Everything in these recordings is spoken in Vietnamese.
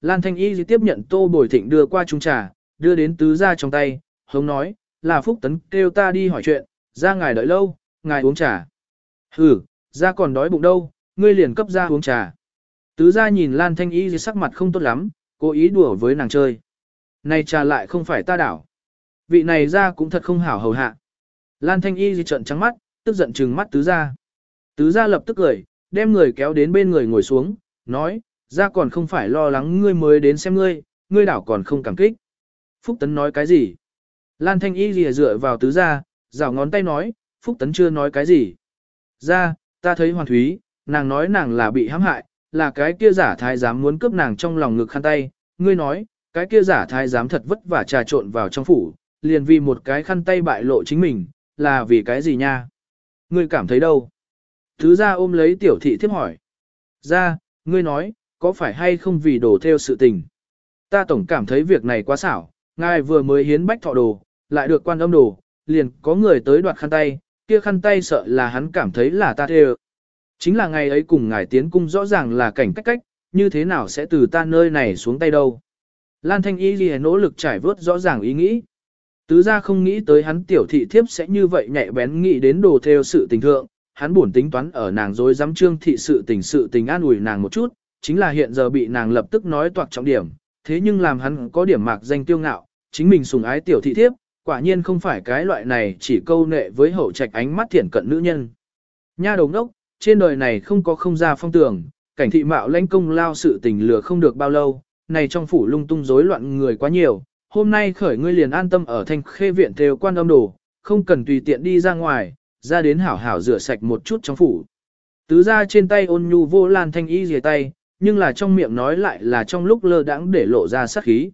Lan Thanh Y tiếp nhận tô bồi thịnh đưa qua trung trà, đưa đến tứ gia trong tay, hống nói, là Phúc Tấn kêu ta đi hỏi chuyện, ra ngài đợi lâu, ngài uống trà. Ừ, ra còn đói bụng đâu, ngươi liền cấp ra uống trà. Tứ gia nhìn Lan Thanh Y sắc mặt không tốt lắm, cố ý đùa với nàng chơi. Này trà lại không phải ta đảo. Vị này ra cũng thật không hảo hầu hạ. Lan Thanh Y trợn trắng mắt, tức giận trừng mắt tứ gia. Tứ gia lập tức cười, đem người kéo đến bên người ngồi xuống, nói, ra còn không phải lo lắng ngươi mới đến xem ngươi, ngươi đảo còn không cảm kích. Phúc Tấn nói cái gì? Lan Thanh Y lìa dựa vào tứ gia, rảo ngón tay nói, Phúc Tấn chưa nói cái gì. Ra, ta thấy Hoàng Thúy, nàng nói nàng là bị hãm hại, là cái kia giả thái giám muốn cướp nàng trong lòng ngực khăn tay, ngươi nói, cái kia giả thái giám thật vất vả trà trộn vào trong phủ, liền vì một cái khăn tay bại lộ chính mình, là vì cái gì nha? Ngươi cảm thấy đâu? Thứ ra ôm lấy tiểu thị thiếp hỏi. Ra, ngươi nói, có phải hay không vì đổ theo sự tình? Ta tổng cảm thấy việc này quá xảo, ngài vừa mới hiến bách thọ đồ, lại được quan âm đồ, liền có người tới đoạt khăn tay, kia khăn tay sợ là hắn cảm thấy là ta theo. Chính là ngày ấy cùng ngài tiến cung rõ ràng là cảnh cách cách, như thế nào sẽ từ ta nơi này xuống tay đâu. Lan Thanh Y ghi nỗ lực trải vớt rõ ràng ý nghĩ. Tứ ra không nghĩ tới hắn tiểu thị thiếp sẽ như vậy nhạy bén nghĩ đến đồ theo sự tình thượng, hắn buồn tính toán ở nàng dối dám trương thị sự tình sự tình an ủi nàng một chút, chính là hiện giờ bị nàng lập tức nói toạc trọng điểm, thế nhưng làm hắn có điểm mạc danh tiêu ngạo, chính mình sùng ái tiểu thị thiếp, quả nhiên không phải cái loại này chỉ câu nệ với hậu trạch ánh mắt thiển cận nữ nhân. Nha đầu ngốc, trên đời này không có không ra phong tường, cảnh thị mạo lãnh công lao sự tình lừa không được bao lâu, này trong phủ lung tung rối loạn người quá nhiều, hôm nay khởi ngươi liền an tâm ở thanh khê viện theo quan âm đồ, không cần tùy tiện đi ra ngoài, ra đến hảo hảo rửa sạch một chút trong phủ. Tứ ra trên tay ôn nhu vô lan thanh y rìa tay, nhưng là trong miệng nói lại là trong lúc lơ đãng để lộ ra sát khí.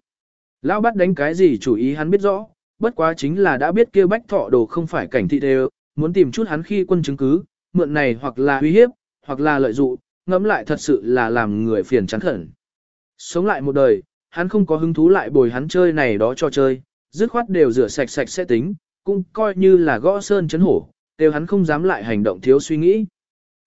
Lão bắt đánh cái gì chủ ý hắn biết rõ, bất quá chính là đã biết kia bách thọ đồ không phải cảnh thị đều, muốn tìm chút hắn khi quân chứng cứ, mượn này hoặc là uy hiếp, hoặc là lợi dụng, ngẫm lại thật sự là làm người phiền chán khẩn. Sống lại một đời, hắn không có hứng thú lại bồi hắn chơi này đó cho chơi, dứt khoát đều rửa sạch sạch sẽ tính, cũng coi như là gõ sơn chấn hổ, đều hắn không dám lại hành động thiếu suy nghĩ.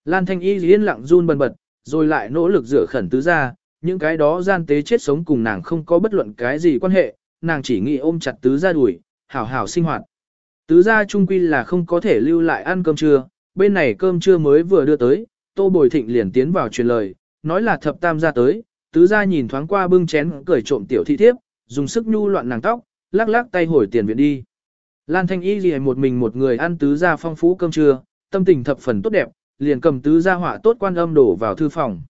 Lan Thanh Y yên lặng run bần bật, rồi lại nỗ lực rửa khẩn tứ ra, những cái đó gian tế chết sống cùng nàng không có bất luận cái gì quan hệ, nàng chỉ nghĩ ôm chặt tứ ra đuổi, hảo hảo sinh hoạt. Tứ ra trung quy là không có thể lưu lại ăn cơm trưa, bên này cơm trưa mới vừa đưa tới, tô bồi thịnh liền tiến vào truyền lời, nói là thập tam ra tới, tứ ra nhìn thoáng qua bưng chén cười trộm tiểu thị thiếp, dùng sức nhu loạn nàng tóc, lắc lắc tay hồi tiền viện đi. Lan Thanh Y gì một mình một người ăn tứ ra phong phú cơm trưa, tâm tình thập phần tốt đẹp, liền cầm tứ gia họa tốt quan âm đổ vào thư phòng.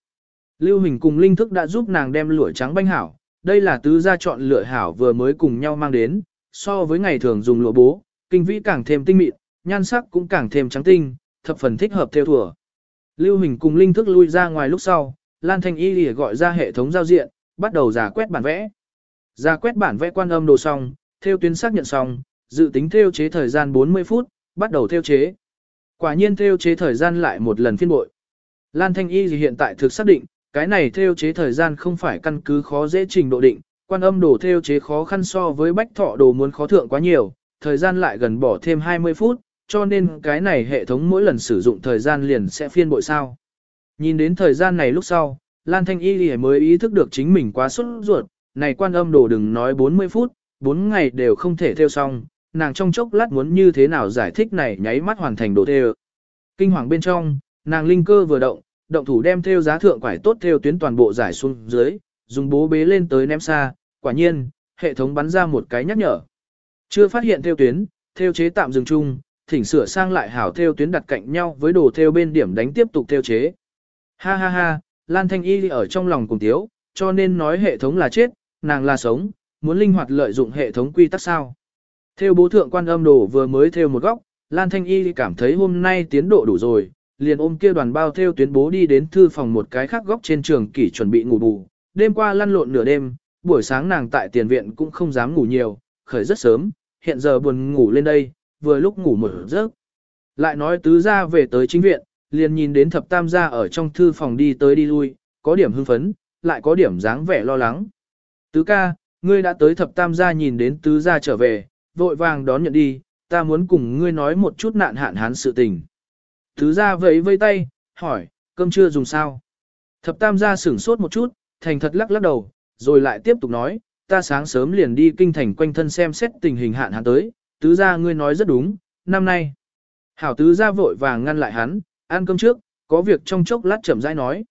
Lưu Hình cùng Linh Thức đã giúp nàng đem lụa trắng bánh hảo, đây là tứ gia chọn lựa hảo vừa mới cùng nhau mang đến, so với ngày thường dùng lụa bố, kinh vĩ càng thêm tinh mịn, nhan sắc cũng càng thêm trắng tinh, thập phần thích hợp theo thùa. Lưu Hình cùng Linh Thức lui ra ngoài lúc sau, Lan Thanh Y lìa gọi ra hệ thống giao diện, bắt đầu giả quét bản vẽ. Giả quét bản vẽ quan âm đồ xong, theo tuyến xác nhận xong, dự tính theo chế thời gian 40 phút, bắt đầu theo chế. Quả nhiên theo chế thời gian lại một lần phiên bội. Lan Thanh Y hiện tại thực xác định, cái này theo chế thời gian không phải căn cứ khó dễ trình độ định, quan âm đồ theo chế khó khăn so với bách thọ đồ muốn khó thượng quá nhiều, thời gian lại gần bỏ thêm 20 phút, cho nên cái này hệ thống mỗi lần sử dụng thời gian liền sẽ phiên bội sao. Nhìn đến thời gian này lúc sau, Lan Thanh Y mới ý thức được chính mình quá xuất ruột, này quan âm đồ đừng nói 40 phút, 4 ngày đều không thể theo xong, nàng trong chốc lát muốn như thế nào giải thích này nháy mắt hoàn thành đồ theo. Kinh hoàng bên trong, nàng linh cơ vừa động, động thủ đem theo giá thượng quải tốt theo tuyến toàn bộ giải xuống dưới, dùng bố bế lên tới ném xa, quả nhiên, hệ thống bắn ra một cái nhắc nhở. Chưa phát hiện theo tuyến, theo chế tạm dừng chung, thỉnh sửa sang lại hảo theo tuyến đặt cạnh nhau với đồ theo bên điểm đánh tiếp tục theo chế. Ha ha ha, Lan Thanh Y ở trong lòng cùng tiếu, cho nên nói hệ thống là chết, nàng là sống, muốn linh hoạt lợi dụng hệ thống quy tắc sao. Theo bố thượng quan âm đồ vừa mới theo một góc, Lan Thanh Y cảm thấy hôm nay tiến độ đủ rồi, liền ôm kia đoàn bao theo tuyến bố đi đến thư phòng một cái khác góc trên trường kỷ chuẩn bị ngủ bù. Đêm qua lăn lộn nửa đêm, buổi sáng nàng tại tiền viện cũng không dám ngủ nhiều, khởi rất sớm, hiện giờ buồn ngủ lên đây, vừa lúc ngủ một giấc. Lại nói tứ ra về tới chính viện, liền nhìn đến thập tam gia ở trong thư phòng đi tới đi lui, có điểm hưng phấn, lại có điểm dáng vẻ lo lắng. Tứ ca, ngươi đã tới thập tam gia nhìn đến tứ gia trở về, vội vàng đón nhận đi, ta muốn cùng ngươi nói một chút nạn hạn hán sự tình. Tứ gia vẫy vây tay, hỏi, cơm chưa dùng sao? Thập tam gia sửng sốt một chút, thành thật lắc lắc đầu, rồi lại tiếp tục nói, ta sáng sớm liền đi kinh thành quanh thân xem xét tình hình hạn hán tới, tứ gia ngươi nói rất đúng, năm nay. Hảo tứ gia vội vàng ngăn lại hắn, ăn cơm trước, có việc trong chốc lát chậm rãi nói.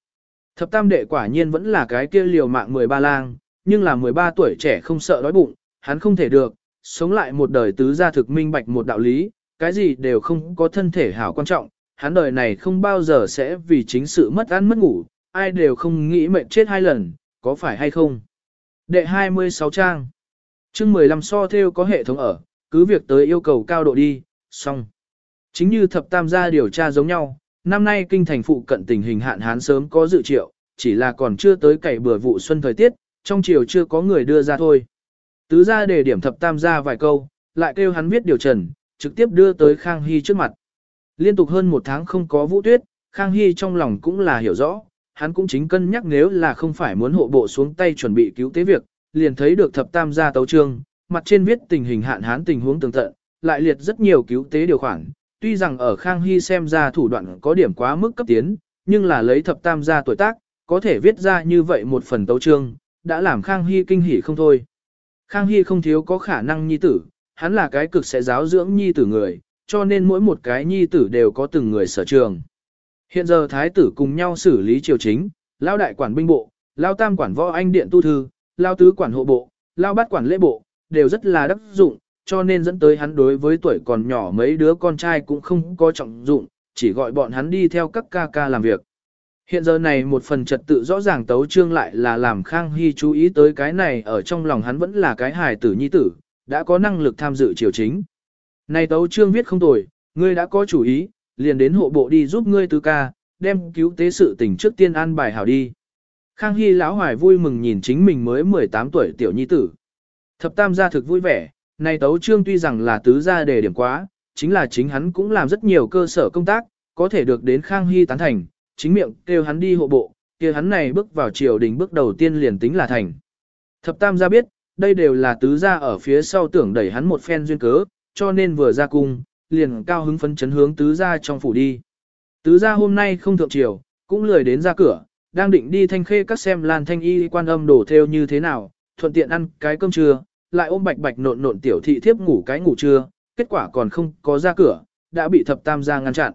Thập tam đệ quả nhiên vẫn là cái kia liều mạng 13 lang, nhưng là 13 tuổi trẻ không sợ đói bụng, hắn không thể được, sống lại một đời tứ gia thực minh bạch một đạo lý, cái gì đều không có thân thể hảo quan trọng, hắn đời này không bao giờ sẽ vì chính sự mất ăn mất ngủ, ai đều không nghĩ mệnh chết hai lần, có phải hay không? Đệ 26 trang chương 15 so theo có hệ thống ở, cứ việc tới yêu cầu cao độ đi, xong. Chính như thập tam gia điều tra giống nhau, năm nay kinh thành phụ cận tình hình hạn hán sớm có dự triệu, chỉ là còn chưa tới cày bừa vụ xuân thời tiết, trong chiều chưa có người đưa ra thôi. Tứ gia đề điểm thập tam gia vài câu, lại kêu hắn viết điều trần, trực tiếp đưa tới Khang Hy trước mặt. Liên tục hơn một tháng không có vũ tuyết, Khang Hy trong lòng cũng là hiểu rõ, hắn cũng chính cân nhắc nếu là không phải muốn hộ bộ xuống tay chuẩn bị cứu tế việc, liền thấy được thập tam gia tấu trương, mặt trên viết tình hình hạn hán tình huống tương tận, lại liệt rất nhiều cứu tế điều khoản. Tuy rằng ở Khang Hy xem ra thủ đoạn có điểm quá mức cấp tiến, nhưng là lấy thập tam gia tuổi tác, có thể viết ra như vậy một phần tấu trương, đã làm Khang Hy kinh hỉ không thôi. Khang Hy không thiếu có khả năng nhi tử, hắn là cái cực sẽ giáo dưỡng nhi tử người, cho nên mỗi một cái nhi tử đều có từng người sở trường. Hiện giờ thái tử cùng nhau xử lý triều chính, lao đại quản binh bộ, lao tam quản võ anh điện tu thư, lao tứ quản hộ bộ, lao bát quản lễ bộ, đều rất là đắc dụng, cho nên dẫn tới hắn đối với tuổi còn nhỏ mấy đứa con trai cũng không có trọng dụng, chỉ gọi bọn hắn đi theo các ca ca làm việc. Hiện giờ này một phần trật tự rõ ràng tấu trương lại là làm Khang Hy chú ý tới cái này ở trong lòng hắn vẫn là cái hài tử nhi tử, đã có năng lực tham dự triều chính. Này tấu trương viết không tồi, ngươi đã có chủ ý, liền đến hộ bộ đi giúp ngươi tứ ca, đem cứu tế sự tình trước tiên an bài hảo đi. Khang Hy lão hoài vui mừng nhìn chính mình mới 18 tuổi tiểu nhi tử. Thập tam gia thực vui vẻ, này tấu trương tuy rằng là tứ gia đề điểm quá, chính là chính hắn cũng làm rất nhiều cơ sở công tác, có thể được đến Khang Hy tán thành, chính miệng kêu hắn đi hộ bộ, kia hắn này bước vào triều đình bước đầu tiên liền tính là thành. Thập tam gia biết, đây đều là tứ gia ở phía sau tưởng đẩy hắn một phen duyên cớ, cho nên vừa ra cung, liền cao hứng phấn chấn hướng tứ gia trong phủ đi. Tứ gia hôm nay không thượng triều, cũng lười đến ra cửa, đang định đi thanh khê các xem lan thanh y quan âm đổ theo như thế nào, thuận tiện ăn cái cơm trưa, lại ôm bạch bạch nộn nộn tiểu thị thiếp ngủ cái ngủ trưa, kết quả còn không có ra cửa, đã bị thập tam gia ngăn chặn.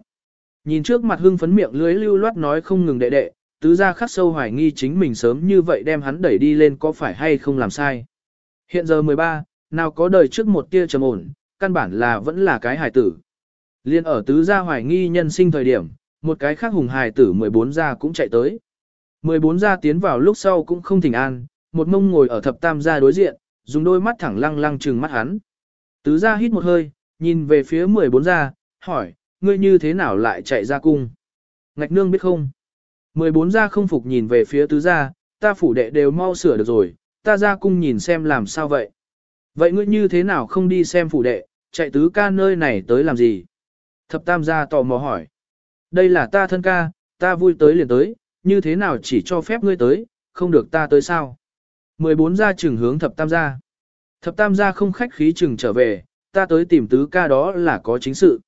Nhìn trước mặt hưng phấn miệng lưới lưu loát nói không ngừng đệ đệ, tứ gia khắc sâu hoài nghi chính mình sớm như vậy đem hắn đẩy đi lên có phải hay không làm sai. Hiện giờ 13, nào có đời trước một tia trầm ổn, căn bản là vẫn là cái hài tử. Liên ở tứ gia hoài nghi nhân sinh thời điểm, một cái khác hùng hài tử 14 gia cũng chạy tới. 14 gia tiến vào lúc sau cũng không thỉnh an, một mông ngồi ở thập tam gia đối diện, dùng đôi mắt thẳng lăng lăng trừng mắt hắn. Tứ gia hít một hơi, nhìn về phía 14 gia, hỏi, ngươi như thế nào lại chạy ra cung? Ngạch nương biết không? 14 gia không phục nhìn về phía tứ gia, ta phủ đệ đều mau sửa được rồi, ta ra cung nhìn xem làm sao vậy. Vậy ngươi như thế nào không đi xem phủ đệ, chạy tứ ca nơi này tới làm gì? Thập tam gia tò mò hỏi. Đây là ta thân ca, ta vui tới liền tới, như thế nào chỉ cho phép ngươi tới, không được ta tới sao? 14 gia trừng hướng thập tam gia. Thập tam gia không khách khí trừng trở về, ta tới tìm tứ ca đó là có chính sự.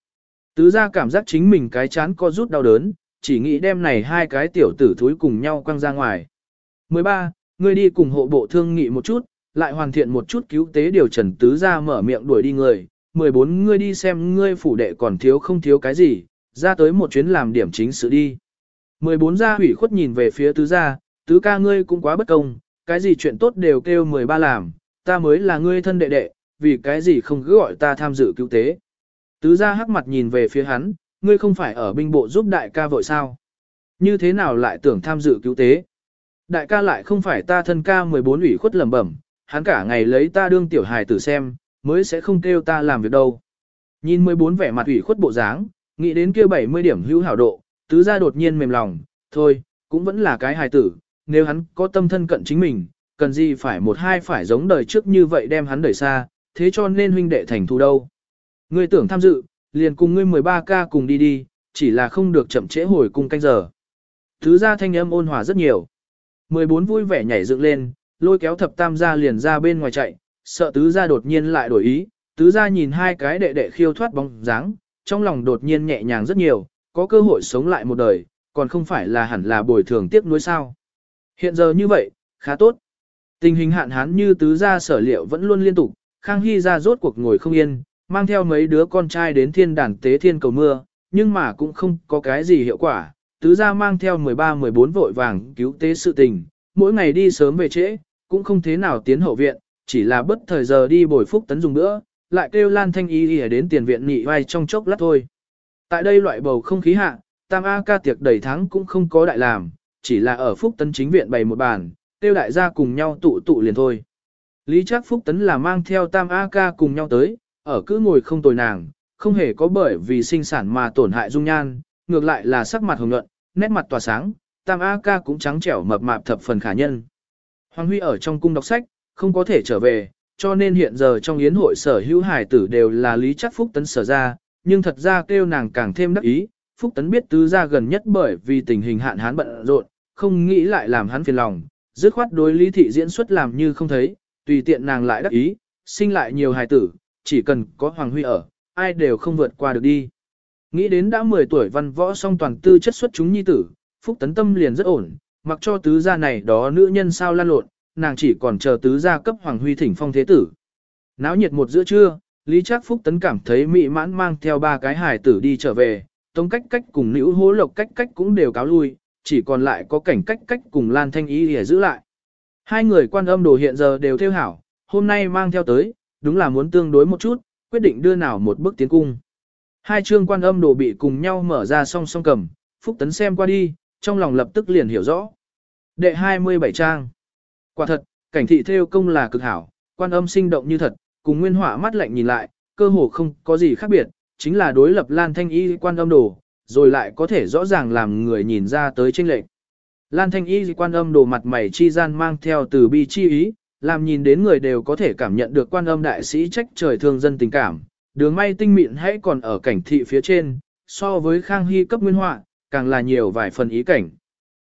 Tứ gia cảm giác chính mình cái chán co rút đau đớn, chỉ nghĩ đem này hai cái tiểu tử thúi cùng nhau quăng ra ngoài. 13. Ngươi đi cùng hộ bộ thương nghị một chút, lại hoàn thiện một chút cứu tế điều trần tứ gia mở miệng đuổi đi người. 14. Ngươi đi xem ngươi phủ đệ còn thiếu không thiếu cái gì, ra tới một chuyến làm điểm chính sự đi. 14 gia hủy khuất nhìn về phía tứ gia, tứ ca ngươi cũng quá bất công, cái gì chuyện tốt đều kêu 13 làm, ta mới là ngươi thân đệ đệ, vì cái gì không cứ gọi ta tham dự cứu tế. Tứ gia hắc mặt nhìn về phía hắn, ngươi không phải ở binh bộ giúp đại ca vội sao? Như thế nào lại tưởng tham dự cứu tế? Đại ca lại không phải ta thân ca 14 ủy khuất lẩm bẩm, hắn cả ngày lấy ta đương tiểu hài tử xem, mới sẽ không kêu ta làm việc đâu. Nhìn 14 vẻ mặt ủy khuất bộ dáng, nghĩ đến kia 70 điểm hữu hảo độ, tứ gia đột nhiên mềm lòng, thôi, cũng vẫn là cái hài tử, nếu hắn có tâm thân cận chính mình, cần gì phải một hai phải giống đời trước như vậy đem hắn đẩy xa, thế cho nên huynh đệ thành thù đâu. Ngươi tưởng tham dự, liền cùng ngươi 13 ca cùng đi đi, chỉ là không được chậm trễ hồi cung canh giờ. Thứ ra thanh âm ôn hòa rất nhiều. 14 vui vẻ nhảy dựng lên, lôi kéo thập tam gia liền ra bên ngoài chạy, sợ tứ gia đột nhiên lại đổi ý, tứ gia nhìn hai cái đệ đệ khiêu thoát bóng dáng, trong lòng đột nhiên nhẹ nhàng rất nhiều, có cơ hội sống lại một đời, còn không phải là hẳn là bồi thường tiếc nuối sao. Hiện giờ như vậy, khá tốt. Tình hình hạn hán như tứ gia sở liệu vẫn luôn liên tục, Khang Hy ra rốt cuộc ngồi không yên, mang theo mấy đứa con trai đến thiên đàn tế thiên cầu mưa, nhưng mà cũng không có cái gì hiệu quả. Tứ gia mang theo 13-14 vội vàng cứu tế sự tình, mỗi ngày đi sớm về trễ, cũng không thế nào tiến hậu viện, chỉ là bất thời giờ đi bồi phúc tấn dùng nữa, lại kêu Lan Thanh Y đi đến tiền viện nhị vai trong chốc lát thôi. Tại đây loại bầu không khí hạ, Tam A ca tiệc đầy tháng cũng không có đại làm, chỉ là ở phúc tấn chính viện bày một bàn, tiêu đại gia cùng nhau tụ tụ liền thôi. Lý Trác Phúc Tấn là mang theo Tam A ca cùng nhau tới, ở cứ ngồi không tồi nàng, không hề có bởi vì sinh sản mà tổn hại dung nhan, ngược lại là sắc mặt hồng nhuận, nét mặt tỏa sáng, Tam A ca cũng trắng trẻo mập mạp thập phần khả nhân. Hoàng Huy ở trong cung đọc sách, không có thể trở về, cho nên hiện giờ trong yến hội sở hữu hải tử đều là Lý Trác Phúc Tấn sở ra, nhưng thật ra kêu nàng càng thêm đắc ý, Phúc Tấn biết tứ ra gần nhất bởi vì tình hình hạn hán bận rộn, không nghĩ lại làm hắn phiền lòng, dứt khoát đối lý thị diễn xuất làm như không thấy, tùy tiện nàng lại đắc ý, sinh lại nhiều hài tử, chỉ cần có Hoàng Huy ở, ai đều không vượt qua được đi. Nghĩ đến đã 10 tuổi văn võ song toàn tư chất xuất chúng nhi tử, Phúc Tấn Tâm liền rất ổn, mặc cho tứ gia này đó nữ nhân sao lan lộn, nàng chỉ còn chờ tứ gia cấp Hoàng Huy thỉnh phong thế tử. Náo nhiệt một giữa trưa, Lý Trác Phúc Tấn cảm thấy mỹ mãn mang theo ba cái hài tử đi trở về, tông cách cách cùng nữ hố lộc cách cách cũng đều cáo lui, chỉ còn lại có cảnh cách cách cùng Lan Thanh Ý để giữ lại. Hai người quan âm đồ hiện giờ đều theo hảo, hôm nay mang theo tới, đúng là muốn tương đối một chút, quyết định đưa nào một bước tiến cung. Hai chương quan âm đồ bị cùng nhau mở ra song song cầm, Phúc Tấn xem qua đi, trong lòng lập tức liền hiểu rõ. Đệ 27 trang. Quả thật, cảnh thị theo công là cực hảo, quan âm sinh động như thật, cùng nguyên họa mắt lạnh nhìn lại, cơ hồ không có gì khác biệt, chính là đối lập Lan Thanh Y quan âm đồ, rồi lại có thể rõ ràng làm người nhìn ra tới chênh lệch. Lan Thanh Y quan âm đồ mặt mày chi gian mang theo từ bi chi ý, làm nhìn đến người đều có thể cảm nhận được quan âm đại sĩ trách trời thương dân tình cảm. Đường may tinh mịn hãy còn ở cảnh thị phía trên, so với Khang Hy cấp nguyên họa, càng là nhiều vài phần ý cảnh.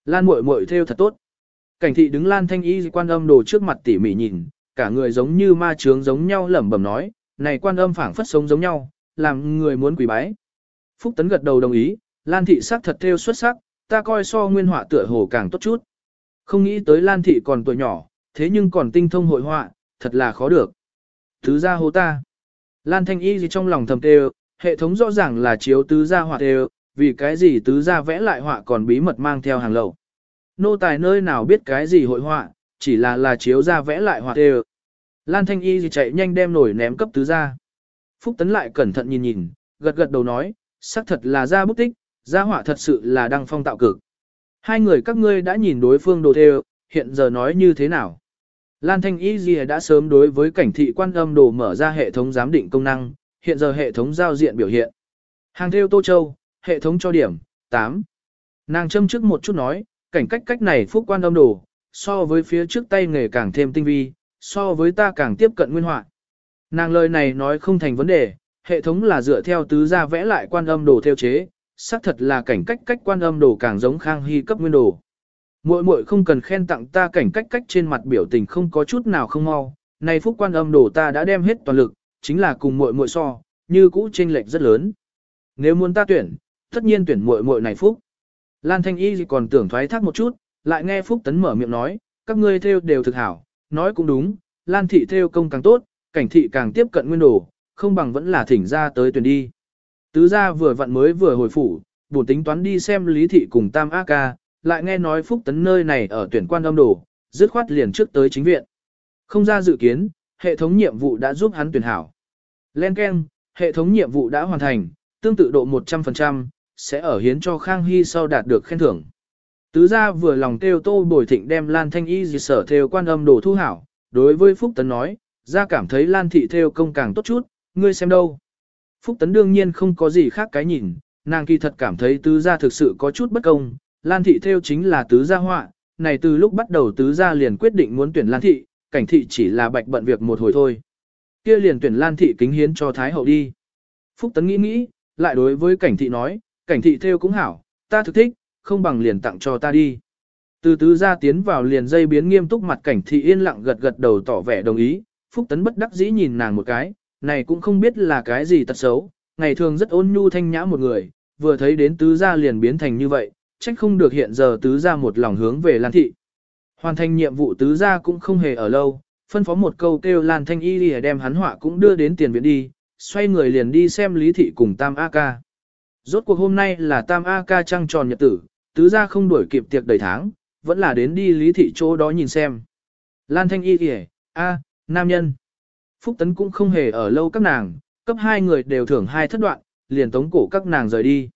Lan muội muội theo thật tốt. Cảnh thị đứng Lan Thanh Y quan âm đồ trước mặt tỉ mỉ nhìn, cả người giống như ma trướng giống nhau lẩm bẩm nói, này quan âm phảng phất sống giống nhau, làm người muốn quỳ bái. Phúc Tấn gật đầu đồng ý, Lan thị sắc thật theo xuất sắc, ta coi so nguyên họa tựa hồ càng tốt chút. Không nghĩ tới Lan thị còn tuổi nhỏ, thế nhưng còn tinh thông hội họa, thật là khó được. Tứ gia hô ta. Lan thanh y gì trong lòng thầm tê hệ thống rõ ràng là chiếu tứ gia họa tê vì cái gì tứ gia vẽ lại họa còn bí mật mang theo hàng lậu. Nô tài nơi nào biết cái gì hội họa, chỉ là là chiếu ra vẽ lại họa tê Lan thanh y gì chạy nhanh đem nổi ném cấp tứ gia. Phúc tấn lại cẩn thận nhìn nhìn, gật gật đầu nói, xác thật là ra bút tích, gia họa thật sự là đăng phong tạo cực. Hai người các ngươi đã nhìn đối phương đồ theo, hiện giờ nói như thế nào? Lan Thanh Y Ghi đã sớm đối với cảnh thị quan âm đồ mở ra hệ thống giám định công năng, hiện giờ hệ thống giao diện biểu hiện. Hàng theo Tô Châu, hệ thống cho điểm, 8. Nàng châm trước một chút nói, cảnh cách cách này phúc quan âm đồ, so với phía trước tay nghề càng thêm tinh vi, so với ta càng tiếp cận nguyên họa. Nàng lời này nói không thành vấn đề, hệ thống là dựa theo tứ gia vẽ lại quan âm đồ theo chế, xác thật là cảnh cách cách quan âm đồ càng giống khang hy cấp nguyên đồ. Muội muội không cần khen tặng ta cảnh cách cách trên mặt biểu tình không có chút nào không mau, này phúc quan âm đồ ta đã đem hết toàn lực, chính là cùng muội muội so, như cũ chênh lệch rất lớn. Nếu muốn ta tuyển, tất nhiên tuyển muội muội này phúc. Lan Thanh Y còn tưởng thoái thác một chút, lại nghe Phúc Tấn mở miệng nói, các ngươi theo đều thực hảo, nói cũng đúng, Lan thị theo công càng tốt, cảnh thị càng tiếp cận nguyên đồ, không bằng vẫn là thỉnh ra tới tuyển đi. Tứ gia vừa vặn mới vừa hồi phủ, bổ tính toán đi xem Lý Thị cùng Tam A Ca, lại nghe nói Phúc Tấn nơi này ở tuyển quan âm đồ, dứt khoát liền trước tới chính viện. Không ra dự kiến, hệ thống nhiệm vụ đã giúp hắn tuyển hảo. Len Ken, hệ thống nhiệm vụ đã hoàn thành, tương tự độ 100%, sẽ ở hiến cho Khang Hy sau đạt được khen thưởng. Tứ gia vừa lòng kêu tô bồi thịnh đem Lan Thanh Y dì sở theo quan âm đồ thu hảo, đối với Phúc Tấn nói, gia cảm thấy Lan Thị theo công càng tốt chút, ngươi xem đâu. Phúc Tấn đương nhiên không có gì khác cái nhìn, nàng kỳ thật cảm thấy tứ gia thực sự có chút bất công, Lan thị theo chính là tứ gia họa, này từ lúc bắt đầu tứ gia liền quyết định muốn tuyển Lan thị, cảnh thị chỉ là bạch bận việc một hồi thôi. Kia liền tuyển Lan thị kính hiến cho Thái hậu đi. Phúc Tấn nghĩ nghĩ, lại đối với cảnh thị nói, cảnh thị theo cũng hảo, ta thực thích, không bằng liền tặng cho ta đi. Từ tứ gia tiến vào liền dây biến nghiêm túc mặt cảnh thị yên lặng gật gật đầu tỏ vẻ đồng ý, Phúc Tấn bất đắc dĩ nhìn nàng một cái, này cũng không biết là cái gì tật xấu, ngày thường rất ôn nhu thanh nhã một người, vừa thấy đến tứ gia liền biến thành như vậy, trách không được hiện giờ tứ gia một lòng hướng về Lan thị. Hoàn thành nhiệm vụ tứ gia cũng không hề ở lâu, phân phó một câu kêu Lan Thanh Y đi đem hắn họa cũng đưa đến tiền viện đi, xoay người liền đi xem Lý Thị cùng Tam A Ca. Rốt cuộc hôm nay là Tam A Ca trăng tròn nhật tử, tứ gia không đuổi kịp tiệc đầy tháng, vẫn là đến đi Lý Thị chỗ đó nhìn xem. Lan Thanh Y kìa, A, nam nhân. Phúc Tấn cũng không hề ở lâu các nàng, cấp hai người đều thưởng hai thất đoạn, liền tống cổ các nàng rời đi.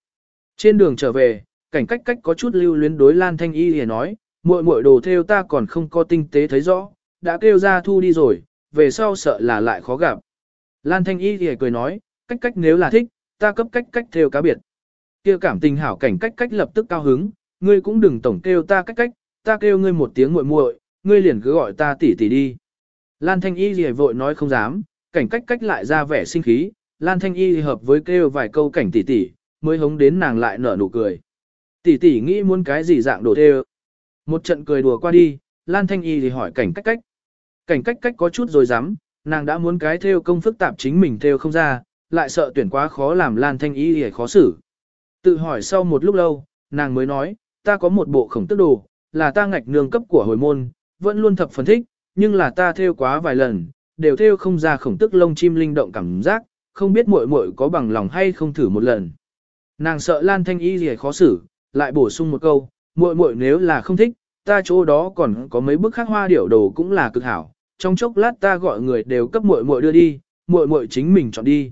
Trên đường trở về, cảnh cách cách có chút lưu luyến đối Lan Thanh Y thì nói, muội muội đồ theo ta còn không có tinh tế thấy rõ, đã kêu ra thu đi rồi, về sau sợ là lại khó gặp. Lan Thanh Y thì cười nói, cách cách nếu là thích, ta cấp cách cách theo cá biệt. kia cảm tình hảo cảnh cách cách lập tức cao hứng, ngươi cũng đừng tổng kêu ta cách cách, ta kêu ngươi một tiếng muội muội, ngươi liền cứ gọi ta tỷ tỷ đi. Lan Thanh Y thì vội nói không dám, cảnh cách cách lại ra vẻ sinh khí, Lan Thanh Y thì hợp với kêu vài câu cảnh tỷ tỷ, mới hống đến nàng lại nở nụ cười. Tỷ tỷ nghĩ muốn cái gì dạng đồ thê Một trận cười đùa qua đi, Lan Thanh Y thì hỏi cảnh cách cách. Cảnh cách cách có chút rồi dám, nàng đã muốn cái theo công phức tạp chính mình theo không ra, lại sợ tuyển quá khó làm Lan Thanh Y thì khó xử. Tự hỏi sau một lúc lâu, nàng mới nói, ta có một bộ khổng tức đồ, là ta ngạch nương cấp của hồi môn, vẫn luôn thập phân thích, nhưng là ta theo quá vài lần, đều theo không ra khổng tức lông chim linh động cảm giác, không biết muội muội có bằng lòng hay không thử một lần. Nàng sợ Lan Thanh Y gì khó xử, lại bổ sung một câu, muội muội nếu là không thích, ta chỗ đó còn có mấy bức khắc hoa điểu đồ cũng là cực hảo, trong chốc lát ta gọi người đều cấp muội muội đưa đi, muội muội chính mình chọn đi.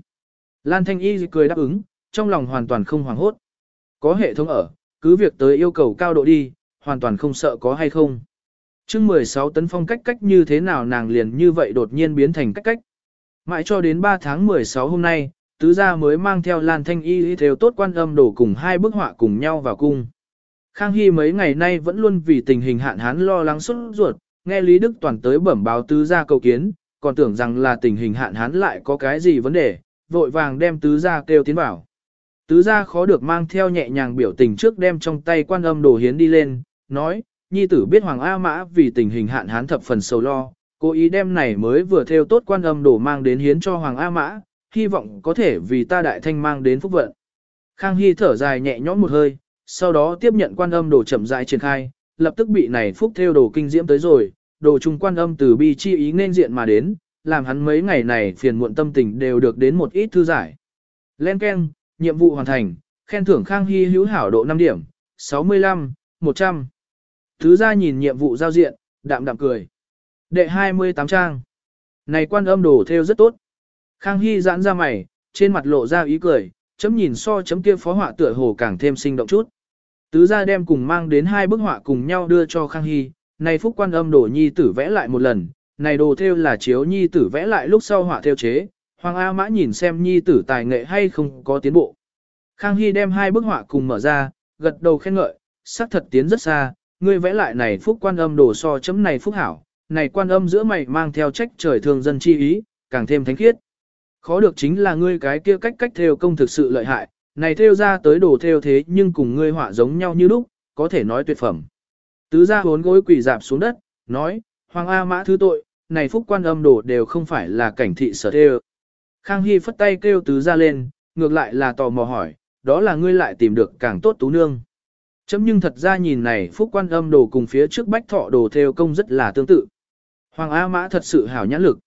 Lan Thanh Y cười đáp ứng, trong lòng hoàn toàn không hoảng hốt. Có hệ thống ở, cứ việc tới yêu cầu cao độ đi, hoàn toàn không sợ có hay không. chương 16 tấn phong cách cách như thế nào nàng liền như vậy đột nhiên biến thành cách cách. Mãi cho đến 3 tháng 16 hôm nay, tứ gia mới mang theo Lan Thanh Y theo tốt quan âm đổ cùng hai bức họa cùng nhau vào cung. Khang Hy mấy ngày nay vẫn luôn vì tình hình hạn hán lo lắng xuất ruột, nghe Lý Đức Toàn tới bẩm báo tứ gia cầu kiến, còn tưởng rằng là tình hình hạn hán lại có cái gì vấn đề, vội vàng đem tứ gia kêu tiến vào. Tứ gia khó được mang theo nhẹ nhàng biểu tình trước đem trong tay quan âm đồ hiến đi lên, nói, nhi tử biết Hoàng A Mã vì tình hình hạn hán thập phần sầu lo, cố ý đem này mới vừa theo tốt quan âm đồ mang đến hiến cho Hoàng A Mã, hy vọng có thể vì ta đại thanh mang đến phúc vận. Khang Hy thở dài nhẹ nhõm một hơi, sau đó tiếp nhận quan âm đồ chậm rãi triển khai, lập tức bị này phúc theo đồ kinh diễm tới rồi, đồ trung quan âm từ bi chi ý nên diện mà đến, làm hắn mấy ngày này phiền muộn tâm tình đều được đến một ít thư giải. Len Ken, nhiệm vụ hoàn thành, khen thưởng Khang Hy hữu hảo độ 5 điểm, 65, 100. Thứ ra nhìn nhiệm vụ giao diện, đạm đạm cười. Đệ 28 trang. Này quan âm đồ theo rất tốt. Khang Hy giãn ra mày, trên mặt lộ ra ý cười, chấm nhìn so chấm kia phó họa tựa hồ càng thêm sinh động chút. Tứ gia đem cùng mang đến hai bức họa cùng nhau đưa cho Khang Hy, này phúc quan âm đồ nhi tử vẽ lại một lần, này đồ theo là chiếu nhi tử vẽ lại lúc sau họa theo chế, Hoàng A Mã nhìn xem nhi tử tài nghệ hay không có tiến bộ. Khang Hy đem hai bức họa cùng mở ra, gật đầu khen ngợi, sắc thật tiến rất xa, ngươi vẽ lại này phúc quan âm đồ so chấm này phúc hảo, này quan âm giữa mày mang theo trách trời thường dân chi ý, càng thêm thánh khiết. Khó được chính là ngươi cái kia cách cách theo công thực sự lợi hại, này theo ra tới đồ theo thế nhưng cùng ngươi họa giống nhau như lúc, có thể nói tuyệt phẩm. Tứ gia hốn gối quỳ dạp xuống đất, nói, Hoàng A Mã thứ tội, này phúc quan âm đồ đều không phải là cảnh thị sở theo. Khang Hy phất tay kêu tứ gia lên, ngược lại là tò mò hỏi, đó là ngươi lại tìm được càng tốt tú nương. Chấm nhưng thật ra nhìn này phúc quan âm đồ cùng phía trước bách thọ đồ theo công rất là tương tự. Hoàng A Mã thật sự hảo nhãn lực.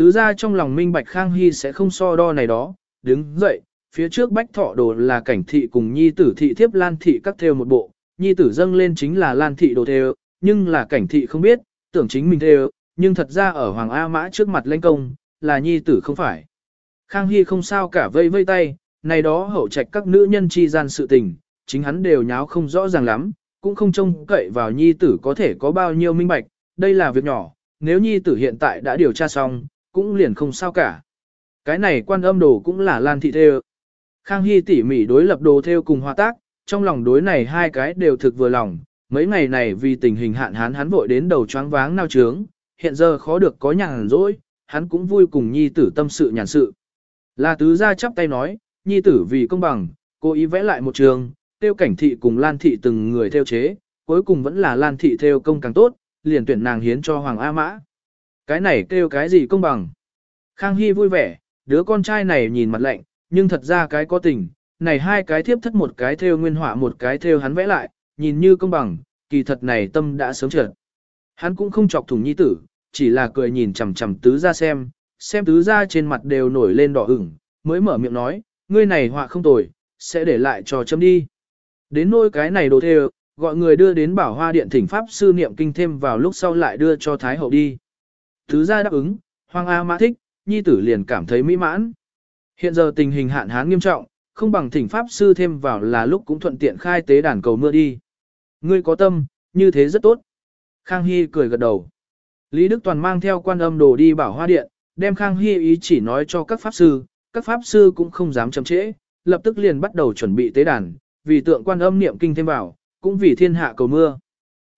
Tứ ra trong lòng minh bạch Khang Hy sẽ không so đo này đó, đứng dậy, phía trước bách thọ đồ là cảnh thị cùng nhi tử thị thiếp lan thị cắt theo một bộ, nhi tử dâng lên chính là lan thị đồ theo, nhưng là cảnh thị không biết, tưởng chính mình theo, nhưng thật ra ở Hoàng A Mã trước mặt lãnh công, là nhi tử không phải. Khang Hy không sao cả vây vây tay, này đó hậu trạch các nữ nhân chi gian sự tình, chính hắn đều nháo không rõ ràng lắm, cũng không trông cậy vào nhi tử có thể có bao nhiêu minh bạch, đây là việc nhỏ, nếu nhi tử hiện tại đã điều tra xong, cũng liền không sao cả. Cái này quan âm đồ cũng là Lan Thị Thêu. Khang Hy tỉ mỉ đối lập đồ theo cùng hòa tác, trong lòng đối này hai cái đều thực vừa lòng, mấy ngày này vì tình hình hạn hán hắn vội đến đầu choáng váng nao trướng, hiện giờ khó được có nhàn rỗi, hắn cũng vui cùng nhi tử tâm sự nhàn sự. Là tứ gia chắp tay nói, nhi tử vì công bằng, cố ý vẽ lại một trường, tiêu cảnh thị cùng Lan thị từng người theo chế, cuối cùng vẫn là Lan thị theo công càng tốt, liền tuyển nàng hiến cho Hoàng A Mã. Cái này kêu cái gì công bằng? Khang Hy vui vẻ, đứa con trai này nhìn mặt lạnh, nhưng thật ra cái có tình, này hai cái thiếp thất một cái theo nguyên họa một cái theo hắn vẽ lại, nhìn như công bằng, kỳ thật này tâm đã sớm trượt. Hắn cũng không chọc thủng nhi tử, chỉ là cười nhìn chằm chằm tứ ra xem, xem tứ ra trên mặt đều nổi lên đỏ ửng, mới mở miệng nói, ngươi này họa không tồi, sẽ để lại cho chấm đi. Đến nôi cái này đồ theo gọi người đưa đến bảo hoa điện thỉnh pháp sư niệm kinh thêm vào lúc sau lại đưa cho Thái hậu đi thứ gia đáp ứng, Hoàng A Mã thích, nhi tử liền cảm thấy mỹ mãn. Hiện giờ tình hình hạn hán nghiêm trọng, không bằng thỉnh pháp sư thêm vào là lúc cũng thuận tiện khai tế đàn cầu mưa đi. Ngươi có tâm, như thế rất tốt. Khang Hy cười gật đầu. Lý Đức Toàn mang theo quan âm đồ đi bảo hoa điện, đem Khang Hy ý chỉ nói cho các pháp sư, các pháp sư cũng không dám chậm trễ, lập tức liền bắt đầu chuẩn bị tế đàn, vì tượng quan âm niệm kinh thêm vào, cũng vì thiên hạ cầu mưa.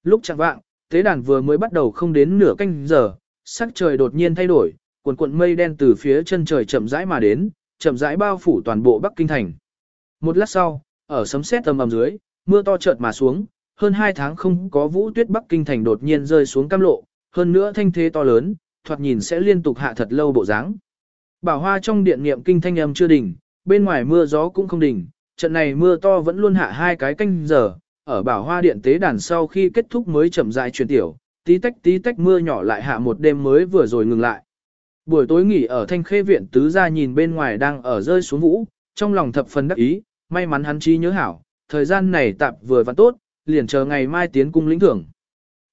Lúc chẳng vạng, tế đàn vừa mới bắt đầu không đến nửa canh giờ, sắc trời đột nhiên thay đổi, cuộn cuộn mây đen từ phía chân trời chậm rãi mà đến, chậm rãi bao phủ toàn bộ Bắc Kinh thành. Một lát sau, ở sấm sét tầm ầm dưới, mưa to chợt mà xuống, hơn hai tháng không có vũ tuyết Bắc Kinh thành đột nhiên rơi xuống cam lộ, hơn nữa thanh thế to lớn, thoạt nhìn sẽ liên tục hạ thật lâu bộ dáng. Bảo hoa trong điện niệm kinh thanh âm chưa đỉnh, bên ngoài mưa gió cũng không đỉnh, trận này mưa to vẫn luôn hạ hai cái canh giờ, ở bảo hoa điện tế đàn sau khi kết thúc mới chậm rãi chuyển tiểu, tí tách tí tách mưa nhỏ lại hạ một đêm mới vừa rồi ngừng lại. Buổi tối nghỉ ở thanh khê viện tứ gia nhìn bên ngoài đang ở rơi xuống vũ, trong lòng thập phần đắc ý, may mắn hắn trí nhớ hảo, thời gian này tạm vừa và tốt, liền chờ ngày mai tiến cung lĩnh thưởng.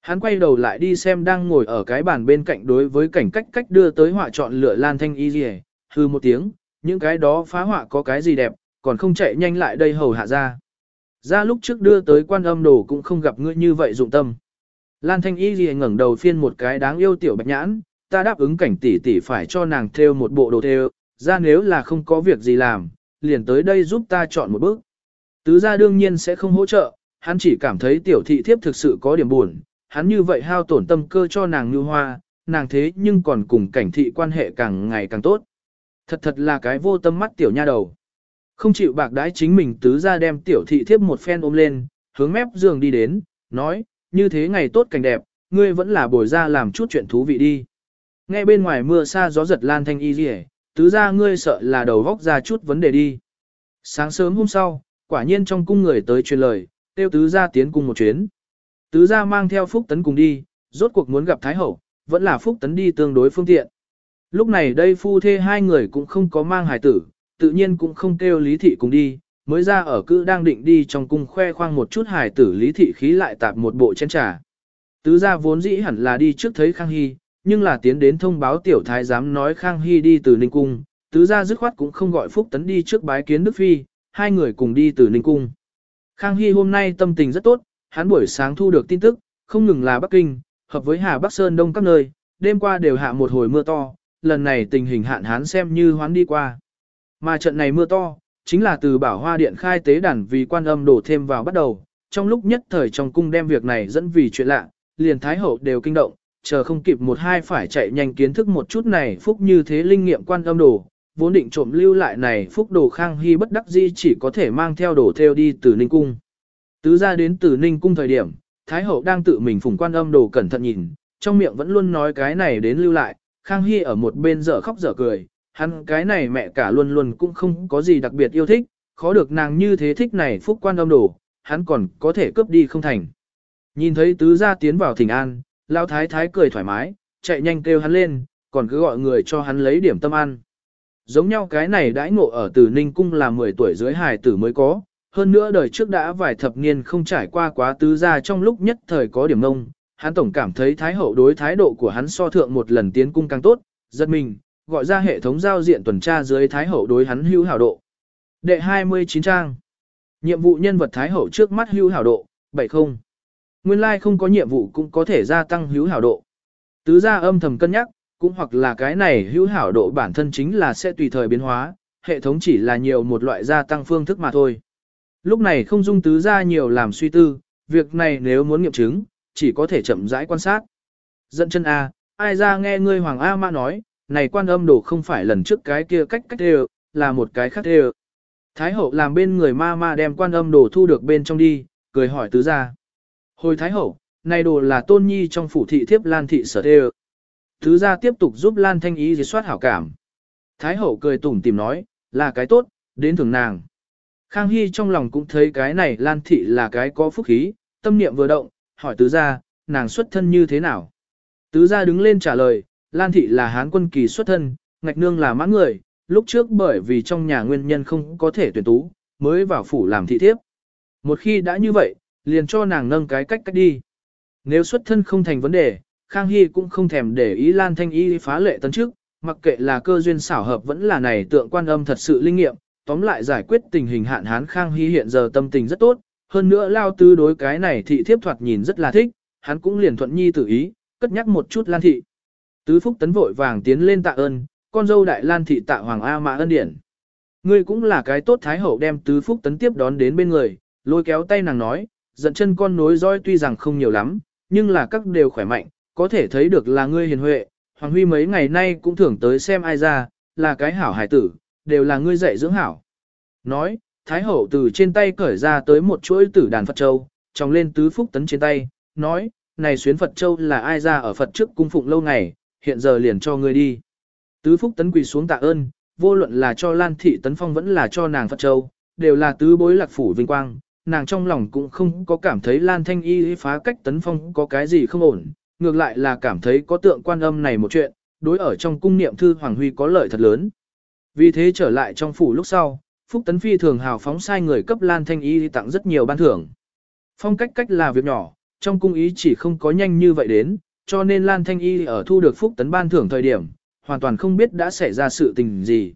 Hắn quay đầu lại đi xem đang ngồi ở cái bàn bên cạnh đối với cảnh cách cách đưa tới họa chọn lựa lan thanh y gì hư một tiếng, những cái đó phá họa có cái gì đẹp, còn không chạy nhanh lại đây hầu hạ ra. Ra lúc trước đưa tới quan âm đồ cũng không gặp ngươi như vậy dụng tâm. Lan thanh y gì ngẩng đầu phiên một cái đáng yêu tiểu bạch nhãn, ta đáp ứng cảnh tỷ tỷ phải cho nàng thêu một bộ đồ thêu, ra nếu là không có việc gì làm, liền tới đây giúp ta chọn một bước. Tứ gia đương nhiên sẽ không hỗ trợ, hắn chỉ cảm thấy tiểu thị thiếp thực sự có điểm buồn, hắn như vậy hao tổn tâm cơ cho nàng như hoa, nàng thế nhưng còn cùng cảnh thị quan hệ càng ngày càng tốt. Thật thật là cái vô tâm mắt tiểu nha đầu. Không chịu bạc đái chính mình tứ gia đem tiểu thị thiếp một phen ôm lên, hướng mép giường đi đến, nói, như thế ngày tốt cảnh đẹp, ngươi vẫn là bồi ra làm chút chuyện thú vị đi. Nghe bên ngoài mưa xa gió giật lan thanh y rỉ, tứ ra ngươi sợ là đầu vóc ra chút vấn đề đi. Sáng sớm hôm sau, quả nhiên trong cung người tới truyền lời, tiêu tứ ra tiến cung một chuyến. Tứ gia mang theo Phúc Tấn cùng đi, rốt cuộc muốn gặp Thái Hậu, vẫn là Phúc Tấn đi tương đối phương tiện. Lúc này đây phu thê hai người cũng không có mang hài tử, tự nhiên cũng không kêu Lý Thị cùng đi, mới ra ở cư đang định đi trong cung khoe khoang một chút hài tử Lý Thị khí lại tạp một bộ chén trà. Tứ gia vốn dĩ hẳn là đi trước thấy Khang Hy, nhưng là tiến đến thông báo tiểu thái giám nói Khang Hy đi từ Ninh Cung, tứ gia dứt khoát cũng không gọi Phúc Tấn đi trước bái kiến Đức Phi, hai người cùng đi từ Ninh Cung. Khang Hy hôm nay tâm tình rất tốt, hắn buổi sáng thu được tin tức, không ngừng là Bắc Kinh, hợp với Hà Bắc Sơn Đông các nơi, đêm qua đều hạ một hồi mưa to, lần này tình hình hạn hán xem như hoán đi qua. Mà trận này mưa to, chính là từ bảo hoa điện khai tế đàn vì quan âm đổ thêm vào bắt đầu, trong lúc nhất thời trong cung đem việc này dẫn vì chuyện lạ, liền Thái Hậu đều kinh động, chờ không kịp một hai phải chạy nhanh kiến thức một chút này phúc như thế linh nghiệm quan âm đồ, vốn định trộm lưu lại này phúc đồ khang hy bất đắc di chỉ có thể mang theo đồ theo đi từ Ninh Cung. Tứ ra đến từ Ninh cung thời điểm, Thái hậu đang tự mình phùng quan âm đồ cẩn thận nhìn, trong miệng vẫn luôn nói cái này đến lưu lại, Khang Hy ở một bên dở khóc dở cười, hắn cái này mẹ cả luôn luôn cũng không có gì đặc biệt yêu thích, khó được nàng như thế thích này phúc quan âm đồ, hắn còn có thể cướp đi không thành. Nhìn thấy tứ gia tiến vào thỉnh an, lão thái thái cười thoải mái, chạy nhanh kêu hắn lên, còn cứ gọi người cho hắn lấy điểm tâm ăn. Giống nhau cái này đãi ngộ ở từ Ninh Cung là 10 tuổi dưới hài tử mới có, hơn nữa đời trước đã vài thập niên không trải qua quá tứ gia trong lúc nhất thời có điểm nông, hắn tổng cảm thấy thái hậu đối thái độ của hắn so thượng một lần tiến cung càng tốt, giật mình, gọi ra hệ thống giao diện tuần tra dưới thái hậu đối hắn hưu hảo độ. Đệ 29 trang. Nhiệm vụ nhân vật thái hậu trước mắt hưu hảo độ, 70. Nguyên lai like không có nhiệm vụ cũng có thể gia tăng hữu hảo độ. Tứ gia âm thầm cân nhắc, cũng hoặc là cái này hữu hảo độ bản thân chính là sẽ tùy thời biến hóa, hệ thống chỉ là nhiều một loại gia tăng phương thức mà thôi. Lúc này không dung tứ gia nhiều làm suy tư, việc này nếu muốn nghiệm chứng, chỉ có thể chậm rãi quan sát. Dẫn chân A, ai ra nghe ngươi Hoàng A Mã nói, này quan âm đồ không phải lần trước cái kia cách cách đều, là một cái khác đều. Thái hậu làm bên người ma ma đem quan âm đồ thu được bên trong đi, cười hỏi tứ gia Hồi Thái hậu, này đồ là tôn nhi trong phủ thị thiếp Lan thị sở đều Tứ gia tiếp tục giúp Lan Thanh Ý dì soát hảo cảm. Thái hậu cười tủm tìm nói, là cái tốt, đến thường nàng. Khang Hy trong lòng cũng thấy cái này Lan Thị là cái có phúc khí, tâm niệm vừa động, hỏi tứ gia, nàng xuất thân như thế nào? Tứ gia đứng lên trả lời, Lan thị là hán quân kỳ xuất thân, ngạch nương là mãn người, lúc trước bởi vì trong nhà nguyên nhân không có thể tuyển tú, mới vào phủ làm thị thiếp. Một khi đã như vậy, liền cho nàng nâng cái cách cách đi. Nếu xuất thân không thành vấn đề, Khang Hy cũng không thèm để ý Lan Thanh Y phá lệ tấn trước, mặc kệ là cơ duyên xảo hợp vẫn là này tượng quan âm thật sự linh nghiệm, tóm lại giải quyết tình hình hạn hán Khang Hy hiện giờ tâm tình rất tốt, hơn nữa lao tư đối cái này thị thiếp thoạt nhìn rất là thích, hắn cũng liền thuận nhi tự ý, cất nhắc một chút Lan thị. Tứ Phúc tấn vội vàng tiến lên tạ ơn, con dâu đại Lan thị tạ Hoàng A Mã ân điển. Ngươi cũng là cái tốt thái hậu đem Tứ Phúc tấn tiếp đón đến bên người, lôi kéo tay nàng nói, giận chân con nối roi tuy rằng không nhiều lắm, nhưng là các đều khỏe mạnh, có thể thấy được là ngươi hiền huệ, Hoàng Huy mấy ngày nay cũng thưởng tới xem ai ra, là cái hảo hải tử, đều là ngươi dạy dưỡng hảo. Nói, Thái Hậu từ trên tay cởi ra tới một chuỗi tử đàn Phật Châu, tròng lên tứ phúc tấn trên tay, nói, này xuyến Phật Châu là ai ra ở Phật trước cung phụng lâu ngày, hiện giờ liền cho ngươi đi. Tứ phúc tấn quỳ xuống tạ ơn, vô luận là cho Lan Thị Tấn Phong vẫn là cho nàng Phật Châu, đều là tứ bối lạc phủ vinh quang, nàng trong lòng cũng không có cảm thấy Lan Thanh Y phá cách Tấn Phong có cái gì không ổn, ngược lại là cảm thấy có tượng quan âm này một chuyện, đối ở trong cung niệm thư Hoàng Huy có lợi thật lớn. Vì thế trở lại trong phủ lúc sau, Phúc Tấn Phi thường hào phóng sai người cấp Lan Thanh Y tặng rất nhiều ban thưởng. Phong cách cách là việc nhỏ, trong cung ý chỉ không có nhanh như vậy đến, cho nên Lan Thanh Y ở thu được Phúc Tấn ban thưởng thời điểm, hoàn toàn không biết đã xảy ra sự tình gì.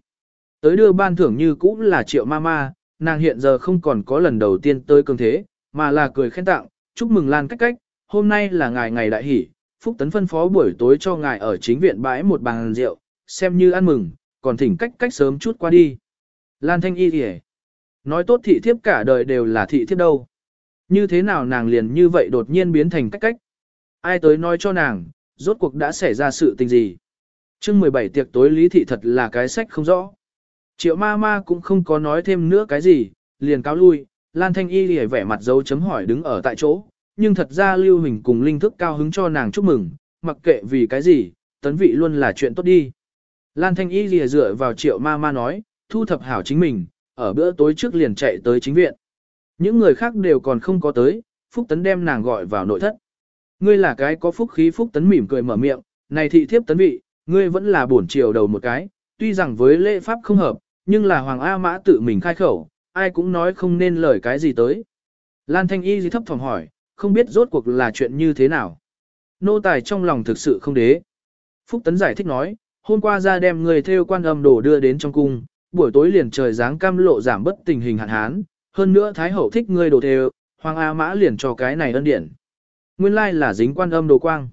Tới đưa ban thưởng như cũ là triệu ma ma, nàng hiện giờ không còn có lần đầu tiên tới cường thế, mà là cười khen tặng, chúc mừng Lan cách cách, hôm nay là ngày ngày đại hỷ, Phúc Tấn phân phó buổi tối cho ngài ở chính viện bãi một bàn rượu, xem như ăn mừng, còn thỉnh cách cách sớm chút qua đi. Lan Thanh Y thì nói tốt thị thiếp cả đời đều là thị thiếp đâu. Như thế nào nàng liền như vậy đột nhiên biến thành cách cách. Ai tới nói cho nàng, rốt cuộc đã xảy ra sự tình gì. chương 17 tiệc tối lý thị thật là cái sách không rõ. Triệu ma ma cũng không có nói thêm nữa cái gì, liền cáo lui, Lan Thanh Y lìa vẻ mặt dấu chấm hỏi đứng ở tại chỗ, nhưng thật ra Lưu Hình cùng linh thức cao hứng cho nàng chúc mừng, mặc kệ vì cái gì, tấn vị luôn là chuyện tốt đi. Lan Thanh Y lìa dựa vào triệu ma ma nói, thu thập hảo chính mình, ở bữa tối trước liền chạy tới chính viện. Những người khác đều còn không có tới, Phúc Tấn đem nàng gọi vào nội thất. Ngươi là cái có phúc khí Phúc Tấn mỉm cười mở miệng, này thị thiếp tấn vị, ngươi vẫn là bổn triều đầu một cái, tuy rằng với lễ pháp không hợp, nhưng là Hoàng A Mã tự mình khai khẩu, ai cũng nói không nên lời cái gì tới. Lan Thanh Y gì thấp phòng hỏi, không biết rốt cuộc là chuyện như thế nào. Nô tài trong lòng thực sự không đế. Phúc Tấn giải thích nói, hôm qua ra đem người theo quan âm đồ đưa đến trong cung, buổi tối liền trời dáng cam lộ giảm bất tình hình hạn hán, hơn nữa Thái Hậu thích ngươi đồ theo, Hoàng A Mã liền cho cái này ân điển. Nguyên lai là dính quan âm đồ quang.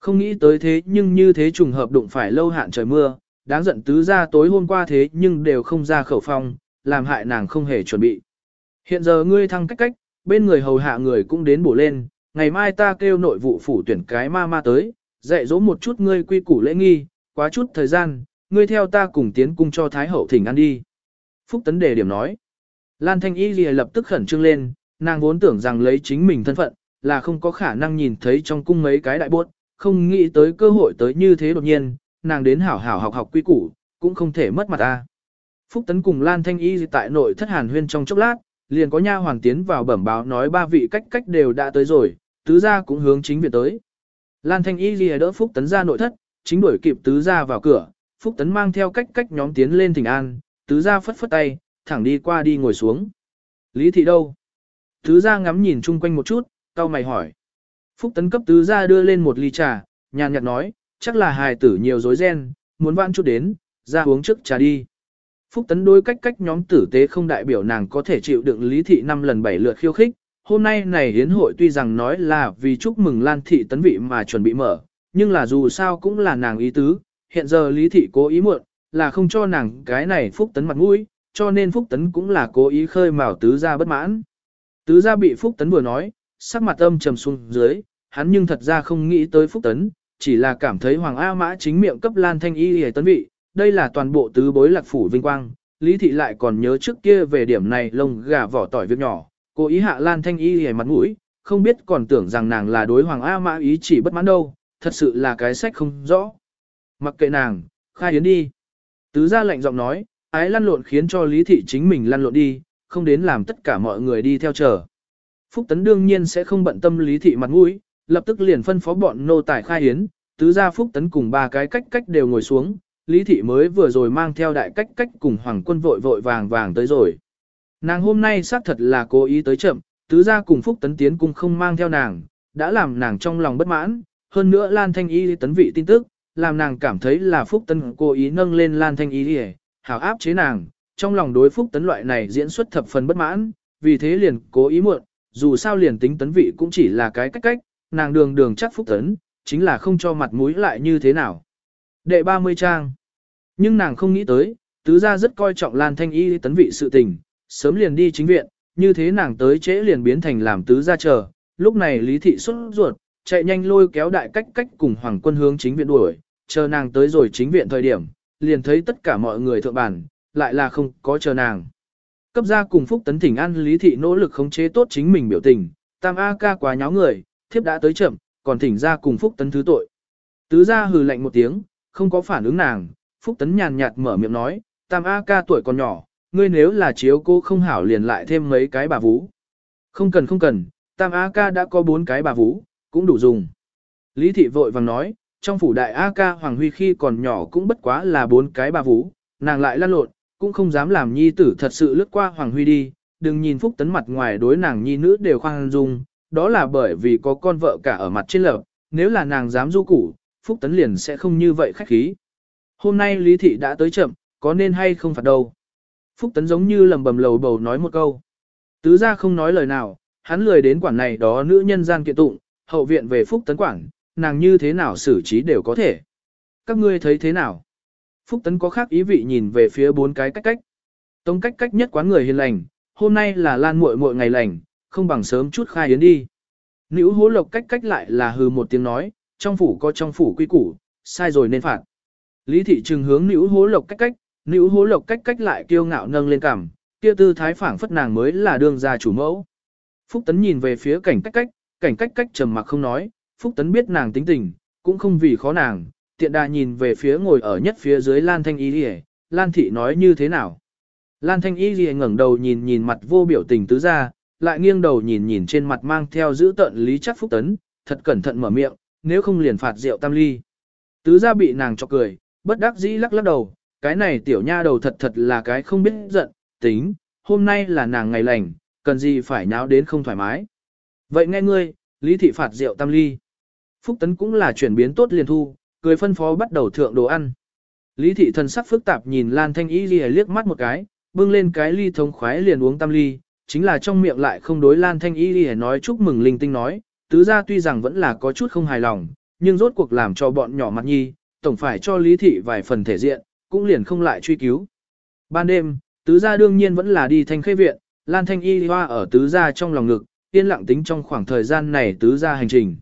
Không nghĩ tới thế nhưng như thế trùng hợp đụng phải lâu hạn trời mưa, đáng giận tứ ra tối hôm qua thế nhưng đều không ra khẩu phong, làm hại nàng không hề chuẩn bị. Hiện giờ ngươi thăng cách cách, bên người hầu hạ người cũng đến bổ lên, ngày mai ta kêu nội vụ phủ tuyển cái ma ma tới, dạy dỗ một chút ngươi quy củ lễ nghi, quá chút thời gian, ngươi theo ta cùng tiến cung cho Thái Hậu thỉnh ăn đi. Phúc Tấn đề điểm nói. Lan Thanh Y Ghi lập tức khẩn trương lên, nàng vốn tưởng rằng lấy chính mình thân phận, là không có khả năng nhìn thấy trong cung mấy cái đại buốt, không nghĩ tới cơ hội tới như thế đột nhiên, nàng đến hảo hảo học học quy củ, cũng không thể mất mặt ta. Phúc Tấn cùng Lan Thanh Y tại nội thất hàn huyên trong chốc lát, liền có nha hoàn tiến vào bẩm báo nói ba vị cách cách đều đã tới rồi, tứ gia cũng hướng chính viện tới. Lan Thanh Y lìa đỡ Phúc Tấn ra nội thất, chính đuổi kịp tứ gia vào cửa, Phúc Tấn mang theo cách cách nhóm tiến lên thỉnh an, tứ gia phất phất tay, thẳng đi qua đi ngồi xuống. Lý thị đâu? Tứ gia ngắm nhìn chung quanh một chút, cau mày hỏi. Phúc Tấn cấp tứ gia đưa lên một ly trà, nhàn nhạt nói, chắc là hài tử nhiều rối ren, muốn vãn chút đến, ra uống trước trà đi. Phúc Tấn đối cách cách nhóm tử tế không đại biểu nàng có thể chịu đựng lý thị năm lần bảy lượt khiêu khích. Hôm nay này hiến hội tuy rằng nói là vì chúc mừng Lan thị tấn vị mà chuẩn bị mở, nhưng là dù sao cũng là nàng ý tứ, hiện giờ lý thị cố ý muộn, là không cho nàng cái này Phúc Tấn mặt mũi, cho nên Phúc Tấn cũng là cố ý khơi mào tứ gia bất mãn. Tứ gia bị Phúc Tấn vừa nói, sắc mặt âm trầm xuống dưới, hắn nhưng thật ra không nghĩ tới Phúc Tấn, chỉ là cảm thấy Hoàng A Mã chính miệng cấp Lan Thanh Y hề tấn vị, đây là toàn bộ tứ bối lạc phủ vinh quang, Lý Thị lại còn nhớ trước kia về điểm này lông gà vỏ tỏi việc nhỏ, cố ý hạ Lan Thanh Y hề mặt mũi, không biết còn tưởng rằng nàng là đối Hoàng A Mã ý chỉ bất mãn đâu, thật sự là cái sách không rõ. Mặc kệ nàng, khai yến đi. Tứ gia lệnh giọng nói, ái lăn lộn khiến cho Lý Thị chính mình lăn lộn đi, không đến làm tất cả mọi người đi theo chờ. Phúc Tấn đương nhiên sẽ không bận tâm Lý Thị mặt mũi, lập tức liền phân phó bọn nô tài khai hiến, tứ gia phúc tấn cùng ba cái cách cách đều ngồi xuống, Lý Thị mới vừa rồi mang theo đại cách cách cùng hoàng quân vội vội vàng vàng tới rồi. Nàng hôm nay xác thật là cố ý tới chậm, tứ gia cùng phúc tấn tiến cung không mang theo nàng, đã làm nàng trong lòng bất mãn, hơn nữa Lan Thanh Y tấn vị tin tức, làm nàng cảm thấy là phúc tấn cố ý nâng lên Lan Thanh Y đi hảo áp chế nàng, trong lòng đối phúc tấn loại này diễn xuất thập phần bất mãn, vì thế liền cố ý muộn, dù sao liền tính tấn vị cũng chỉ là cái cách cách, nàng đường đường chắc phúc tấn, chính là không cho mặt mũi lại như thế nào. Đệ 30 trang Nhưng nàng không nghĩ tới, tứ gia rất coi trọng Lan Thanh Y tấn vị sự tình, sớm liền đi chính viện, như thế nàng tới trễ liền biến thành làm tứ gia chờ, lúc này Lý Thị xuất ruột, chạy nhanh lôi kéo đại cách cách cùng Hoàng quân hướng chính viện đuổi, chờ nàng tới rồi chính viện thời điểm, liền thấy tất cả mọi người thượng bản, lại là không có chờ nàng. Cấp gia cùng Phúc Tấn Thỉnh An Lý Thị nỗ lực khống chế tốt chính mình biểu tình, tam A ca quá nháo người, thiếp đã tới chậm, còn thỉnh gia cùng Phúc Tấn thứ tội. Tứ gia hừ lạnh một tiếng, không có phản ứng nàng, Phúc Tấn nhàn nhạt mở miệng nói, tam A ca tuổi còn nhỏ, ngươi nếu là chiếu cô không hảo liền lại thêm mấy cái bà vú. Không cần không cần, tam A ca đã có bốn cái bà vú, cũng đủ dùng. Lý thị vội vàng nói, trong phủ đại A ca Hoàng Huy khi còn nhỏ cũng bất quá là bốn cái bà vú, nàng lại lăn lộn, cũng không dám làm nhi tử thật sự lướt qua Hoàng Huy đi, đừng nhìn Phúc Tấn mặt ngoài đối nàng nhi nữ đều khoan dung, đó là bởi vì có con vợ cả ở mặt trên lợp, nếu là nàng dám du củ, Phúc Tấn liền sẽ không như vậy khách khí. Hôm nay Lý Thị đã tới chậm, có nên hay không phạt đâu. Phúc Tấn giống như lầm bầm lầu bầu nói một câu. Tứ ra không nói lời nào, hắn lười đến quản này đó nữ nhân gian kiện tụng, hậu viện về Phúc Tấn quản, nàng như thế nào xử trí đều có thể. Các ngươi thấy thế nào? Phúc Tấn có khác ý vị nhìn về phía bốn cái cách cách. tống cách cách nhất quán người hiền lành, hôm nay là lan muội muội ngày lành, không bằng sớm chút khai yến đi. Nữ hố lộc cách cách lại là hừ một tiếng nói, trong phủ có trong phủ quy củ, sai rồi nên phạt. Lý thị trừng hướng nữ hố lộc cách cách, nữ hố lộc cách cách lại kiêu ngạo nâng lên cằm, kia tư thái phảng phất nàng mới là đương gia chủ mẫu. Phúc Tấn nhìn về phía cảnh cách cách, cảnh cách cách trầm mặc không nói, Phúc Tấn biết nàng tính tình, cũng không vì khó nàng, tiện đà nhìn về phía ngồi ở nhất phía dưới Lan Thanh Y Lì Lan Thị nói như thế nào. Lan Thanh Y Lì ngẩng đầu nhìn nhìn mặt vô biểu tình tứ ra, lại nghiêng đầu nhìn nhìn trên mặt mang theo giữ tận lý chắc Phúc Tấn, thật cẩn thận mở miệng, nếu không liền phạt rượu tam ly. Tứ ra bị nàng chọc cười, bất đắc dĩ lắc lắc đầu, cái này tiểu nha đầu thật thật là cái không biết giận, tính, hôm nay là nàng ngày lành, cần gì phải nháo đến không thoải mái. Vậy nghe ngươi, lý thị phạt rượu tam ly. Phúc Tấn cũng là chuyển biến tốt liền thu, cười phân phó bắt đầu thượng đồ ăn. Lý thị thần sắc phức tạp nhìn Lan Thanh Y Ghi liếc mắt một cái, bưng lên cái ly thống khoái liền uống tam ly, chính là trong miệng lại không đối Lan Thanh Y Ghi nói chúc mừng linh tinh nói, tứ gia tuy rằng vẫn là có chút không hài lòng, nhưng rốt cuộc làm cho bọn nhỏ mặt nhi, tổng phải cho Lý thị vài phần thể diện, cũng liền không lại truy cứu. Ban đêm, tứ gia đương nhiên vẫn là đi thanh khê viện, Lan Thanh Y hoa ở tứ gia trong lòng ngực, yên lặng tính trong khoảng thời gian này tứ gia hành trình.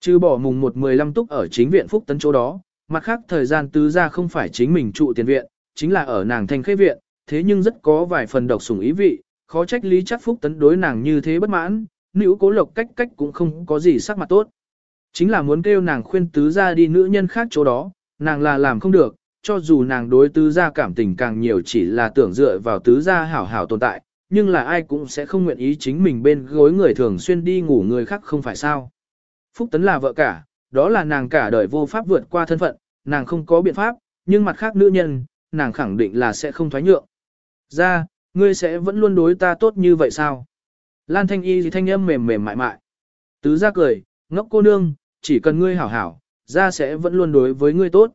Trừ bỏ mùng 1-15 túc ở chính viện Phúc Tấn chỗ đó, mặt khác thời gian tứ gia không phải chính mình trụ tiền viện, chính là ở nàng thanh khê viện, thế nhưng rất có vài phần độc sủng ý vị, khó trách lý chắc Phúc Tấn đối nàng như thế bất mãn, nữ cố lộc cách cách cũng không có gì sắc mặt tốt. Chính là muốn kêu nàng khuyên tứ gia đi nữ nhân khác chỗ đó, nàng là làm không được, cho dù nàng đối tứ gia cảm tình càng nhiều chỉ là tưởng dựa vào tứ gia hảo hảo tồn tại, nhưng là ai cũng sẽ không nguyện ý chính mình bên gối người thường xuyên đi ngủ người khác không phải sao. Phúc Tấn là vợ cả, đó là nàng cả đời vô pháp vượt qua thân phận, nàng không có biện pháp, nhưng mặt khác nữ nhân, nàng khẳng định là sẽ không thoái nhượng. Ra, ngươi sẽ vẫn luôn đối ta tốt như vậy sao? Lan Thanh Y thì thanh âm mềm mềm mại mại. Tứ ra cười, ngốc cô nương, chỉ cần ngươi hảo hảo, ra sẽ vẫn luôn đối với ngươi tốt.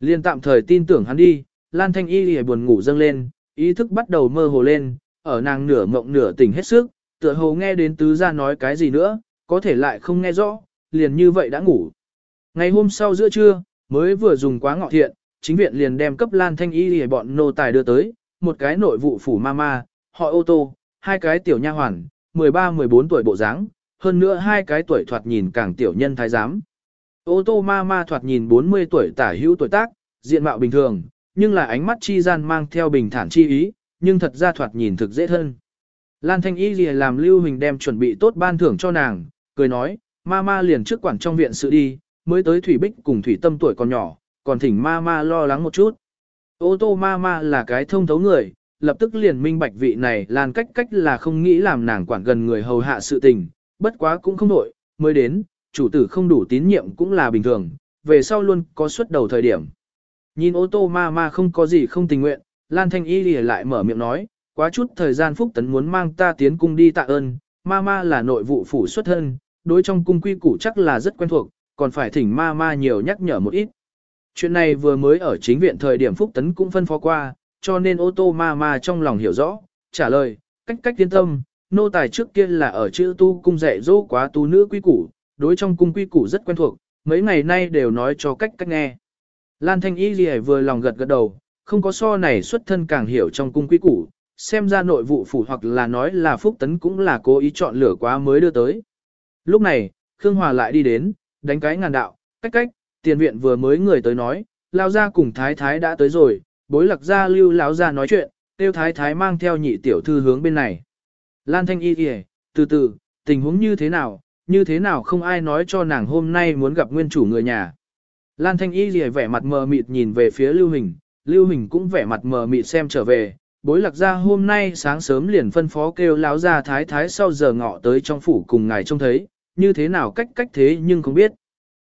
Liên tạm thời tin tưởng hắn đi, Lan Thanh Y thì buồn ngủ dâng lên, ý thức bắt đầu mơ hồ lên, ở nàng nửa mộng nửa tỉnh hết sức, tựa hồ nghe đến tứ gia nói cái gì nữa, có thể lại không nghe rõ, liền như vậy đã ngủ. Ngày hôm sau giữa trưa, mới vừa dùng quá ngọ thiện, chính viện liền đem cấp Lan Thanh Y để bọn nô tài đưa tới, một cái nội vụ phủ mama, họ ô tô, hai cái tiểu nha hoàn, 13-14 tuổi bộ dáng, hơn nữa hai cái tuổi thoạt nhìn càng tiểu nhân thái giám. Ô tô mama thoạt nhìn 40 tuổi tả hữu tuổi tác, diện mạo bình thường, nhưng là ánh mắt chi gian mang theo bình thản chi ý, nhưng thật ra thoạt nhìn thực dễ thân. Lan Thanh Y lìa làm Lưu Huỳnh đem chuẩn bị tốt ban thưởng cho nàng, cười nói, ma ma liền trước quản trong viện sự đi, mới tới Thủy Bích cùng Thủy Tâm tuổi còn nhỏ, còn thỉnh ma ma lo lắng một chút. Ô tô ma ma là cái thông thấu người, lập tức liền minh bạch vị này Lan cách cách là không nghĩ làm nàng quản gần người hầu hạ sự tình, bất quá cũng không nổi, mới đến, chủ tử không đủ tín nhiệm cũng là bình thường, về sau luôn có suất đầu thời điểm. Nhìn ô tô ma ma không có gì không tình nguyện, Lan Thanh Y lìa lại mở miệng nói, quá chút thời gian Phúc Tấn muốn mang ta tiến cung đi tạ ơn, ma ma là nội vụ phủ xuất thân, đối trong cung quy củ chắc là rất quen thuộc, còn phải thỉnh ma ma nhiều nhắc nhở một ít. Chuyện này vừa mới ở chính viện thời điểm Phúc Tấn cũng phân phó qua, cho nên ô tô ma ma trong lòng hiểu rõ, trả lời, cách cách tiến tâm, nô tài trước kia là ở chữ tu cung dạy dỗ quá tu nữ quy củ, đối trong cung quy củ rất quen thuộc, mấy ngày nay đều nói cho cách cách nghe. Lan Thanh Y Ghi vừa lòng gật gật đầu, không có so này xuất thân càng hiểu trong cung quy củ, xem ra nội vụ phủ hoặc là nói là Phúc Tấn cũng là cố ý chọn lửa quá mới đưa tới. Lúc này, Khương Hòa lại đi đến, đánh cái ngàn đạo, cách cách, tiền viện vừa mới người tới nói, lao ra cùng thái thái đã tới rồi, bối lạc ra lưu lão ra nói chuyện, tiêu thái thái mang theo nhị tiểu thư hướng bên này. Lan Thanh Y kìa, từ từ, tình huống như thế nào, như thế nào không ai nói cho nàng hôm nay muốn gặp nguyên chủ người nhà. Lan Thanh Y kìa vẻ mặt mờ mịt nhìn về phía Lưu Hình, Lưu Hình cũng vẻ mặt mờ mịt xem trở về, bối lạc gia hôm nay sáng sớm liền phân phó kêu lão ra thái thái sau giờ ngọ tới trong phủ cùng ngài trông thấy, như thế nào cách cách thế nhưng không biết.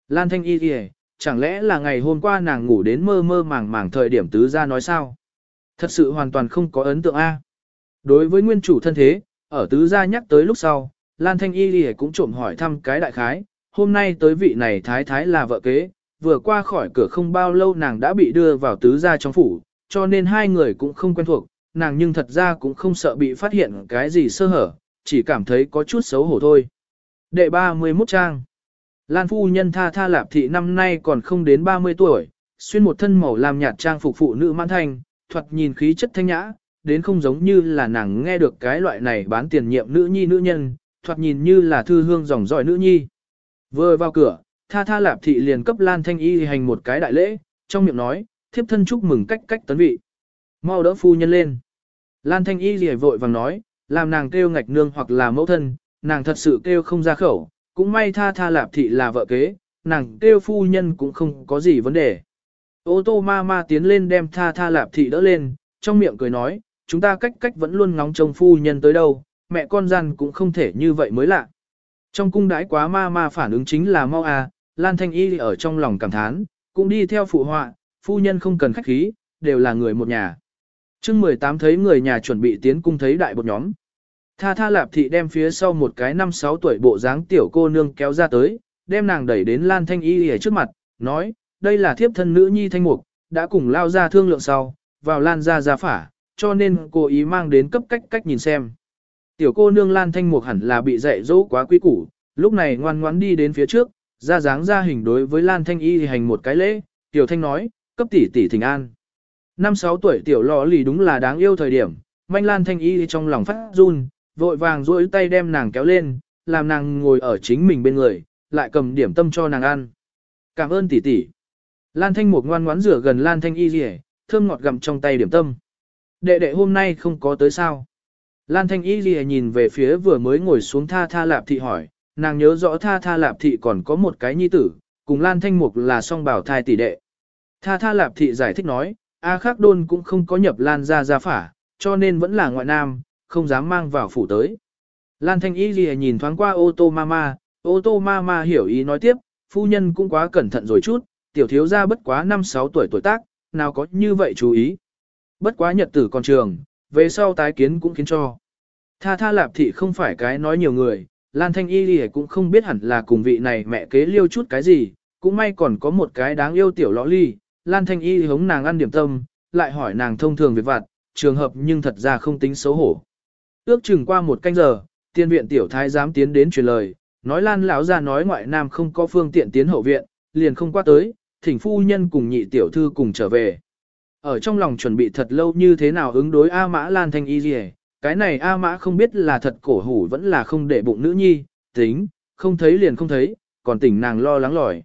Lan Thanh Y kìa, chẳng lẽ là ngày hôm qua nàng ngủ đến mơ mơ màng màng thời điểm tứ ra nói sao? Thật sự hoàn toàn không có ấn tượng A. Đối với nguyên chủ thân thế, ở tứ gia nhắc tới lúc sau, Lan Thanh Y kìa cũng trộm hỏi thăm cái đại khái, hôm nay tới vị này thái thái là vợ kế, vừa qua khỏi cửa không bao lâu nàng đã bị đưa vào tứ gia trong phủ, cho nên hai người cũng không quen thuộc, nàng nhưng thật ra cũng không sợ bị phát hiện cái gì sơ hở, chỉ cảm thấy có chút xấu hổ thôi. Đệ 31 trang Lan phu nhân tha tha lạp thị năm nay còn không đến 30 tuổi, xuyên một thân màu làm nhạt trang phục phụ nữ mãn thanh, thuật nhìn khí chất thanh nhã, đến không giống như là nàng nghe được cái loại này bán tiền nhiệm nữ nhi nữ nhân, thoạt nhìn như là thư hương dòng dõi nữ nhi. Vừa vào cửa, tha tha lạp thị liền cấp Lan Thanh Y hành một cái đại lễ, trong miệng nói, thiếp thân chúc mừng cách cách tấn vị. Mau đỡ phu nhân lên. Lan Thanh Y lìa vội vàng nói, làm nàng kêu ngạch nương hoặc là mẫu thân, nàng thật sự kêu không ra khẩu, cũng may tha tha lạp thị là vợ kế, nàng kêu phu nhân cũng không có gì vấn đề. Ô tô ma ma tiến lên đem tha tha lạp thị đỡ lên, trong miệng cười nói, chúng ta cách cách vẫn luôn ngóng trông phu nhân tới đâu, mẹ con gian cũng không thể như vậy mới lạ. Trong cung đãi quá ma ma phản ứng chính là mau à, Lan Thanh Y ở trong lòng cảm thán, cũng đi theo phụ họa, phu nhân không cần khách khí, đều là người một nhà chương 18 thấy người nhà chuẩn bị tiến cung thấy đại bột nhóm. Tha tha lạp thị đem phía sau một cái năm sáu tuổi bộ dáng tiểu cô nương kéo ra tới, đem nàng đẩy đến Lan Thanh Y ở trước mặt, nói, đây là thiếp thân nữ nhi thanh mục, đã cùng lao ra thương lượng sau, vào Lan ra ra phả, cho nên cô ý mang đến cấp cách cách nhìn xem. Tiểu cô nương Lan Thanh Mục hẳn là bị dạy dỗ quá quý củ, lúc này ngoan ngoãn đi đến phía trước, ra dáng ra hình đối với Lan Thanh Y thì hành một cái lễ, Tiểu Thanh nói, cấp tỷ tỷ thỉnh an. Năm sáu tuổi tiểu lò lì đúng là đáng yêu thời điểm, manh Lan Thanh Y trong lòng phát run, vội vàng duỗi tay đem nàng kéo lên, làm nàng ngồi ở chính mình bên người, lại cầm điểm tâm cho nàng ăn. Cảm ơn tỷ tỷ. Lan Thanh Mục ngoan ngoãn rửa gần Lan Thanh Y rỉa, thơm ngọt gặm trong tay điểm tâm. Đệ đệ hôm nay không có tới sao. Lan Thanh Y rỉa nhìn về phía vừa mới ngồi xuống Tha Tha Lạp Thị hỏi, nàng nhớ rõ Tha Tha Lạp Thị còn có một cái nhi tử, cùng Lan Thanh Mục là song bảo thai tỷ đệ. Tha Tha Lạp Thị giải thích nói, A Khắc Đôn cũng không có nhập Lan ra gia phả, cho nên vẫn là ngoại nam, không dám mang vào phủ tới. Lan Thanh Y Ghi nhìn thoáng qua ô tô mama, ô tô mama hiểu ý nói tiếp, phu nhân cũng quá cẩn thận rồi chút, tiểu thiếu gia bất quá 5-6 tuổi tuổi tác, nào có như vậy chú ý. Bất quá nhật tử còn trường, về sau tái kiến cũng khiến cho. Tha tha lạp thị không phải cái nói nhiều người, Lan Thanh Y lìa cũng không biết hẳn là cùng vị này mẹ kế liêu chút cái gì, cũng may còn có một cái đáng yêu tiểu lõ ly, Lan Thanh Y hống nàng ăn điểm tâm, lại hỏi nàng thông thường việc vặt, trường hợp nhưng thật ra không tính xấu hổ. Ước chừng qua một canh giờ, tiên viện tiểu thái dám tiến đến truyền lời, nói Lan lão ra nói ngoại nam không có phương tiện tiến hậu viện, liền không qua tới, thỉnh phu nhân cùng nhị tiểu thư cùng trở về. Ở trong lòng chuẩn bị thật lâu như thế nào ứng đối A Mã Lan Thanh Y gì cái này A Mã không biết là thật cổ hủ vẫn là không để bụng nữ nhi, tính, không thấy liền không thấy, còn tỉnh nàng lo lắng lỏi.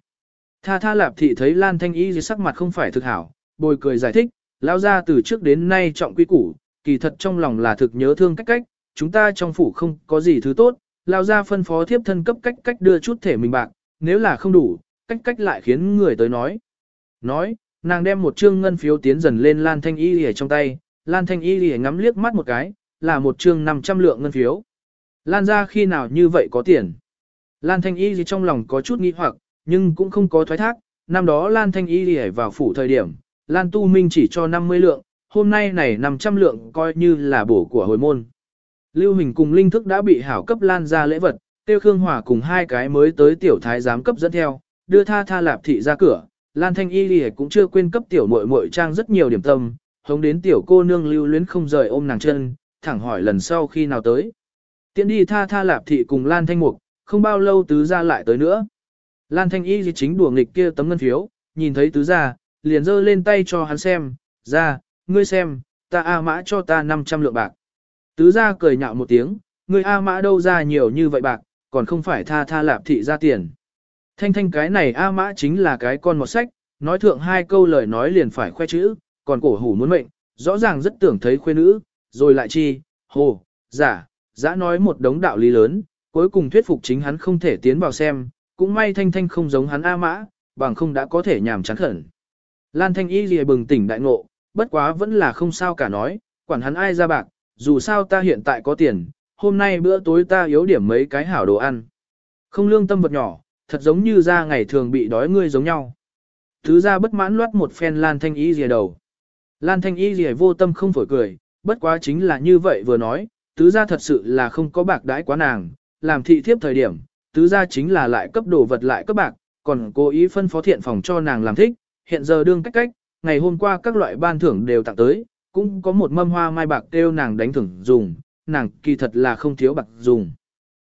Tha tha lạp thị thấy Lan Thanh Y gì sắc mặt không phải thực hảo, bồi cười giải thích, lao ra từ trước đến nay trọng quy củ, kỳ thật trong lòng là thực nhớ thương cách cách, chúng ta trong phủ không có gì thứ tốt, lao ra phân phó thiếp thân cấp cách cách đưa chút thể mình bạc, nếu là không đủ, cách cách lại khiến người tới nói. Nói, nàng đem một trương ngân phiếu tiến dần lên Lan Thanh Y lìa trong tay, Lan Thanh Y lìa ngắm liếc mắt một cái, là một trương 500 lượng ngân phiếu. Lan ra khi nào như vậy có tiền. Lan Thanh Y gì trong lòng có chút nghi hoặc, nhưng cũng không có thoái thác, năm đó Lan Thanh Y gì vào phủ thời điểm, Lan Tu Minh chỉ cho 50 lượng, hôm nay này 500 lượng coi như là bổ của hồi môn. Lưu Hình cùng Linh Thức đã bị hảo cấp Lan ra lễ vật, Tiêu Khương Hòa cùng hai cái mới tới tiểu thái giám cấp dẫn theo, đưa tha tha lạp thị ra cửa, Lan Thanh Y Lì cũng chưa quên cấp tiểu muội muội trang rất nhiều điểm tâm, hống đến tiểu cô nương lưu luyến không rời ôm nàng chân, thẳng hỏi lần sau khi nào tới. Tiến đi tha tha lạp thị cùng Lan Thanh Mục, không bao lâu tứ ra lại tới nữa. Lan Thanh Y gì chính đùa nghịch kia tấm ngân phiếu, nhìn thấy tứ ra, liền giơ lên tay cho hắn xem, ra, ngươi xem, ta A mã cho ta 500 lượng bạc. Tứ ra cười nhạo một tiếng, ngươi A mã đâu ra nhiều như vậy bạc, còn không phải tha tha lạp thị ra tiền. Thanh thanh cái này A mã chính là cái con một sách, nói thượng hai câu lời nói liền phải khoe chữ, còn cổ hủ muốn mệnh, rõ ràng rất tưởng thấy khuê nữ, rồi lại chi, hồ, giả, giả nói một đống đạo lý lớn, cuối cùng thuyết phục chính hắn không thể tiến vào xem, cũng may thanh thanh không giống hắn A mã, bằng không đã có thể nhảm chán khẩn. Lan thanh y lìa bừng tỉnh đại ngộ, bất quá vẫn là không sao cả nói, quản hắn ai ra bạc, dù sao ta hiện tại có tiền, hôm nay bữa tối ta yếu điểm mấy cái hảo đồ ăn. Không lương tâm vật nhỏ, thật giống như ra ngày thường bị đói ngươi giống nhau. Thứ ra bất mãn loát một phen Lan Thanh Y rìa đầu. Lan Thanh Y rìa vô tâm không phổi cười, bất quá chính là như vậy vừa nói, tứ gia thật sự là không có bạc đãi quá nàng, làm thị thiếp thời điểm, tứ gia chính là lại cấp đồ vật lại cấp bạc, còn cố ý phân phó thiện phòng cho nàng làm thích, hiện giờ đương cách cách, ngày hôm qua các loại ban thưởng đều tặng tới, cũng có một mâm hoa mai bạc kêu nàng đánh thưởng dùng, nàng kỳ thật là không thiếu bạc dùng.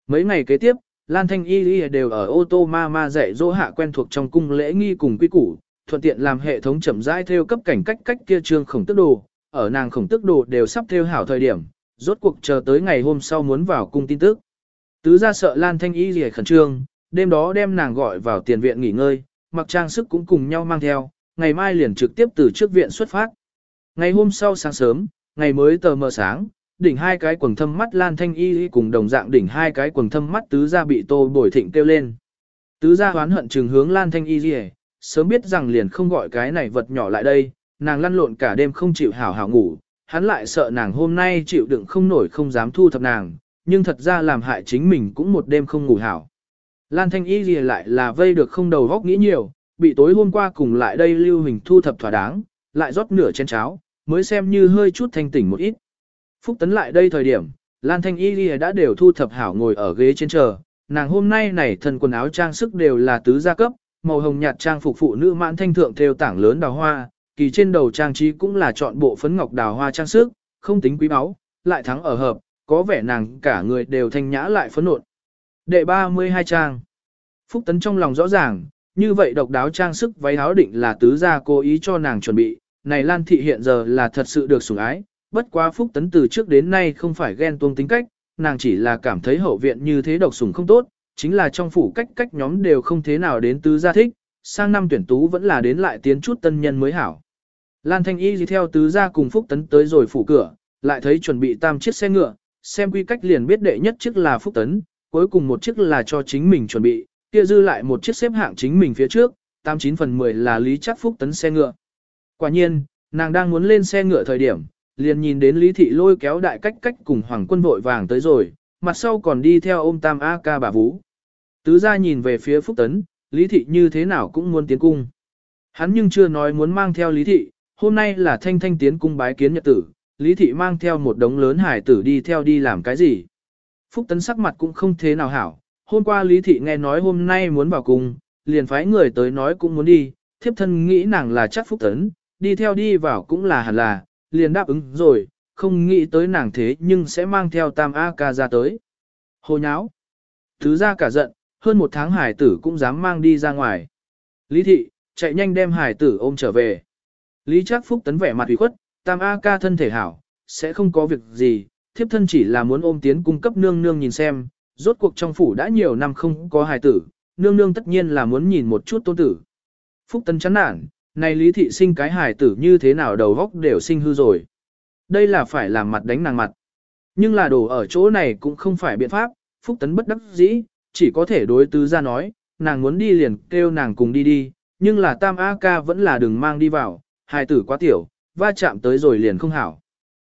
Mấy ngày kế tiếp, Lan Thanh Y Y đều ở ô tô ma ma dạy dỗ hạ quen thuộc trong cung lễ nghi cùng quy củ, thuận tiện làm hệ thống chậm rãi theo cấp cảnh cách cách kia trương khổng tức đồ, ở nàng khổng tức đồ đều sắp theo hảo thời điểm, rốt cuộc chờ tới ngày hôm sau muốn vào cung tin tức. Tứ ra sợ Lan Thanh Y gì khẩn trương, đêm đó đem nàng gọi vào tiền viện nghỉ ngơi, mặc trang sức cũng cùng nhau mang theo, ngày mai liền trực tiếp từ trước viện xuất phát. Ngày hôm sau sáng sớm, ngày mới tờ mờ sáng, đỉnh hai cái quần thâm mắt Lan Thanh Y cùng đồng dạng đỉnh hai cái quần thâm mắt tứ gia bị Tô Bồi Thịnh kêu lên. Tứ gia hoán hận trừng hướng Lan Thanh Y sớm biết rằng liền không gọi cái này vật nhỏ lại đây, nàng lăn lộn cả đêm không chịu hảo hảo ngủ, hắn lại sợ nàng hôm nay chịu đựng không nổi không dám thu thập nàng, nhưng thật ra làm hại chính mình cũng một đêm không ngủ hảo. Lan Thanh Y lại là vây được không đầu góc nghĩ nhiều, bị tối hôm qua cùng lại đây lưu hình thu thập thỏa đáng, lại rót nửa chén cháo, mới xem như hơi chút thanh tỉnh một ít. Phúc tấn lại đây thời điểm, Lan Thanh Y Ghi đã đều thu thập hảo ngồi ở ghế trên chờ, nàng hôm nay này thần quần áo trang sức đều là tứ gia cấp, màu hồng nhạt trang phục phụ nữ mãn thanh thượng theo tảng lớn đào hoa, kỳ trên đầu trang trí cũng là chọn bộ phấn ngọc đào hoa trang sức, không tính quý báu, lại thắng ở hợp, có vẻ nàng cả người đều thanh nhã lại phấn nộn. Đệ 32 trang. Phúc tấn trong lòng rõ ràng, như vậy độc đáo trang sức váy áo định là tứ gia cố ý cho nàng chuẩn bị, này Lan thị hiện giờ là thật sự được sủng ái, bất quá phúc tấn từ trước đến nay không phải ghen tuông tính cách, nàng chỉ là cảm thấy hậu viện như thế độc sủng không tốt, chính là trong phủ cách cách nhóm đều không thế nào đến tứ gia thích, sang năm tuyển tú vẫn là đến lại tiến chút tân nhân mới hảo. Lan Thanh Y đi theo tứ gia cùng phúc tấn tới rồi phủ cửa, lại thấy chuẩn bị tam chiếc xe ngựa, xem quy cách liền biết đệ nhất chiếc là phúc tấn, cuối cùng một chiếc là cho chính mình chuẩn bị, kia dư lại một chiếc xếp hạng chính mình phía trước, 89 phần 10 là Lý Chắc Phúc tấn xe ngựa. Quả nhiên, nàng đang muốn lên xe ngựa thời điểm, liền nhìn đến Lý Thị lôi kéo đại cách cách cùng Hoàng quân vội vàng tới rồi, mặt sau còn đi theo ôm tam A ca bà Vũ. Tứ ra nhìn về phía Phúc Tấn, Lý Thị như thế nào cũng muốn tiến cung. Hắn nhưng chưa nói muốn mang theo Lý Thị, hôm nay là thanh thanh tiến cung bái kiến nhật tử, Lý Thị mang theo một đống lớn hải tử đi theo đi làm cái gì. Phúc Tấn sắc mặt cũng không thế nào hảo, hôm qua Lý Thị nghe nói hôm nay muốn vào cung, liền phái người tới nói cũng muốn đi, thiếp thân nghĩ nàng là chắc Phúc Tấn, đi theo đi vào cũng là hẳn là, liền đáp ứng rồi, không nghĩ tới nàng thế nhưng sẽ mang theo tam A ca ra tới. Hồ nháo. Thứ ra cả giận, hơn một tháng hải tử cũng dám mang đi ra ngoài. Lý thị, chạy nhanh đem hải tử ôm trở về. Lý Trác Phúc tấn vẻ mặt ủy khuất, tam A ca thân thể hảo, sẽ không có việc gì, thiếp thân chỉ là muốn ôm tiến cung cấp nương nương nhìn xem, rốt cuộc trong phủ đã nhiều năm không có hài tử, nương nương tất nhiên là muốn nhìn một chút tôn tử. Phúc tấn chán nản, này lý thị sinh cái hài tử như thế nào đầu góc đều sinh hư rồi. Đây là phải làm mặt đánh nàng mặt. Nhưng là đồ ở chỗ này cũng không phải biện pháp, phúc tấn bất đắc dĩ, chỉ có thể đối tứ ra nói, nàng muốn đi liền kêu nàng cùng đi đi, nhưng là tam A ca vẫn là đừng mang đi vào, hài tử quá tiểu, va chạm tới rồi liền không hảo.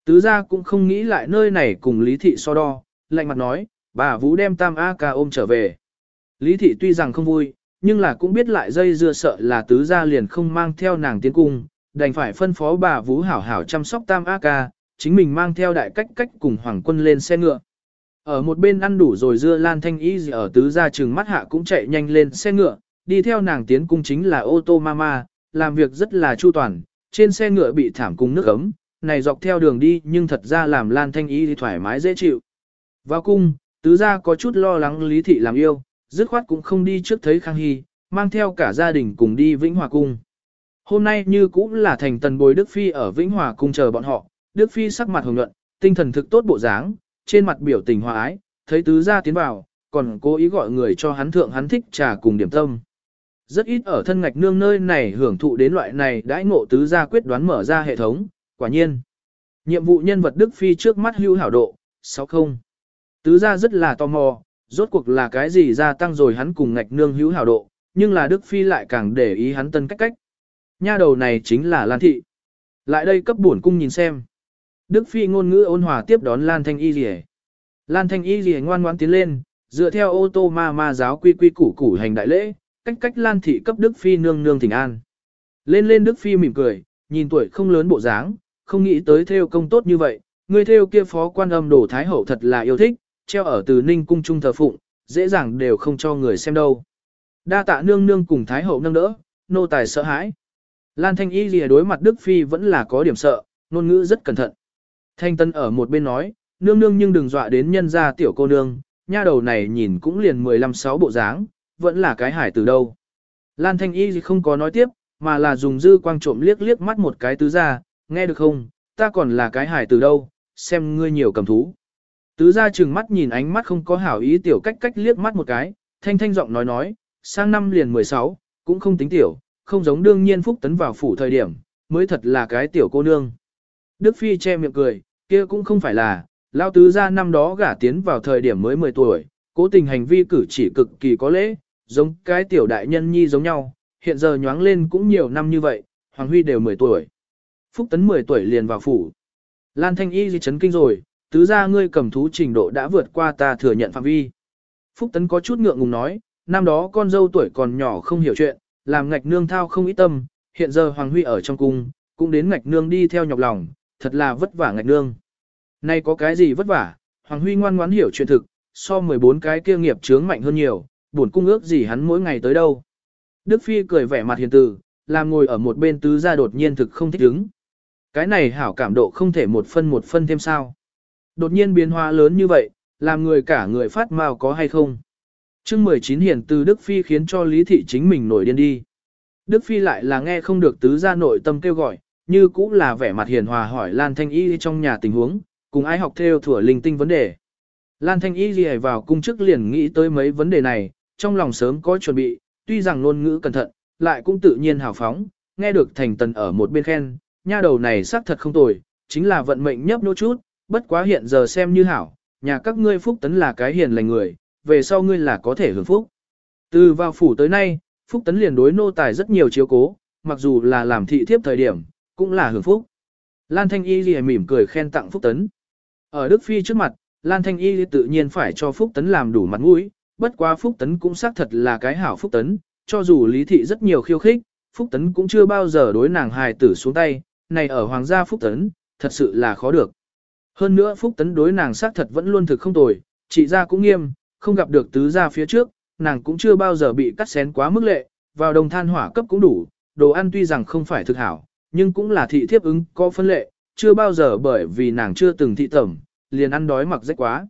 Tứ ra cũng không nghĩ lại nơi này cùng lý thị so đo, lạnh mặt nói, bà Vũ đem tam A ca ôm trở về. Lý thị tuy rằng không vui, nhưng là cũng biết lại dây dưa sợ là tứ gia liền không mang theo nàng tiến cung, đành phải phân phó bà Vũ hảo hảo chăm sóc tam A ca, chính mình mang theo đại cách cách cùng hoàng quân lên xe ngựa. Ở một bên ăn đủ rồi dưa lan thanh ý gì ở tứ gia trừng mắt hạ cũng chạy nhanh lên xe ngựa, đi theo nàng tiến cung chính là ô tô mama, làm việc rất là chu toàn, trên xe ngựa bị thảm cùng nước ấm, này dọc theo đường đi nhưng thật ra làm lan thanh y thì thoải mái dễ chịu. Vào cung, tứ gia có chút lo lắng lý thị làm yêu, dứt khoát cũng không đi trước thấy Khang Hy, mang theo cả gia đình cùng đi Vĩnh Hòa Cung. Hôm nay như cũng là thành tần bồi Đức Phi ở Vĩnh Hòa Cung chờ bọn họ, Đức Phi sắc mặt hồng nhuận, tinh thần thực tốt bộ dáng, trên mặt biểu tình hòa ái, thấy tứ gia tiến vào, còn cố ý gọi người cho hắn thượng hắn thích trà cùng điểm tâm. Rất ít ở thân ngạch nương nơi này hưởng thụ đến loại này đãi ngộ tứ gia quyết đoán mở ra hệ thống, quả nhiên. Nhiệm vụ nhân vật Đức Phi trước mắt hưu hảo độ, 60. Tứ gia rất là tò mò, rốt cuộc là cái gì gia tăng rồi hắn cùng ngạch nương hữu hảo độ, nhưng là Đức Phi lại càng để ý hắn tân cách cách. Nha đầu này chính là Lan Thị. Lại đây cấp bổn cung nhìn xem. Đức Phi ngôn ngữ ôn hòa tiếp đón Lan Thanh Y Lì Lan Thanh Y Lì ngoan ngoãn tiến lên, dựa theo ô tô ma ma giáo quy quy củ củ hành đại lễ, cách cách Lan Thị cấp Đức Phi nương nương thỉnh an. Lên lên Đức Phi mỉm cười, nhìn tuổi không lớn bộ dáng, không nghĩ tới theo công tốt như vậy, người theo kia phó quan âm đổ thái hậu thật là yêu thích, treo ở từ ninh cung trung thờ phụng, dễ dàng đều không cho người xem đâu. Đa tạ nương nương cùng thái hậu nâng đỡ, nô tài sợ hãi. Lan Thanh Y lìa đối mặt Đức Phi vẫn là có điểm sợ, ngôn ngữ rất cẩn thận. Thanh Tân ở một bên nói, nương nương nhưng đừng dọa đến nhân gia tiểu cô nương, nha đầu này nhìn cũng liền 15-6 bộ dáng, vẫn là cái hải từ đâu. Lan Thanh Y không có nói tiếp, mà là dùng dư quang trộm liếc liếc mắt một cái tứ ra, nghe được không, ta còn là cái hải từ đâu, xem ngươi nhiều cầm thú. Tứ ra chừng mắt nhìn ánh mắt không có hảo ý tiểu cách cách liếc mắt một cái, thanh thanh giọng nói nói, sang năm liền 16, cũng không tính tiểu, không giống đương nhiên phúc tấn vào phủ thời điểm, mới thật là cái tiểu cô nương. Đức Phi che miệng cười, kia cũng không phải là, lao tứ ra năm đó gả tiến vào thời điểm mới 10 tuổi, cố tình hành vi cử chỉ cực kỳ có lễ, giống cái tiểu đại nhân nhi giống nhau, hiện giờ nhoáng lên cũng nhiều năm như vậy, Hoàng Huy đều 10 tuổi. Phúc Tấn 10 tuổi liền vào phủ. Lan Thanh Y di chấn kinh rồi, tứ ra ngươi cầm thú trình độ đã vượt qua ta thừa nhận phạm vi. Phúc Tấn có chút ngượng ngùng nói, năm đó con dâu tuổi còn nhỏ không hiểu chuyện, làm ngạch nương thao không ý tâm, hiện giờ Hoàng Huy ở trong cung, cũng đến ngạch nương đi theo nhọc lòng, thật là vất vả ngạch nương. Nay có cái gì vất vả, Hoàng Huy ngoan ngoãn hiểu chuyện thực, so 14 cái kia nghiệp chướng mạnh hơn nhiều, buồn cung ước gì hắn mỗi ngày tới đâu. Đức Phi cười vẻ mặt hiền từ, làm ngồi ở một bên tứ gia đột nhiên thực không thích ứng. Cái này hảo cảm độ không thể một phân một phân thêm sao. Đột nhiên biến hóa lớn như vậy, làm người cả người phát mau có hay không. chương 19 hiền từ Đức Phi khiến cho Lý Thị chính mình nổi điên đi. Đức Phi lại là nghe không được tứ gia nội tâm kêu gọi, như cũng là vẻ mặt hiền hòa hỏi Lan Thanh Y trong nhà tình huống, cùng ai học theo thủa linh tinh vấn đề. Lan Thanh Y gì vào cung chức liền nghĩ tới mấy vấn đề này, trong lòng sớm có chuẩn bị, tuy rằng ngôn ngữ cẩn thận, lại cũng tự nhiên hào phóng, nghe được thành tần ở một bên khen, nha đầu này xác thật không tồi, chính là vận mệnh nhấp nô chút, bất quá hiện giờ xem như hảo, nhà các ngươi phúc tấn là cái hiền lành người, về sau ngươi là có thể hưởng phúc. Từ vào phủ tới nay, phúc tấn liền đối nô tài rất nhiều chiếu cố, mặc dù là làm thị thiếp thời điểm, cũng là hưởng phúc. Lan Thanh Y lìa mỉm cười khen tặng phúc tấn. Ở Đức Phi trước mặt, Lan Thanh Y tự nhiên phải cho phúc tấn làm đủ mặt mũi, bất quá phúc tấn cũng xác thật là cái hảo phúc tấn, cho dù lý thị rất nhiều khiêu khích, phúc tấn cũng chưa bao giờ đối nàng hài tử xuống tay, này ở hoàng gia phúc tấn, thật sự là khó được. Hơn nữa Phúc Tấn đối nàng xác thật vẫn luôn thực không tồi, chị ra cũng nghiêm, không gặp được tứ gia phía trước, nàng cũng chưa bao giờ bị cắt xén quá mức lệ, vào đồng than hỏa cấp cũng đủ, đồ ăn tuy rằng không phải thực hảo, nhưng cũng là thị thiếp ứng có phân lệ, chưa bao giờ bởi vì nàng chưa từng thị tẩm, liền ăn đói mặc rách quá.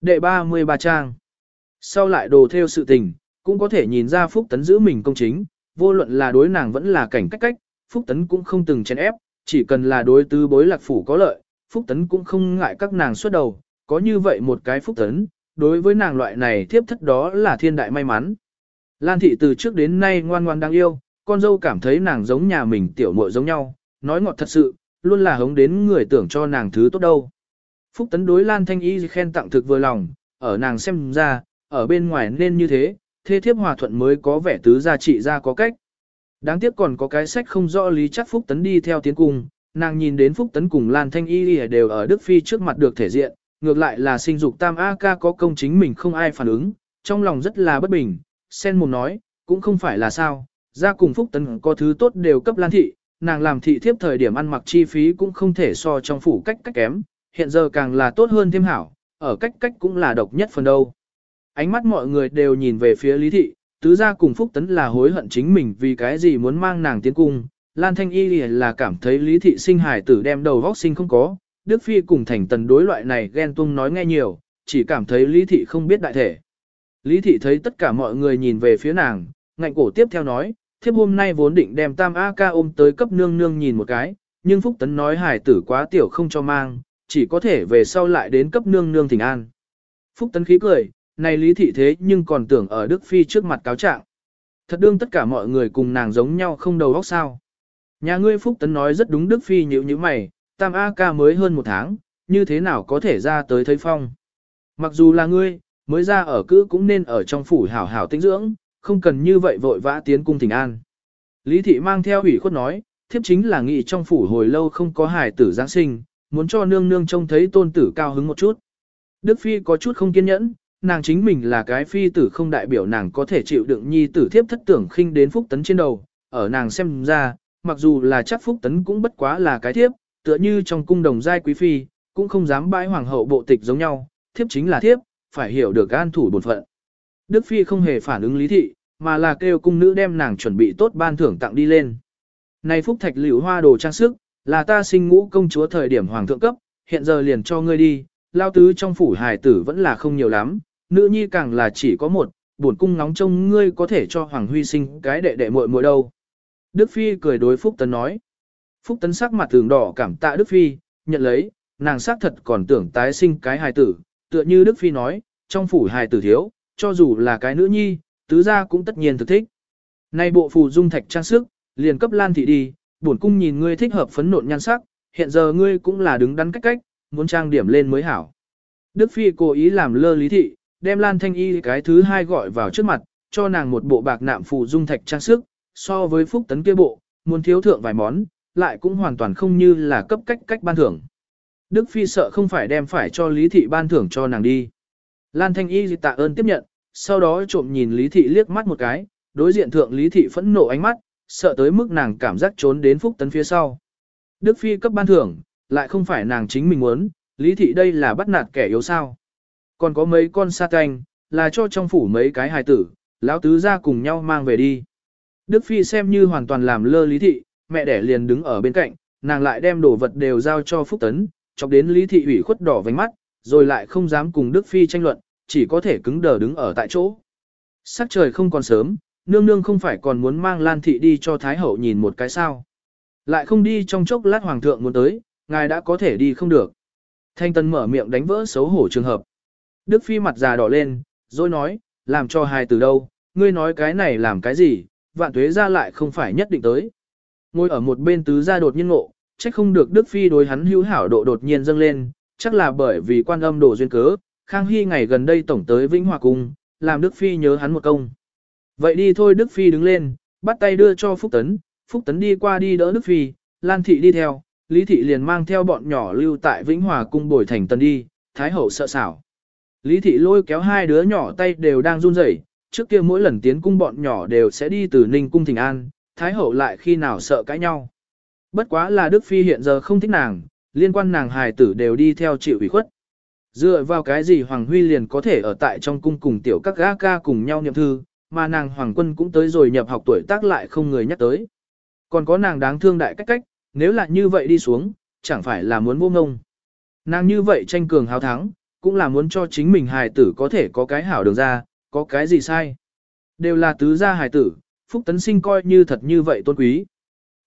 Đệ 33 trang sau lại đồ theo sự tình, cũng có thể nhìn ra Phúc Tấn giữ mình công chính, vô luận là đối nàng vẫn là cảnh cách cách, Phúc Tấn cũng không từng chèn ép, chỉ cần là đối tứ bối lạc phủ có lợi, Phúc Tấn cũng không ngại các nàng xuất đầu, có như vậy một cái Phúc Tấn, đối với nàng loại này thiếp thất đó là thiên đại may mắn. Lan thị từ trước đến nay ngoan ngoan đáng yêu, con dâu cảm thấy nàng giống nhà mình tiểu muội giống nhau, nói ngọt thật sự, luôn là hống đến người tưởng cho nàng thứ tốt đâu. Phúc Tấn đối Lan Thanh Y khen tặng thực vừa lòng, ở nàng xem ra, ở bên ngoài nên như thế, thế thiếp hòa thuận mới có vẻ tứ gia trị ra có cách. Đáng tiếc còn có cái sách không rõ lý chắc Phúc Tấn đi theo tiến cung, nàng nhìn đến Phúc Tấn cùng Lan Thanh Y đều ở Đức Phi trước mặt được thể diện, ngược lại là sinh dục tam A ca có công chính mình không ai phản ứng, trong lòng rất là bất bình, sen mồm nói, cũng không phải là sao, ra cùng Phúc Tấn có thứ tốt đều cấp Lan Thị, nàng làm thị thiếp thời điểm ăn mặc chi phí cũng không thể so trong phủ cách cách kém, hiện giờ càng là tốt hơn thêm hảo, ở cách cách cũng là độc nhất phần đâu. Ánh mắt mọi người đều nhìn về phía Lý Thị, tứ gia cùng Phúc Tấn là hối hận chính mình vì cái gì muốn mang nàng tiến cung, Lan Thanh Y là cảm thấy Lý Thị sinh hải tử đem đầu vóc sinh không có, Đức Phi cùng thành tần đối loại này ghen tung nói nghe nhiều, chỉ cảm thấy Lý Thị không biết đại thể. Lý Thị thấy tất cả mọi người nhìn về phía nàng, ngạnh cổ tiếp theo nói, thiếp hôm nay vốn định đem tam A ca ôm tới cấp nương nương nhìn một cái, nhưng Phúc Tấn nói hải tử quá tiểu không cho mang, chỉ có thể về sau lại đến cấp nương nương thỉnh an. Phúc Tấn khí cười, này lý thị thế nhưng còn tưởng ở Đức Phi trước mặt cáo trạng. Thật đương tất cả mọi người cùng nàng giống nhau không đầu óc sao. Nhà ngươi Phúc Tấn nói rất đúng Đức Phi nhữ như mày, tam A ca mới hơn một tháng, như thế nào có thể ra tới thấy phong. Mặc dù là ngươi, mới ra ở cữ cũng nên ở trong phủ hảo hảo tinh dưỡng, không cần như vậy vội vã tiến cung thỉnh an. Lý thị mang theo ủy khuất nói, thiếp chính là nghị trong phủ hồi lâu không có hài tử Giáng sinh, muốn cho nương nương trông thấy tôn tử cao hứng một chút. Đức Phi có chút không kiên nhẫn, nàng chính mình là cái phi tử không đại biểu nàng có thể chịu đựng nhi tử thiếp thất tưởng khinh đến phúc tấn trên đầu, ở nàng xem ra, mặc dù là chắc phúc tấn cũng bất quá là cái thiếp, tựa như trong cung đồng giai quý phi, cũng không dám bãi hoàng hậu bộ tịch giống nhau, thiếp chính là thiếp, phải hiểu được an thủ bổn phận. Đức Phi không hề phản ứng lý thị, mà là kêu cung nữ đem nàng chuẩn bị tốt ban thưởng tặng đi lên. Này phúc thạch liễu hoa đồ trang sức, là ta sinh ngũ công chúa thời điểm hoàng thượng cấp, hiện giờ liền cho ngươi đi, lao tứ trong phủ hài tử vẫn là không nhiều lắm, nữ nhi càng là chỉ có một, buồn cung nóng trông ngươi có thể cho hoàng huy sinh cái đệ đệ muội muội đâu. Đức Phi cười đối Phúc Tấn nói. Phúc Tấn sắc mặt thường đỏ cảm tạ Đức Phi, nhận lấy, nàng xác thật còn tưởng tái sinh cái hài tử, tựa như Đức Phi nói, trong phủ hài tử thiếu, cho dù là cái nữ nhi, tứ gia cũng tất nhiên thực thích. Nay bộ phù dung thạch trang sức, liền cấp Lan thị đi, bổn cung nhìn ngươi thích hợp phấn nộn nhan sắc, hiện giờ ngươi cũng là đứng đắn cách cách, muốn trang điểm lên mới hảo. Đức Phi cố ý làm lơ lý thị, đem Lan Thanh Y cái thứ hai gọi vào trước mặt, cho nàng một bộ bạc nạm phù dung thạch trang sức, so với phúc tấn kia bộ, muốn thiếu thượng vài món, lại cũng hoàn toàn không như là cấp cách cách ban thưởng. Đức Phi sợ không phải đem phải cho Lý Thị ban thưởng cho nàng đi. Lan Thanh Y tạ ơn tiếp nhận, sau đó trộm nhìn Lý Thị liếc mắt một cái, đối diện thượng Lý Thị phẫn nộ ánh mắt, sợ tới mức nàng cảm giác trốn đến phúc tấn phía sau. Đức Phi cấp ban thưởng, lại không phải nàng chính mình muốn, Lý Thị đây là bắt nạt kẻ yếu sao. Còn có mấy con sa canh, là cho trong phủ mấy cái hài tử, lão tứ ra cùng nhau mang về đi. Đức Phi xem như hoàn toàn làm lơ Lý Thị, mẹ đẻ liền đứng ở bên cạnh, nàng lại đem đồ vật đều giao cho Phúc Tấn, chọc đến Lý Thị ủy khuất đỏ vành mắt, rồi lại không dám cùng Đức Phi tranh luận, chỉ có thể cứng đờ đứng ở tại chỗ. Sắc trời không còn sớm, nương nương không phải còn muốn mang Lan Thị đi cho Thái Hậu nhìn một cái sao. Lại không đi trong chốc lát Hoàng thượng muốn tới, ngài đã có thể đi không được. Thanh Tân mở miệng đánh vỡ xấu hổ trường hợp. Đức Phi mặt già đỏ lên, rồi nói, làm cho hài từ đâu, ngươi nói cái này làm cái gì, vạn tuế ra lại không phải nhất định tới. Ngồi ở một bên tứ gia đột nhiên ngộ, trách không được Đức Phi đối hắn hữu hảo độ đột nhiên dâng lên, chắc là bởi vì quan âm đổ duyên cớ, Khang Hy ngày gần đây tổng tới Vĩnh Hòa Cung, làm Đức Phi nhớ hắn một công. Vậy đi thôi Đức Phi đứng lên, bắt tay đưa cho Phúc Tấn, Phúc Tấn đi qua đi đỡ Đức Phi, Lan Thị đi theo, Lý Thị liền mang theo bọn nhỏ lưu tại Vĩnh Hòa Cung bồi thành tân đi, Thái Hậu sợ sảo. Lý Thị lôi kéo hai đứa nhỏ tay đều đang run rẩy, trước kia mỗi lần tiến cung bọn nhỏ đều sẽ đi từ Ninh Cung Thịnh An, Thái Hậu lại khi nào sợ cãi nhau. Bất quá là Đức Phi hiện giờ không thích nàng, liên quan nàng hài tử đều đi theo chịu ủy khuất. Dựa vào cái gì Hoàng Huy liền có thể ở tại trong cung cùng tiểu các gã ca cùng nhau niệm thư, mà nàng Hoàng Quân cũng tới rồi nhập học tuổi tác lại không người nhắc tới. Còn có nàng đáng thương đại cách cách, nếu là như vậy đi xuống, chẳng phải là muốn vô ngông. Nàng như vậy tranh cường hào thắng, cũng là muốn cho chính mình hài tử có thể có cái hảo đường ra, có cái gì sai. Đều là tứ gia hài tử, Phúc Tấn Sinh coi như thật như vậy tôn quý.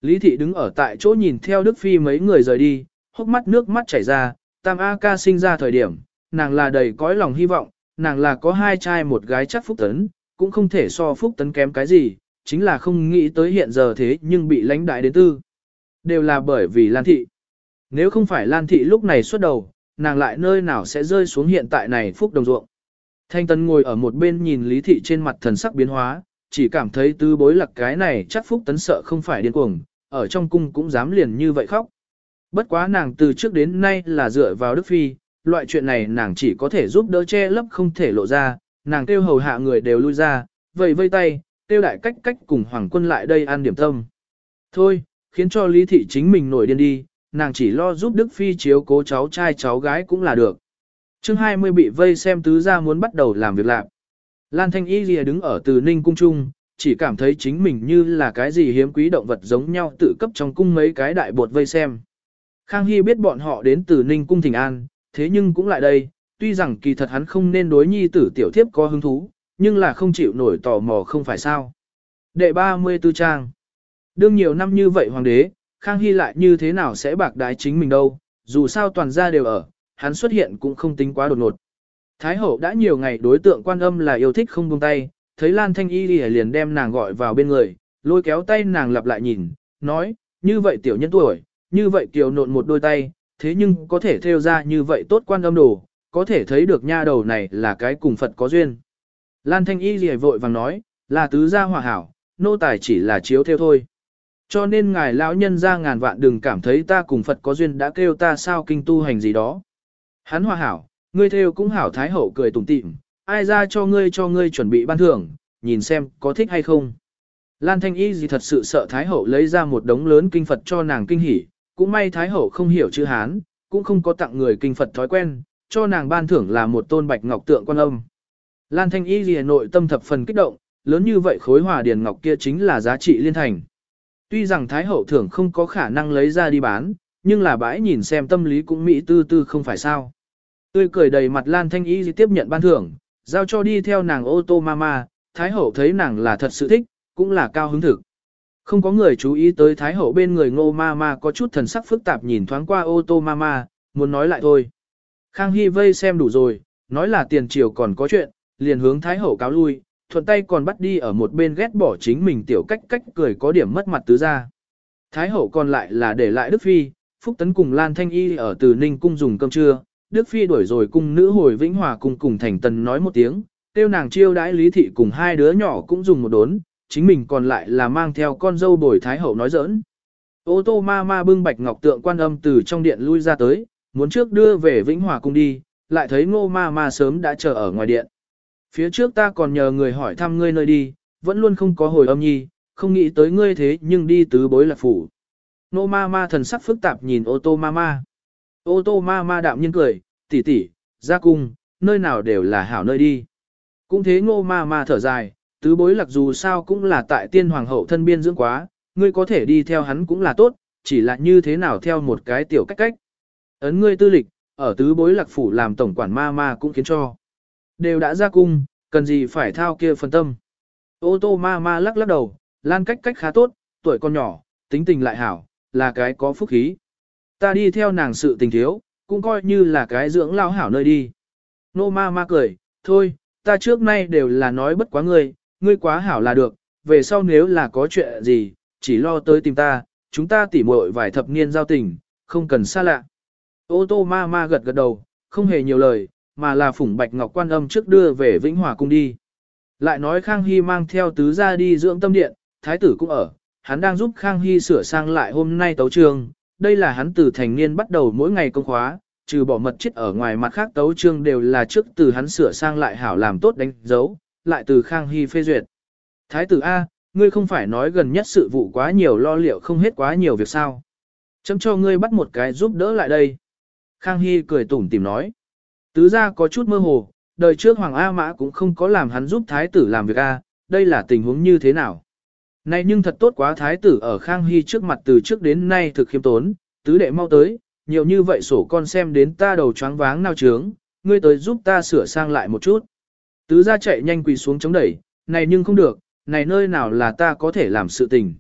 Lý Thị đứng ở tại chỗ nhìn theo Đức Phi mấy người rời đi, hốc mắt nước mắt chảy ra, Tam A ca sinh ra thời điểm, nàng là đầy cõi lòng hy vọng, nàng là có hai trai một gái chắc Phúc Tấn, cũng không thể so Phúc Tấn kém cái gì, chính là không nghĩ tới hiện giờ thế nhưng bị lãnh đại đến tư. Đều là bởi vì Lan Thị. Nếu không phải Lan Thị lúc này xuất đầu, nàng lại nơi nào sẽ rơi xuống hiện tại này Phúc Đồng Ruộng. Thanh Tân ngồi ở một bên nhìn Lý Thị trên mặt thần sắc biến hóa, chỉ cảm thấy tứ bối lạc cái này chắc Phúc Tấn sợ không phải điên cuồng, ở trong cung cũng dám liền như vậy khóc. Bất quá nàng từ trước đến nay là dựa vào Đức Phi, loại chuyện này nàng chỉ có thể giúp đỡ che lấp không thể lộ ra, nàng kêu hầu hạ người đều lui ra, vẫy vây tay, kêu đại cách cách cùng hoàng quân lại đây ăn điểm tâm. Thôi, khiến cho Lý Thị chính mình nổi điên đi, nàng chỉ lo giúp Đức Phi chiếu cố cháu trai cháu gái cũng là được. chương 20 bị vây xem tứ ra muốn bắt đầu làm việc lạc. Lan Thanh Y Lìa đứng ở từ Ninh Cung Trung, chỉ cảm thấy chính mình như là cái gì hiếm quý động vật giống nhau tự cấp trong cung mấy cái đại bột vây xem. Khang Hy biết bọn họ đến từ Ninh Cung Thịnh An, thế nhưng cũng lại đây, tuy rằng kỳ thật hắn không nên đối nhi tử tiểu thiếp có hứng thú, nhưng là không chịu nổi tò mò không phải sao. Đệ 34 trang Đương nhiều năm như vậy hoàng đế, Khang Hy lại như thế nào sẽ bạc đái chính mình đâu, dù sao toàn gia đều ở, hắn xuất hiện cũng không tính quá đột ngột. Thái hậu đã nhiều ngày đối tượng quan âm là yêu thích không buông tay, thấy Lan Thanh Y liền đem nàng gọi vào bên người, lôi kéo tay nàng lặp lại nhìn, nói, như vậy tiểu nhân tuổi, như vậy kiều nộn một đôi tay, thế nhưng có thể theo ra như vậy tốt quan âm đồ, có thể thấy được nha đầu này là cái cùng Phật có duyên. Lan Thanh Y gì vội vàng nói, là tứ gia hòa hảo, nô tài chỉ là chiếu theo thôi. Cho nên ngài lão nhân ra ngàn vạn đừng cảm thấy ta cùng Phật có duyên đã kêu ta sao kinh tu hành gì đó. Hắn hòa hảo, ngươi theo cũng hảo thái hậu cười tủm tỉm, ai ra cho ngươi cho ngươi chuẩn bị ban thưởng, nhìn xem có thích hay không. Lan Thanh Y gì thật sự sợ thái hậu lấy ra một đống lớn kinh Phật cho nàng kinh hỉ, cũng may thái hậu không hiểu chữ Hán, cũng không có tặng người kinh Phật thói quen, cho nàng ban thưởng là một tôn bạch ngọc tượng quan âm. Lan Thanh Y gì nội tâm thập phần kích động, lớn như vậy khối hòa điền ngọc kia chính là giá trị liên thành. Tuy rằng Thái Hậu thưởng không có khả năng lấy ra đi bán, nhưng là bãi nhìn xem tâm lý cũng mỹ tư tư không phải sao. Tươi cười đầy mặt Lan Thanh Y tiếp nhận ban thưởng, giao cho đi theo nàng ô tô mama, Thái Hậu thấy nàng là thật sự thích, cũng là cao hứng thực. Không có người chú ý tới Thái Hậu bên người ngô mama có chút thần sắc phức tạp nhìn thoáng qua ô tô mama, muốn nói lại thôi. Khang Hy vây xem đủ rồi, nói là tiền triều còn có chuyện, liền hướng Thái Hậu cáo lui, thuận tay còn bắt đi ở một bên ghét bỏ chính mình tiểu cách cách cười có điểm mất mặt tứ ra. Thái hậu còn lại là để lại Đức Phi, Phúc Tấn cùng Lan Thanh Y ở từ Ninh Cung dùng cơm trưa, Đức Phi đuổi rồi cung nữ hồi Vĩnh Hòa cùng cùng thành tần nói một tiếng, tiêu nàng chiêu đãi Lý Thị cùng hai đứa nhỏ cũng dùng một đốn, chính mình còn lại là mang theo con dâu bồi Thái hậu nói giỡn. Ô tô ma ma bưng bạch ngọc tượng quan âm từ trong điện lui ra tới, muốn trước đưa về Vĩnh Hòa cung đi, lại thấy ngô ma ma sớm đã chờ ở ngoài điện. Phía trước ta còn nhờ người hỏi thăm ngươi nơi đi, vẫn luôn không có hồi âm nhi, không nghĩ tới ngươi thế nhưng đi tứ bối lạc phủ. Nô ma ma thần sắc phức tạp nhìn ô tô ma ma. Ô tô ma ma đạm nhiên cười, tỷ tỷ, ra cung, nơi nào đều là hảo nơi đi. Cũng thế ngô ma ma thở dài, tứ bối lạc dù sao cũng là tại tiên hoàng hậu thân biên dưỡng quá, ngươi có thể đi theo hắn cũng là tốt, chỉ là như thế nào theo một cái tiểu cách cách. Ấn ngươi tư lịch, ở tứ bối lạc phủ làm tổng quản ma ma cũng khiến cho. Đều đã ra cung, cần gì phải thao kia phân tâm. Ô tô ma ma lắc lắc đầu, lan cách cách khá tốt, tuổi con nhỏ, tính tình lại hảo, là cái có phúc khí. Ta đi theo nàng sự tình thiếu, cũng coi như là cái dưỡng lao hảo nơi đi. Nô ma ma cười, thôi, ta trước nay đều là nói bất quá ngươi, ngươi quá hảo là được, về sau nếu là có chuyện gì, chỉ lo tới tìm ta, chúng ta tỉ muội vài thập niên giao tình, không cần xa lạ. Ô tô ma ma gật gật đầu, không hề nhiều lời, mà là phủng bạch ngọc quan âm trước đưa về Vĩnh Hòa cung đi. Lại nói Khang Hy mang theo tứ gia đi dưỡng tâm điện, thái tử cũng ở, hắn đang giúp Khang Hy sửa sang lại hôm nay tấu trường, đây là hắn từ thành niên bắt đầu mỗi ngày công khóa, trừ bỏ mật chết ở ngoài mặt khác tấu trương đều là trước từ hắn sửa sang lại hảo làm tốt đánh dấu, lại từ Khang Hy phê duyệt. Thái tử A, ngươi không phải nói gần nhất sự vụ quá nhiều lo liệu không hết quá nhiều việc sao. Chấm cho ngươi bắt một cái giúp đỡ lại đây. Khang Hy cười tủm tìm nói. Tứ gia có chút mơ hồ, đời trước Hoàng A Mã cũng không có làm hắn giúp thái tử làm việc A, đây là tình huống như thế nào? Này nhưng thật tốt quá thái tử ở Khang Hy trước mặt từ trước đến nay thực khiêm tốn, tứ đệ mau tới, nhiều như vậy sổ con xem đến ta đầu choáng váng nao trướng, ngươi tới giúp ta sửa sang lại một chút. Tứ gia chạy nhanh quỳ xuống chống đẩy, này nhưng không được, này nơi nào là ta có thể làm sự tình.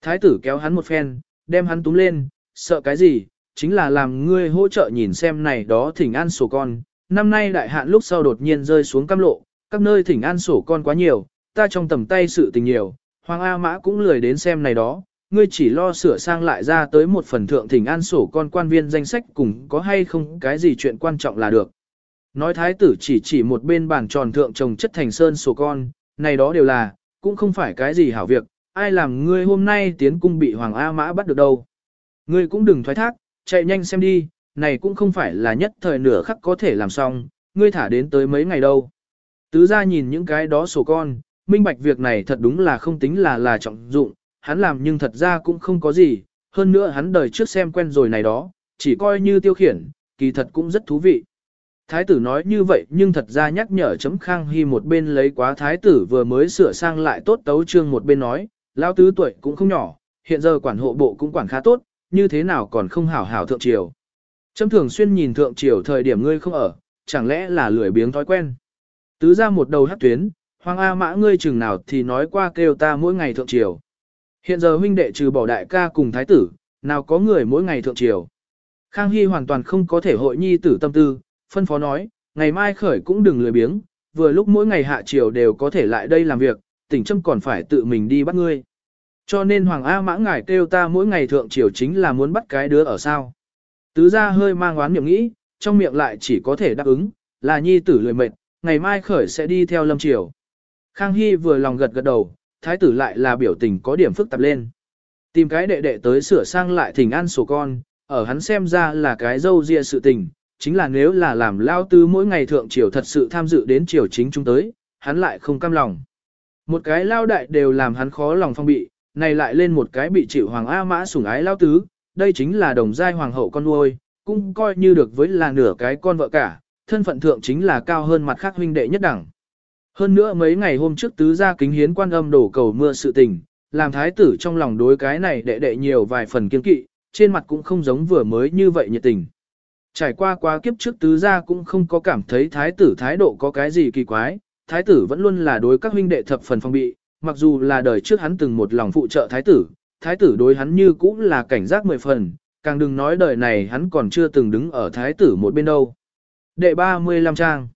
Thái tử kéo hắn một phen, đem hắn túm lên, sợ cái gì, chính là làm ngươi hỗ trợ nhìn xem này đó thỉnh an sổ con. Năm nay đại hạn lúc sau đột nhiên rơi xuống cam lộ, các nơi thỉnh an sổ con quá nhiều, ta trong tầm tay sự tình nhiều, Hoàng A Mã cũng lười đến xem này đó, ngươi chỉ lo sửa sang lại ra tới một phần thượng thỉnh an sổ con quan viên danh sách cùng có hay không cái gì chuyện quan trọng là được. Nói thái tử chỉ chỉ một bên bàn tròn thượng trồng chất thành sơn sổ con, này đó đều là, cũng không phải cái gì hảo việc, ai làm ngươi hôm nay tiến cung bị Hoàng A Mã bắt được đâu. Ngươi cũng đừng thoái thác, chạy nhanh xem đi, này cũng không phải là nhất thời nửa khắc có thể làm xong, ngươi thả đến tới mấy ngày đâu. Tứ ra nhìn những cái đó sổ con, minh bạch việc này thật đúng là không tính là là trọng dụng, hắn làm nhưng thật ra cũng không có gì, hơn nữa hắn đời trước xem quen rồi này đó, chỉ coi như tiêu khiển, kỳ thật cũng rất thú vị. Thái tử nói như vậy nhưng thật ra nhắc nhở chấm khang hy một bên lấy quá thái tử vừa mới sửa sang lại tốt tấu trương một bên nói, lao tứ tuổi cũng không nhỏ, hiện giờ quản hộ bộ cũng quản khá tốt, như thế nào còn không hảo hảo thượng triều. Chấm thường xuyên nhìn thượng triều thời điểm ngươi không ở, chẳng lẽ là lười biếng thói quen. Tứ ra một đầu hát tuyến, hoàng A mã ngươi chừng nào thì nói qua kêu ta mỗi ngày thượng triều. Hiện giờ huynh đệ trừ bỏ đại ca cùng thái tử, nào có người mỗi ngày thượng triều. Khang Hy hoàn toàn không có thể hội nhi tử tâm tư, phân phó nói, ngày mai khởi cũng đừng lười biếng, vừa lúc mỗi ngày hạ triều đều có thể lại đây làm việc, tỉnh trâm còn phải tự mình đi bắt ngươi. Cho nên Hoàng A mã ngài kêu ta mỗi ngày thượng triều chính là muốn bắt cái đứa ở sao. Tứ ra hơi mang oán miệng nghĩ, trong miệng lại chỉ có thể đáp ứng, là nhi tử lười mệt, ngày mai khởi sẽ đi theo lâm triều. Khang Hy vừa lòng gật gật đầu, thái tử lại là biểu tình có điểm phức tạp lên. Tìm cái đệ đệ tới sửa sang lại thỉnh an sổ con, ở hắn xem ra là cái dâu ria sự tình, chính là nếu là làm lao tư mỗi ngày thượng triều thật sự tham dự đến triều chính chúng tới, hắn lại không cam lòng. Một cái lao đại đều làm hắn khó lòng phong bị, này lại lên một cái bị chịu hoàng A mã sủng ái lao tứ, đây chính là đồng giai hoàng hậu con nuôi, cũng coi như được với là nửa cái con vợ cả, thân phận thượng chính là cao hơn mặt khác huynh đệ nhất đẳng. Hơn nữa mấy ngày hôm trước tứ gia kính hiến quan âm đổ cầu mưa sự tình, làm thái tử trong lòng đối cái này đệ đệ nhiều vài phần kiên kỵ, trên mặt cũng không giống vừa mới như vậy nhiệt tình. Trải qua quá kiếp trước tứ gia cũng không có cảm thấy thái tử thái độ có cái gì kỳ quái, thái tử vẫn luôn là đối các huynh đệ thập phần phong bị, mặc dù là đời trước hắn từng một lòng phụ trợ thái tử, thái tử đối hắn như cũng là cảnh giác mười phần, càng đừng nói đời này hắn còn chưa từng đứng ở thái tử một bên đâu. Đệ 35 trang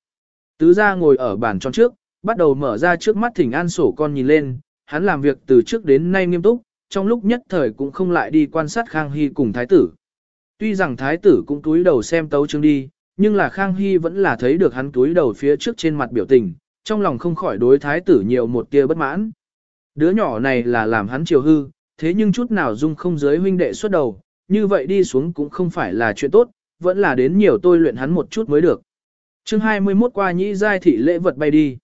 Tứ gia ngồi ở bàn tròn trước, bắt đầu mở ra trước mắt thỉnh an sổ con nhìn lên, hắn làm việc từ trước đến nay nghiêm túc, trong lúc nhất thời cũng không lại đi quan sát Khang Hy cùng thái tử. Tuy rằng thái tử cũng túi đầu xem tấu chương đi, nhưng là Khang Hy vẫn là thấy được hắn túi đầu phía trước trên mặt biểu tình, trong lòng không khỏi đối thái tử nhiều một tia bất mãn. Đứa nhỏ này là làm hắn chiều hư, thế nhưng chút nào dung không giới huynh đệ xuất đầu, như vậy đi xuống cũng không phải là chuyện tốt, vẫn là đến nhiều tôi luyện hắn một chút mới được. chương 21 qua nhĩ giai thị lễ vật bay đi.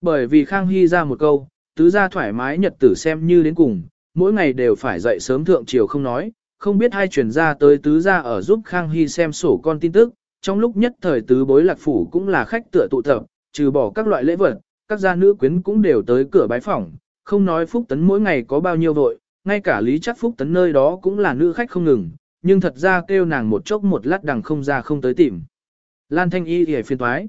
Bởi vì Khang Hy ra một câu, tứ gia thoải mái nhật tử xem như đến cùng, mỗi ngày đều phải dậy sớm thượng chiều không nói, không biết hai chuyển ra tới tứ gia ở giúp Khang Hy xem sổ con tin tức, trong lúc nhất thời tứ bối lạc phủ cũng là khách tựa tụ tập, trừ bỏ các loại lễ vật, các gia nữ quyến cũng đều tới cửa bái phỏng, không nói Phúc Tấn mỗi ngày có bao nhiêu vội, ngay cả Lý Chắc Phúc Tấn nơi đó cũng là nữ khách không ngừng, nhưng thật ra kêu nàng một chốc một lát đằng không ra không tới tìm. Lan Thanh Y thì phiên thoái.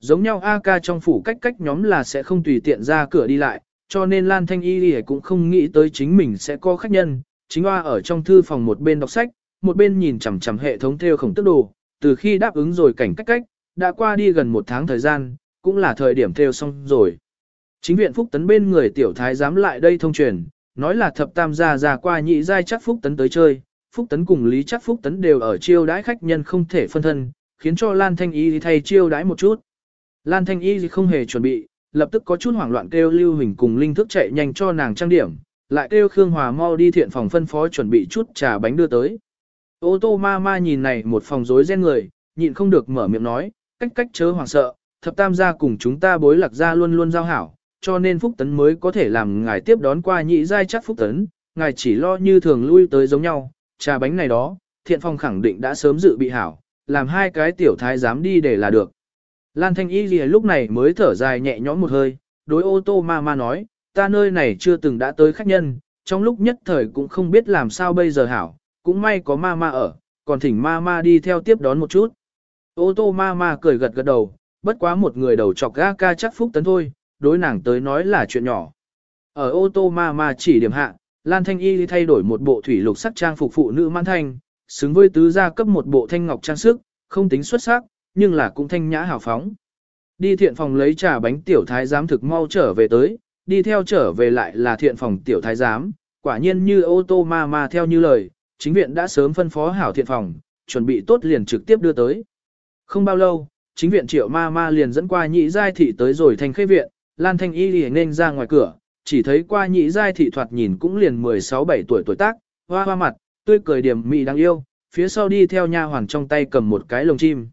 Giống nhau A ca trong phủ cách cách nhóm là sẽ không tùy tiện ra cửa đi lại, cho nên Lan Thanh Y thì cũng không nghĩ tới chính mình sẽ có khách nhân, chính hoa ở trong thư phòng một bên đọc sách, một bên nhìn chằm chằm hệ thống theo khổng tức đồ, từ khi đáp ứng rồi cảnh cách cách, đã qua đi gần một tháng thời gian, cũng là thời điểm theo xong rồi. Chính viện Phúc Tấn bên người tiểu thái dám lại đây thông truyền, nói là thập tam gia già qua nhị giai chắc Phúc Tấn tới chơi, Phúc Tấn cùng Lý chắc Phúc Tấn đều ở chiêu đãi khách nhân không thể phân thân, khiến cho Lan Thanh Y thay chiêu đãi một chút. Lan Thanh Y không hề chuẩn bị, lập tức có chút hoảng loạn kêu Lưu Hình cùng Linh Thức chạy nhanh cho nàng trang điểm, lại kêu Khương Hòa mau đi thiện phòng phân phó chuẩn bị chút trà bánh đưa tới. Ô tô ma ma nhìn này một phòng rối ren người, nhịn không được mở miệng nói, cách cách chớ hoảng sợ, thập tam gia cùng chúng ta bối lạc gia luôn luôn giao hảo, cho nên Phúc Tấn mới có thể làm ngài tiếp đón qua nhị giai chắc Phúc Tấn, ngài chỉ lo như thường lui tới giống nhau, trà bánh này đó, thiện Phong khẳng định đã sớm dự bị hảo, làm hai cái tiểu thái dám đi để là được. Lan Thanh Y gì lúc này mới thở dài nhẹ nhõm một hơi, đối ô tô ma ma nói, ta nơi này chưa từng đã tới khách nhân, trong lúc nhất thời cũng không biết làm sao bây giờ hảo, cũng may có ma ma ở, còn thỉnh ma ma đi theo tiếp đón một chút. Ô tô ma ma cười gật gật đầu, bất quá một người đầu chọc ga ca chắc phúc tấn thôi, đối nàng tới nói là chuyện nhỏ. Ở ô tô ma ma chỉ điểm hạ, Lan Thanh Y thay đổi một bộ thủy lục sắc trang phục phụ nữ mãn thanh, xứng với tứ gia cấp một bộ thanh ngọc trang sức, không tính xuất sắc, nhưng là cũng thanh nhã hào phóng. Đi thiện phòng lấy trà bánh tiểu thái giám thực mau trở về tới, đi theo trở về lại là thiện phòng tiểu thái giám, quả nhiên như ô tô ma ma theo như lời, chính viện đã sớm phân phó hảo thiện phòng, chuẩn bị tốt liền trực tiếp đưa tới. Không bao lâu, chính viện triệu ma ma liền dẫn qua nhị giai thị tới rồi thành khê viện, Lan Thanh Y liền nên ra ngoài cửa, chỉ thấy qua nhị giai thị thoạt nhìn cũng liền 16-17 tuổi tuổi tác, hoa hoa mặt, tươi cười điểm mị đáng yêu, phía sau đi theo nha hoàn trong tay cầm một cái lồng chim.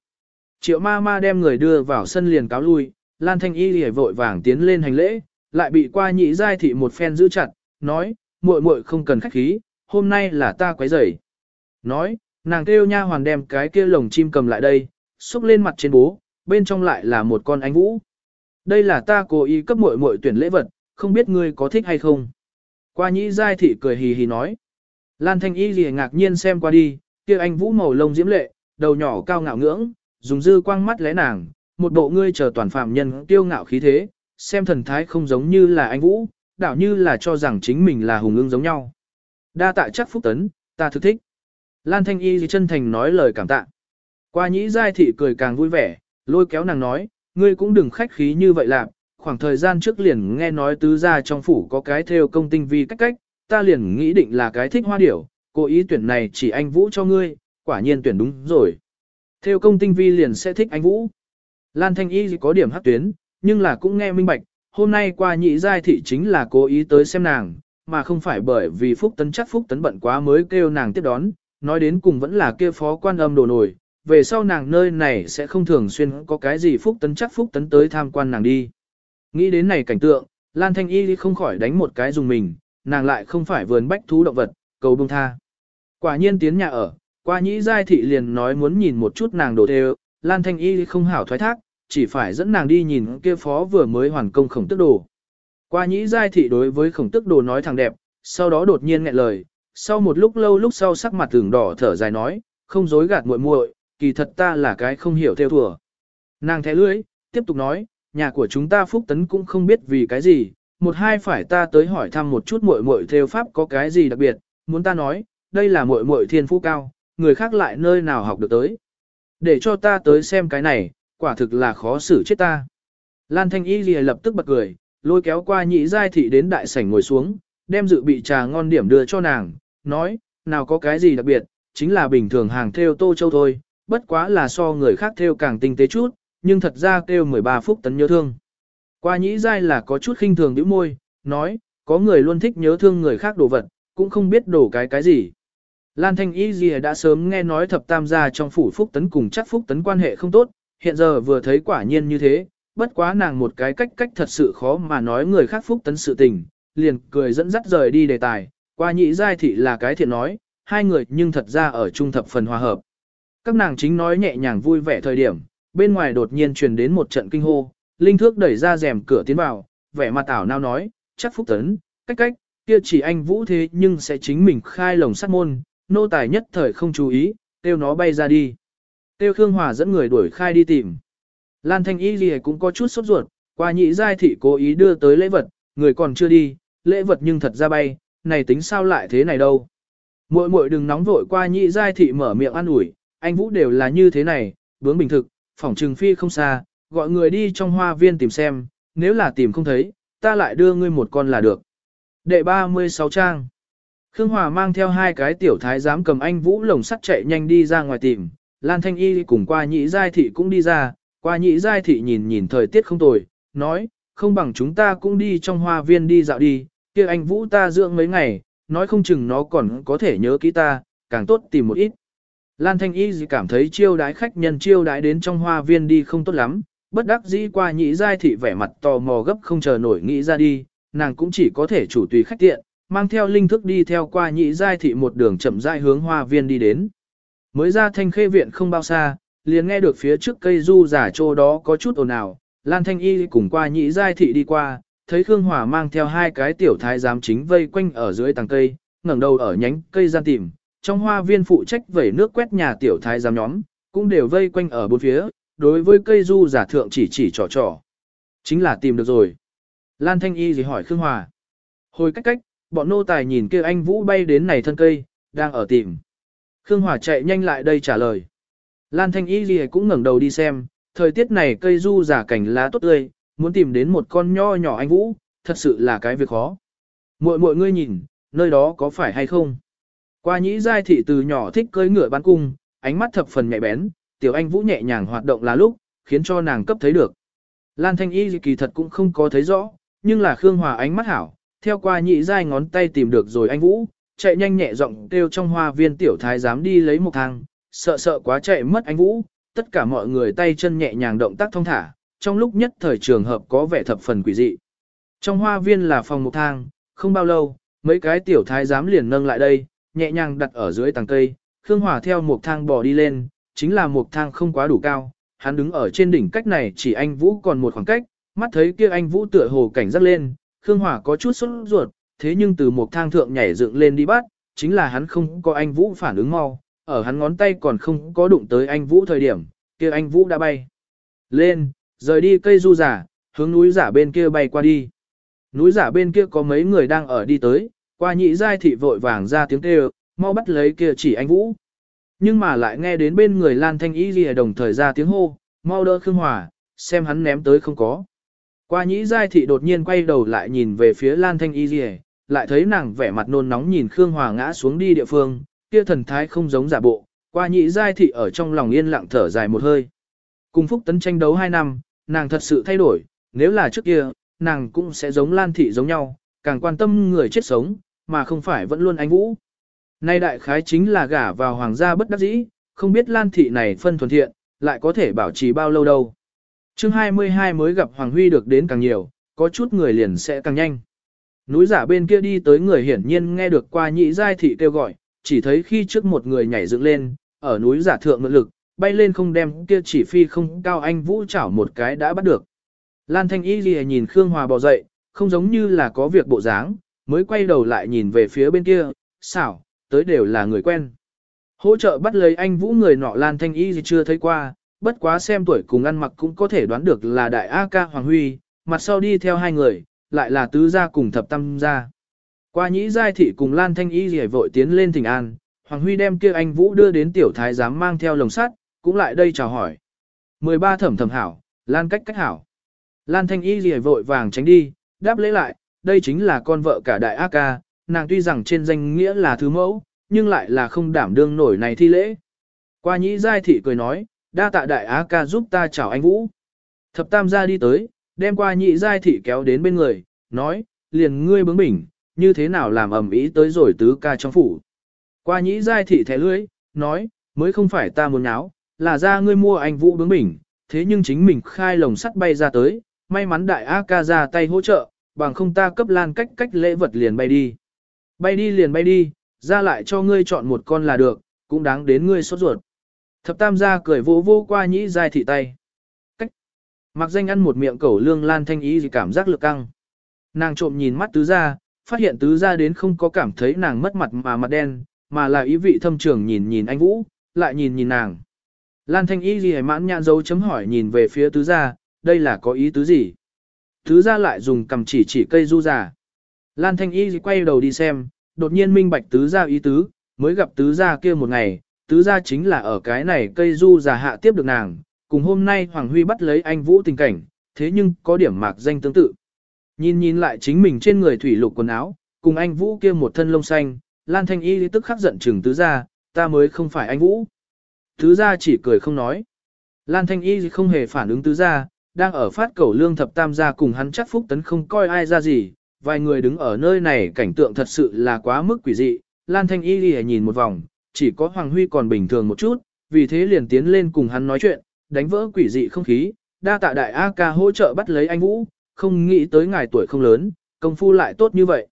Triệu ma ma đem người đưa vào sân liền cáo lui, Lan Thanh Y lìa vội vàng tiến lên hành lễ, lại bị qua nhị giai thị một phen giữ chặt, nói, muội muội không cần khách khí, hôm nay là ta quấy rầy. Nói, nàng kêu nha hoàn đem cái kia lồng chim cầm lại đây, xúc lên mặt trên bố, bên trong lại là một con anh vũ. Đây là ta cố ý cấp muội muội tuyển lễ vật, không biết ngươi có thích hay không. Qua nhĩ giai thị cười hì hì nói. Lan Thanh Y lìa ngạc nhiên xem qua đi, kia anh vũ màu lông diễm lệ, đầu nhỏ cao ngạo ngưỡng, dùng dư quang mắt lẽ nàng, một bộ ngươi chờ toàn phạm nhân tiêu ngạo khí thế, xem thần thái không giống như là anh vũ, đảo như là cho rằng chính mình là hùng ưng giống nhau. Đa tạ chắc phúc tấn, ta thực thích. Lan Thanh Y chân thành nói lời cảm tạ. Qua nhĩ giai thị cười càng vui vẻ, lôi kéo nàng nói, ngươi cũng đừng khách khí như vậy làm, khoảng thời gian trước liền nghe nói tứ gia trong phủ có cái theo công tinh vi cách cách, ta liền nghĩ định là cái thích hoa điểu, cố ý tuyển này chỉ anh Vũ cho ngươi, quả nhiên tuyển đúng rồi. Theo công tinh vi liền sẽ thích anh Vũ. Lan Thanh Y có điểm hắc tuyến, nhưng là cũng nghe minh bạch, hôm nay qua nhị giai thị chính là cố ý tới xem nàng, mà không phải bởi vì Phúc Tấn chắc Phúc Tấn bận quá mới kêu nàng tiếp đón, nói đến cùng vẫn là kia phó quan âm đồ nổi, về sau nàng nơi này sẽ không thường xuyên có cái gì Phúc Tấn chắc Phúc Tấn tới tham quan nàng đi. Nghĩ đến này cảnh tượng, Lan Thanh Y không khỏi đánh một cái dùng mình, nàng lại không phải vườn bách thú động vật, cầu bông tha. Quả nhiên tiến nhà ở, qua nhĩ giai thị liền nói muốn nhìn một chút nàng đồ theo, Lan Thanh Y không hảo thoái thác, chỉ phải dẫn nàng đi nhìn kia phó vừa mới hoàn công khổng tức đồ. Qua nhĩ giai thị đối với khổng tức đồ nói thẳng đẹp, sau đó đột nhiên nghẹn lời, sau một lúc lâu lúc sau sắc mặt tưởng đỏ thở dài nói, không dối gạt muội muội, kỳ thật ta là cái không hiểu theo thùa. Nàng thẻ lưỡi, tiếp tục nói, nhà của chúng ta phúc tấn cũng không biết vì cái gì, một hai phải ta tới hỏi thăm một chút muội muội theo pháp có cái gì đặc biệt, muốn ta nói, đây là muội muội thiên phú cao, người khác lại nơi nào học được tới. Để cho ta tới xem cái này, quả thực là khó xử chết ta. Lan Thanh Y lìa lập tức bật cười, lôi kéo qua nhị giai thị đến đại sảnh ngồi xuống, đem dự bị trà ngon điểm đưa cho nàng, nói, nào có cái gì đặc biệt, chính là bình thường hàng theo tô châu thôi, bất quá là so người khác theo càng tinh tế chút, nhưng thật ra kêu 13 phút tấn nhớ thương. Qua nhĩ giai là có chút khinh thường nhíu môi, nói, có người luôn thích nhớ thương người khác đồ vật, cũng không biết đổ cái cái gì. Lan Thanh Y gì đã sớm nghe nói thập tam gia trong phủ phúc tấn cùng chắc phúc tấn quan hệ không tốt, hiện giờ vừa thấy quả nhiên như thế, bất quá nàng một cái cách cách thật sự khó mà nói người khác phúc tấn sự tình, liền cười dẫn dắt rời đi đề tài, qua nhị giai thị là cái thiện nói, hai người nhưng thật ra ở trung thập phần hòa hợp. Các nàng chính nói nhẹ nhàng vui vẻ thời điểm, bên ngoài đột nhiên truyền đến một trận kinh hô, Linh Thước đẩy ra rèm cửa tiến vào, vẻ mặt ảo nao nói, chắc phúc tấn, cách cách, kia chỉ anh vũ thế nhưng sẽ chính mình khai lồng sắt môn, nô tài nhất thời không chú ý, tiêu nó bay ra đi. Tiêu Khương Hòa dẫn người đuổi khai đi tìm. Lan Thanh Y gì cũng có chút sốt ruột, qua nhị giai thị cố ý đưa tới lễ vật, người còn chưa đi, lễ vật nhưng thật ra bay, này tính sao lại thế này đâu. Muội muội đừng nóng vội qua nhị giai thị mở miệng ăn ủi, anh Vũ đều là như thế này, bướng bình thực, phỏng trừng phi không xa, gọi người đi trong hoa viên tìm xem, nếu là tìm không thấy, ta lại đưa ngươi một con là được. Đệ 36 trang Khương Hòa mang theo hai cái tiểu thái giám cầm anh Vũ lồng sắt chạy nhanh đi ra ngoài tìm, Lan Thanh Y cùng qua nhị giai thị cũng đi ra, qua nhị giai thị nhìn nhìn thời tiết không tồi, nói, không bằng chúng ta cũng đi trong hoa viên đi dạo đi, kia anh Vũ ta dưỡng mấy ngày, nói không chừng nó còn có thể nhớ kỹ ta, càng tốt tìm một ít. Lan Thanh Y gì cảm thấy chiêu đái khách nhân chiêu đái đến trong hoa viên đi không tốt lắm, bất đắc dĩ qua nhị giai thị vẻ mặt tò mò gấp không chờ nổi nghĩ ra đi, nàng cũng chỉ có thể chủ tùy khách tiện, mang theo linh thức đi theo qua nhị giai thị một đường chậm rãi hướng hoa viên đi đến. Mới ra thanh khê viện không bao xa, liền nghe được phía trước cây du giả trô đó có chút ồn ào, Lan Thanh Y cùng qua nhị giai thị đi qua, thấy Khương Hòa mang theo hai cái tiểu thái giám chính vây quanh ở dưới tàng cây, ngẩng đầu ở nhánh cây gian tìm, trong hoa viên phụ trách vẩy nước quét nhà tiểu thái giám nhóm, cũng đều vây quanh ở bốn phía, đối với cây du giả thượng chỉ chỉ trò trò. Chính là tìm được rồi. Lan Thanh Y gì hỏi Khương Hòa. Hồi cách cách, bọn nô tài nhìn kia anh Vũ bay đến này thân cây, đang ở tìm. Khương Hòa chạy nhanh lại đây trả lời. Lan Thanh Y gì cũng ngẩng đầu đi xem, thời tiết này cây du giả cảnh lá tốt tươi, muốn tìm đến một con nho nhỏ anh Vũ, thật sự là cái việc khó. Muội muội ngươi nhìn, nơi đó có phải hay không? Qua nhĩ giai thị từ nhỏ thích cưỡi ngựa bắn cung, ánh mắt thập phần nhạy bén, tiểu anh Vũ nhẹ nhàng hoạt động là lúc, khiến cho nàng cấp thấy được. Lan Thanh Y kỳ thật cũng không có thấy rõ, nhưng là Khương Hòa ánh mắt hảo, theo qua nhị giai ngón tay tìm được rồi anh Vũ, chạy nhanh nhẹ giọng kêu trong hoa viên tiểu thái dám đi lấy một thang, sợ sợ quá chạy mất anh Vũ, tất cả mọi người tay chân nhẹ nhàng động tác thông thả, trong lúc nhất thời trường hợp có vẻ thập phần quỷ dị. Trong hoa viên là phòng một thang, không bao lâu, mấy cái tiểu thái giám liền nâng lại đây, nhẹ nhàng đặt ở dưới tầng cây, Khương Hòa theo một thang bò đi lên, chính là một thang không quá đủ cao, hắn đứng ở trên đỉnh cách này chỉ anh Vũ còn một khoảng cách, mắt thấy kia anh Vũ tựa hồ cảnh giác lên, Khương Hòa có chút sốt ruột, thế nhưng từ một thang thượng nhảy dựng lên đi bắt, chính là hắn không có anh Vũ phản ứng mau, ở hắn ngón tay còn không có đụng tới anh Vũ thời điểm, kia anh Vũ đã bay lên, rời đi cây du giả, hướng núi giả bên kia bay qua đi. Núi giả bên kia có mấy người đang ở đi tới, qua nhị giai thị vội vàng ra tiếng kêu, mau bắt lấy kia chỉ anh Vũ. Nhưng mà lại nghe đến bên người Lan Thanh Y Ghi đồng thời ra tiếng hô, mau đỡ Khương Hòa, xem hắn ném tới không có. Qua nhĩ giai thị đột nhiên quay đầu lại nhìn về phía Lan Thanh Y Ghi, lại thấy nàng vẻ mặt nôn nóng nhìn Khương Hòa ngã xuống đi địa phương, kia thần thái không giống giả bộ, qua nhĩ giai thị ở trong lòng yên lặng thở dài một hơi. Cùng Phúc Tấn tranh đấu 2 năm, nàng thật sự thay đổi, nếu là trước kia, nàng cũng sẽ giống Lan Thị giống nhau, càng quan tâm người chết sống, mà không phải vẫn luôn anh Vũ. Nay đại khái chính là gả vào hoàng gia bất đắc dĩ, không biết Lan Thị này phân thuần thiện, lại có thể bảo trì bao lâu đâu. chương 22 mới gặp Hoàng Huy được đến càng nhiều, có chút người liền sẽ càng nhanh. Núi giả bên kia đi tới người hiển nhiên nghe được qua nhị giai thị kêu gọi, chỉ thấy khi trước một người nhảy dựng lên, ở núi giả thượng mượn lực, bay lên không đem kia chỉ phi không cao anh vũ chảo một cái đã bắt được. Lan Thanh Y Ghi nhìn Khương Hòa bò dậy, không giống như là có việc bộ dáng, mới quay đầu lại nhìn về phía bên kia, xảo, tới đều là người quen. Hỗ trợ bắt lấy anh Vũ người nọ Lan Thanh Y gì chưa thấy qua, bất quá xem tuổi cùng ăn mặc cũng có thể đoán được là đại A ca Hoàng Huy, mặt sau đi theo hai người, lại là tứ gia cùng thập tam gia. Qua nhĩ giai thị cùng Lan Thanh Y gì vội tiến lên thỉnh an, Hoàng Huy đem kia anh Vũ đưa đến tiểu thái giám mang theo lồng sắt, cũng lại đây chào hỏi. 13 thẩm thẩm hảo, Lan cách cách hảo. Lan Thanh Y gì vội vàng tránh đi, đáp lễ lại, đây chính là con vợ cả đại A ca, nàng tuy rằng trên danh nghĩa là thứ mẫu, nhưng lại là không đảm đương nổi này thi lễ. Qua nhĩ giai thị cười nói, đa tạ đại á ca giúp ta chào anh Vũ. Thập tam gia đi tới, đem qua nhị giai thị kéo đến bên người, nói, liền ngươi bướng bỉnh, như thế nào làm ầm ý tới rồi tứ ca trong phủ. Qua nhĩ giai thị thẻ lưỡi, nói, mới không phải ta muốn náo, là ra ngươi mua anh Vũ bướng bỉnh, thế nhưng chính mình khai lồng sắt bay ra tới, may mắn đại A ca ra tay hỗ trợ, bằng không ta cấp lan cách cách lễ vật liền bay đi. Bay đi liền bay đi, ra lại cho ngươi chọn một con là được, cũng đáng đến ngươi sốt ruột. Thập tam gia cười vỗ vô qua nhĩ dài thị tay. Cách. Mặc danh ăn một miệng cẩu lương lan thanh ý gì cảm giác lực căng. Nàng trộm nhìn mắt tứ gia, phát hiện tứ gia đến không có cảm thấy nàng mất mặt mà mặt đen, mà là ý vị thâm trường nhìn nhìn anh Vũ, lại nhìn nhìn nàng. Lan thanh ý gì mãn nhãn dấu chấm hỏi nhìn về phía tứ gia, đây là có ý tứ gì? Tứ gia lại dùng cầm chỉ chỉ cây du già. Lan Thanh Y quay đầu đi xem, đột nhiên minh bạch tứ gia ý tứ, mới gặp tứ gia kia một ngày, tứ gia chính là ở cái này cây du già hạ tiếp được nàng, cùng hôm nay Hoàng Huy bắt lấy anh Vũ tình cảnh, thế nhưng có điểm mạc danh tương tự. Nhìn nhìn lại chính mình trên người thủy lục quần áo, cùng anh Vũ kia một thân lông xanh, Lan Thanh Y tức khắc giận chừng tứ gia, ta mới không phải anh Vũ. Tứ gia chỉ cười không nói. Lan Thanh Y không hề phản ứng tứ gia, đang ở phát cầu lương thập tam gia cùng hắn chắc phúc tấn không coi ai ra gì, vài người đứng ở nơi này cảnh tượng thật sự là quá mức quỷ dị, Lan Thanh Y lìa nhìn một vòng, chỉ có Hoàng Huy còn bình thường một chút, vì thế liền tiến lên cùng hắn nói chuyện, đánh vỡ quỷ dị không khí, đa tạ đại A ca hỗ trợ bắt lấy anh Vũ, không nghĩ tới ngài tuổi không lớn, công phu lại tốt như vậy.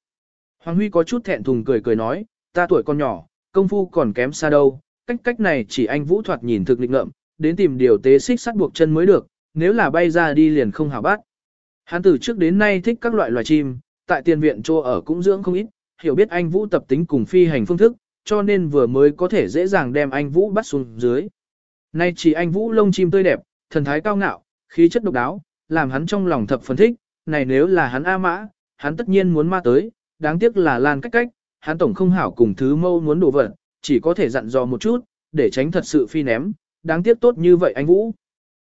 Hoàng Huy có chút thẹn thùng cười cười nói, ta tuổi còn nhỏ, công phu còn kém xa đâu, cách cách này chỉ anh Vũ thoạt nhìn thực lịch ngợm, đến tìm điều tế xích sắt buộc chân mới được, nếu là bay ra đi liền không hảo bắt. Hắn từ trước đến nay thích các loại loài chim, tại tiền viện chỗ ở cũng dưỡng không ít, hiểu biết anh Vũ tập tính cùng phi hành phương thức, cho nên vừa mới có thể dễ dàng đem anh Vũ bắt xuống dưới. Nay chỉ anh Vũ lông chim tươi đẹp, thần thái cao ngạo, khí chất độc đáo, làm hắn trong lòng thập phần thích, này nếu là hắn A mã, hắn tất nhiên muốn ma tới, đáng tiếc là lan cách cách, hắn tổng không hảo cùng thứ mâu muốn đổ vật, chỉ có thể dặn dò một chút, để tránh thật sự phi ném, đáng tiếc tốt như vậy anh Vũ.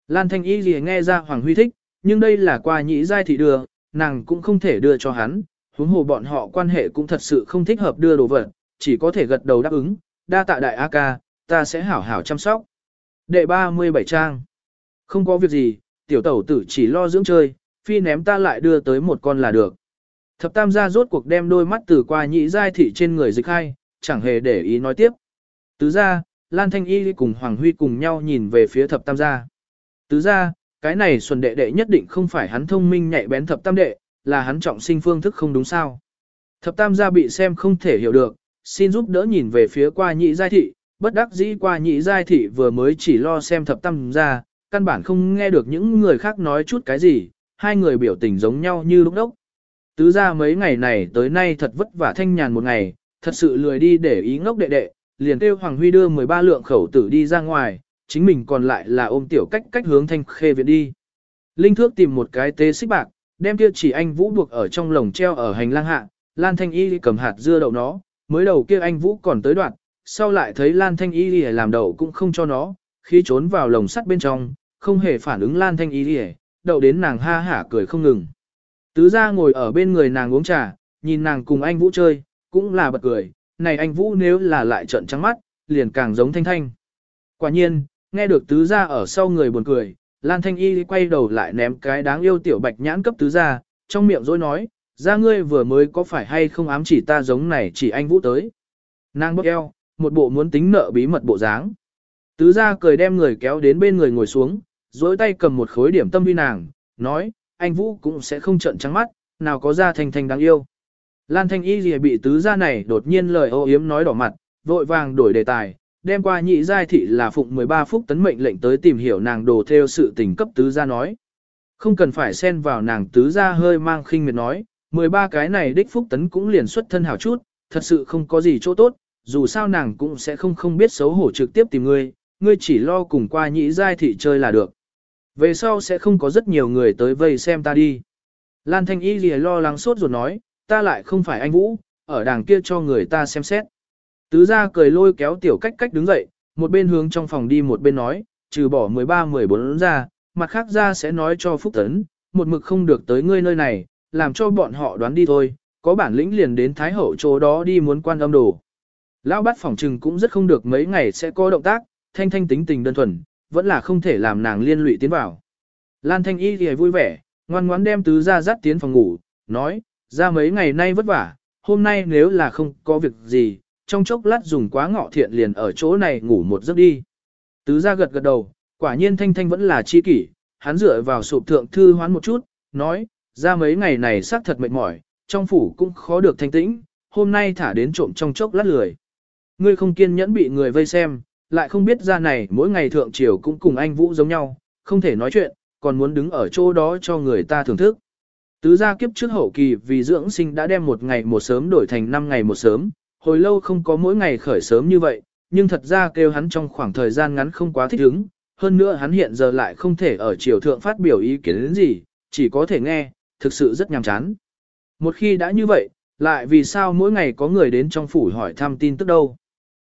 Lan Thanh Y gì nghe ra Hoàng Huy thích, nhưng đây là qua nhĩ giai thị đưa, nàng cũng không thể đưa cho hắn, huống hồ bọn họ quan hệ cũng thật sự không thích hợp đưa đồ vật, chỉ có thể gật đầu đáp ứng, đa tạ đại A ca, ta sẽ hảo hảo chăm sóc. Đệ 37 trang. Không có việc gì, tiểu tẩu tử chỉ lo dưỡng chơi, phi ném ta lại đưa tới một con là được. Thập tam gia rốt cuộc đem đôi mắt từ qua nhị giai thị trên người dịch hai, chẳng hề để ý nói tiếp. Tứ gia, Lan Thanh Y cùng Hoàng Huy cùng nhau nhìn về phía thập tam gia. Tứ gia, cái này xuân đệ đệ nhất định không phải hắn thông minh nhạy bén thập tam đệ, là hắn trọng sinh phương thức không đúng sao. Thập tam gia bị xem không thể hiểu được, xin giúp đỡ nhìn về phía qua nhị giai thị, bất đắc dĩ qua nhị giai thị vừa mới chỉ lo xem thập tam gia, căn bản không nghe được những người khác nói chút cái gì, hai người biểu tình giống nhau như lúc đốc. Tứ ra mấy ngày này tới nay thật vất vả thanh nhàn một ngày, thật sự lười đi để ý ngốc đệ đệ, liền kêu Hoàng Huy đưa 13 lượng khẩu tử đi ra ngoài, chính mình còn lại là ôm tiểu cách cách hướng thanh khê viện đi. Linh thước tìm một cái tế xích bạc, đem kia chỉ anh Vũ buộc ở trong lồng treo ở hành lang hạ, Lan Thanh Y cầm hạt dưa đậu nó, mới đầu kia anh Vũ còn tới đoạn, sau lại thấy Lan Thanh Y làm đậu cũng không cho nó, khi trốn vào lồng sắt bên trong, không hề phản ứng Lan Thanh Y đậu đến nàng ha hả cười không ngừng. Tứ ra ngồi ở bên người nàng uống trà, nhìn nàng cùng anh Vũ chơi, cũng là bật cười, này anh Vũ nếu là lại trận trắng mắt, liền càng giống Thanh Thanh. Quả nhiên, nghe được tứ gia ở sau người buồn cười, Lan Thanh Y quay đầu lại ném cái đáng yêu tiểu bạch nhãn cấp tứ gia, trong miệng dối nói, ra ngươi vừa mới có phải hay không ám chỉ ta giống này chỉ anh Vũ tới. Nàng bốc eo, một bộ muốn tính nợ bí mật bộ dáng. Tứ gia cười đem người kéo đến bên người ngồi xuống, dối tay cầm một khối điểm tâm vi nàng, nói, anh Vũ cũng sẽ không trận trắng mắt, nào có ra thanh thanh đáng yêu. Lan thanh y gì bị tứ gia này đột nhiên lời ô yếm nói đỏ mặt, vội vàng đổi đề tài, đem qua nhị giai thị là phụng 13 phút tấn mệnh lệnh tới tìm hiểu nàng đồ theo sự tình cấp tứ gia nói. Không cần phải xen vào nàng tứ gia hơi mang khinh miệt nói, 13 cái này đích phúc tấn cũng liền xuất thân hảo chút, thật sự không có gì chỗ tốt, dù sao nàng cũng sẽ không không biết xấu hổ trực tiếp tìm ngươi, ngươi chỉ lo cùng qua nhị giai thị chơi là được. Về sau sẽ không có rất nhiều người tới vây xem ta đi. Lan Thanh Y lìa lo lắng sốt ruột nói, ta lại không phải anh Vũ, ở đàng kia cho người ta xem xét. Tứ ra cười lôi kéo tiểu cách cách đứng dậy, một bên hướng trong phòng đi một bên nói, trừ bỏ 13-14 ra, mặt khác ra sẽ nói cho Phúc Tấn, một mực không được tới ngươi nơi này, làm cho bọn họ đoán đi thôi, có bản lĩnh liền đến Thái Hậu chỗ đó đi muốn quan âm đồ. Lão bắt phòng trừng cũng rất không được mấy ngày sẽ có động tác, thanh thanh tính tình đơn thuần, vẫn là không thể làm nàng liên lụy tiến vào. Lan thanh y thì vui vẻ, ngoan ngoãn đem tứ ra dắt tiến phòng ngủ, nói, ra mấy ngày nay vất vả, hôm nay nếu là không có việc gì, trong chốc lát dùng quá ngọ thiện liền ở chỗ này ngủ một giấc đi. Tứ ra gật gật đầu, quả nhiên thanh thanh vẫn là chi kỷ, hắn dựa vào sụp thượng thư hoán một chút, nói, ra mấy ngày này xác thật mệt mỏi, trong phủ cũng khó được thanh tĩnh, hôm nay thả đến trộm trong chốc lát lười. Ngươi không kiên nhẫn bị người vây xem, lại không biết ra này mỗi ngày thượng triều cũng cùng anh Vũ giống nhau, không thể nói chuyện, còn muốn đứng ở chỗ đó cho người ta thưởng thức. Tứ gia kiếp trước hậu kỳ vì dưỡng sinh đã đem một ngày một sớm đổi thành năm ngày một sớm, hồi lâu không có mỗi ngày khởi sớm như vậy, nhưng thật ra kêu hắn trong khoảng thời gian ngắn không quá thích ứng, hơn nữa hắn hiện giờ lại không thể ở triều thượng phát biểu ý kiến đến gì, chỉ có thể nghe, thực sự rất nhàm chán. Một khi đã như vậy, lại vì sao mỗi ngày có người đến trong phủ hỏi thăm tin tức đâu?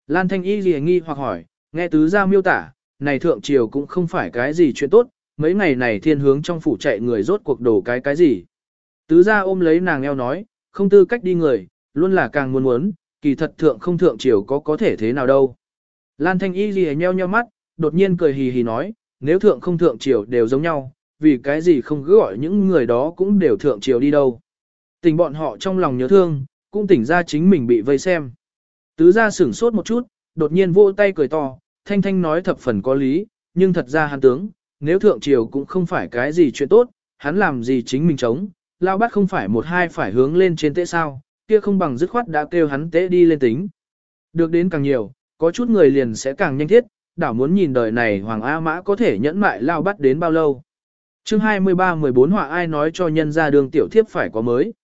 Lan Thanh Y lìa nghi hoặc hỏi, nghe tứ gia miêu tả, này thượng triều cũng không phải cái gì chuyện tốt, mấy ngày này thiên hướng trong phủ chạy người rốt cuộc đổ cái cái gì. Tứ gia ôm lấy nàng eo nói, không tư cách đi người, luôn là càng muốn muốn, kỳ thật thượng không thượng triều có có thể thế nào đâu. Lan Thanh Y gì nheo nheo mắt, đột nhiên cười hì hì nói, nếu thượng không thượng triều đều giống nhau, vì cái gì không cứ gọi những người đó cũng đều thượng triều đi đâu. Tình bọn họ trong lòng nhớ thương, cũng tỉnh ra chính mình bị vây xem. Tứ ra sửng sốt một chút, đột nhiên vỗ tay cười to, thanh thanh nói thập phần có lý, nhưng thật ra hắn tướng, nếu thượng triều cũng không phải cái gì chuyện tốt, hắn làm gì chính mình chống, lao bắt không phải một hai phải hướng lên trên tế sao, kia không bằng dứt khoát đã kêu hắn tế đi lên tính. Được đến càng nhiều, có chút người liền sẽ càng nhanh thiết, đảo muốn nhìn đời này Hoàng A Mã có thể nhẫn mại lao bắt đến bao lâu. chương 23-14 họa ai nói cho nhân ra đường tiểu thiếp phải có mới.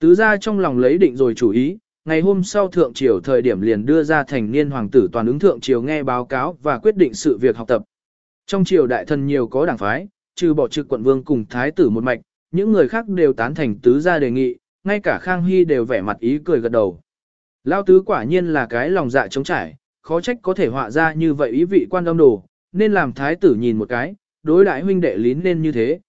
Tứ ra trong lòng lấy định rồi chủ ý, ngày hôm sau thượng triều thời điểm liền đưa ra thành niên hoàng tử toàn ứng thượng triều nghe báo cáo và quyết định sự việc học tập. Trong triều đại thần nhiều có đảng phái, trừ bỏ trực quận vương cùng thái tử một mạch, những người khác đều tán thành tứ gia đề nghị, ngay cả Khang Hy đều vẻ mặt ý cười gật đầu. Lao tứ quả nhiên là cái lòng dạ trống trải, khó trách có thể họa ra như vậy ý vị quan âm đồ, nên làm thái tử nhìn một cái, đối đại huynh đệ lín nên như thế.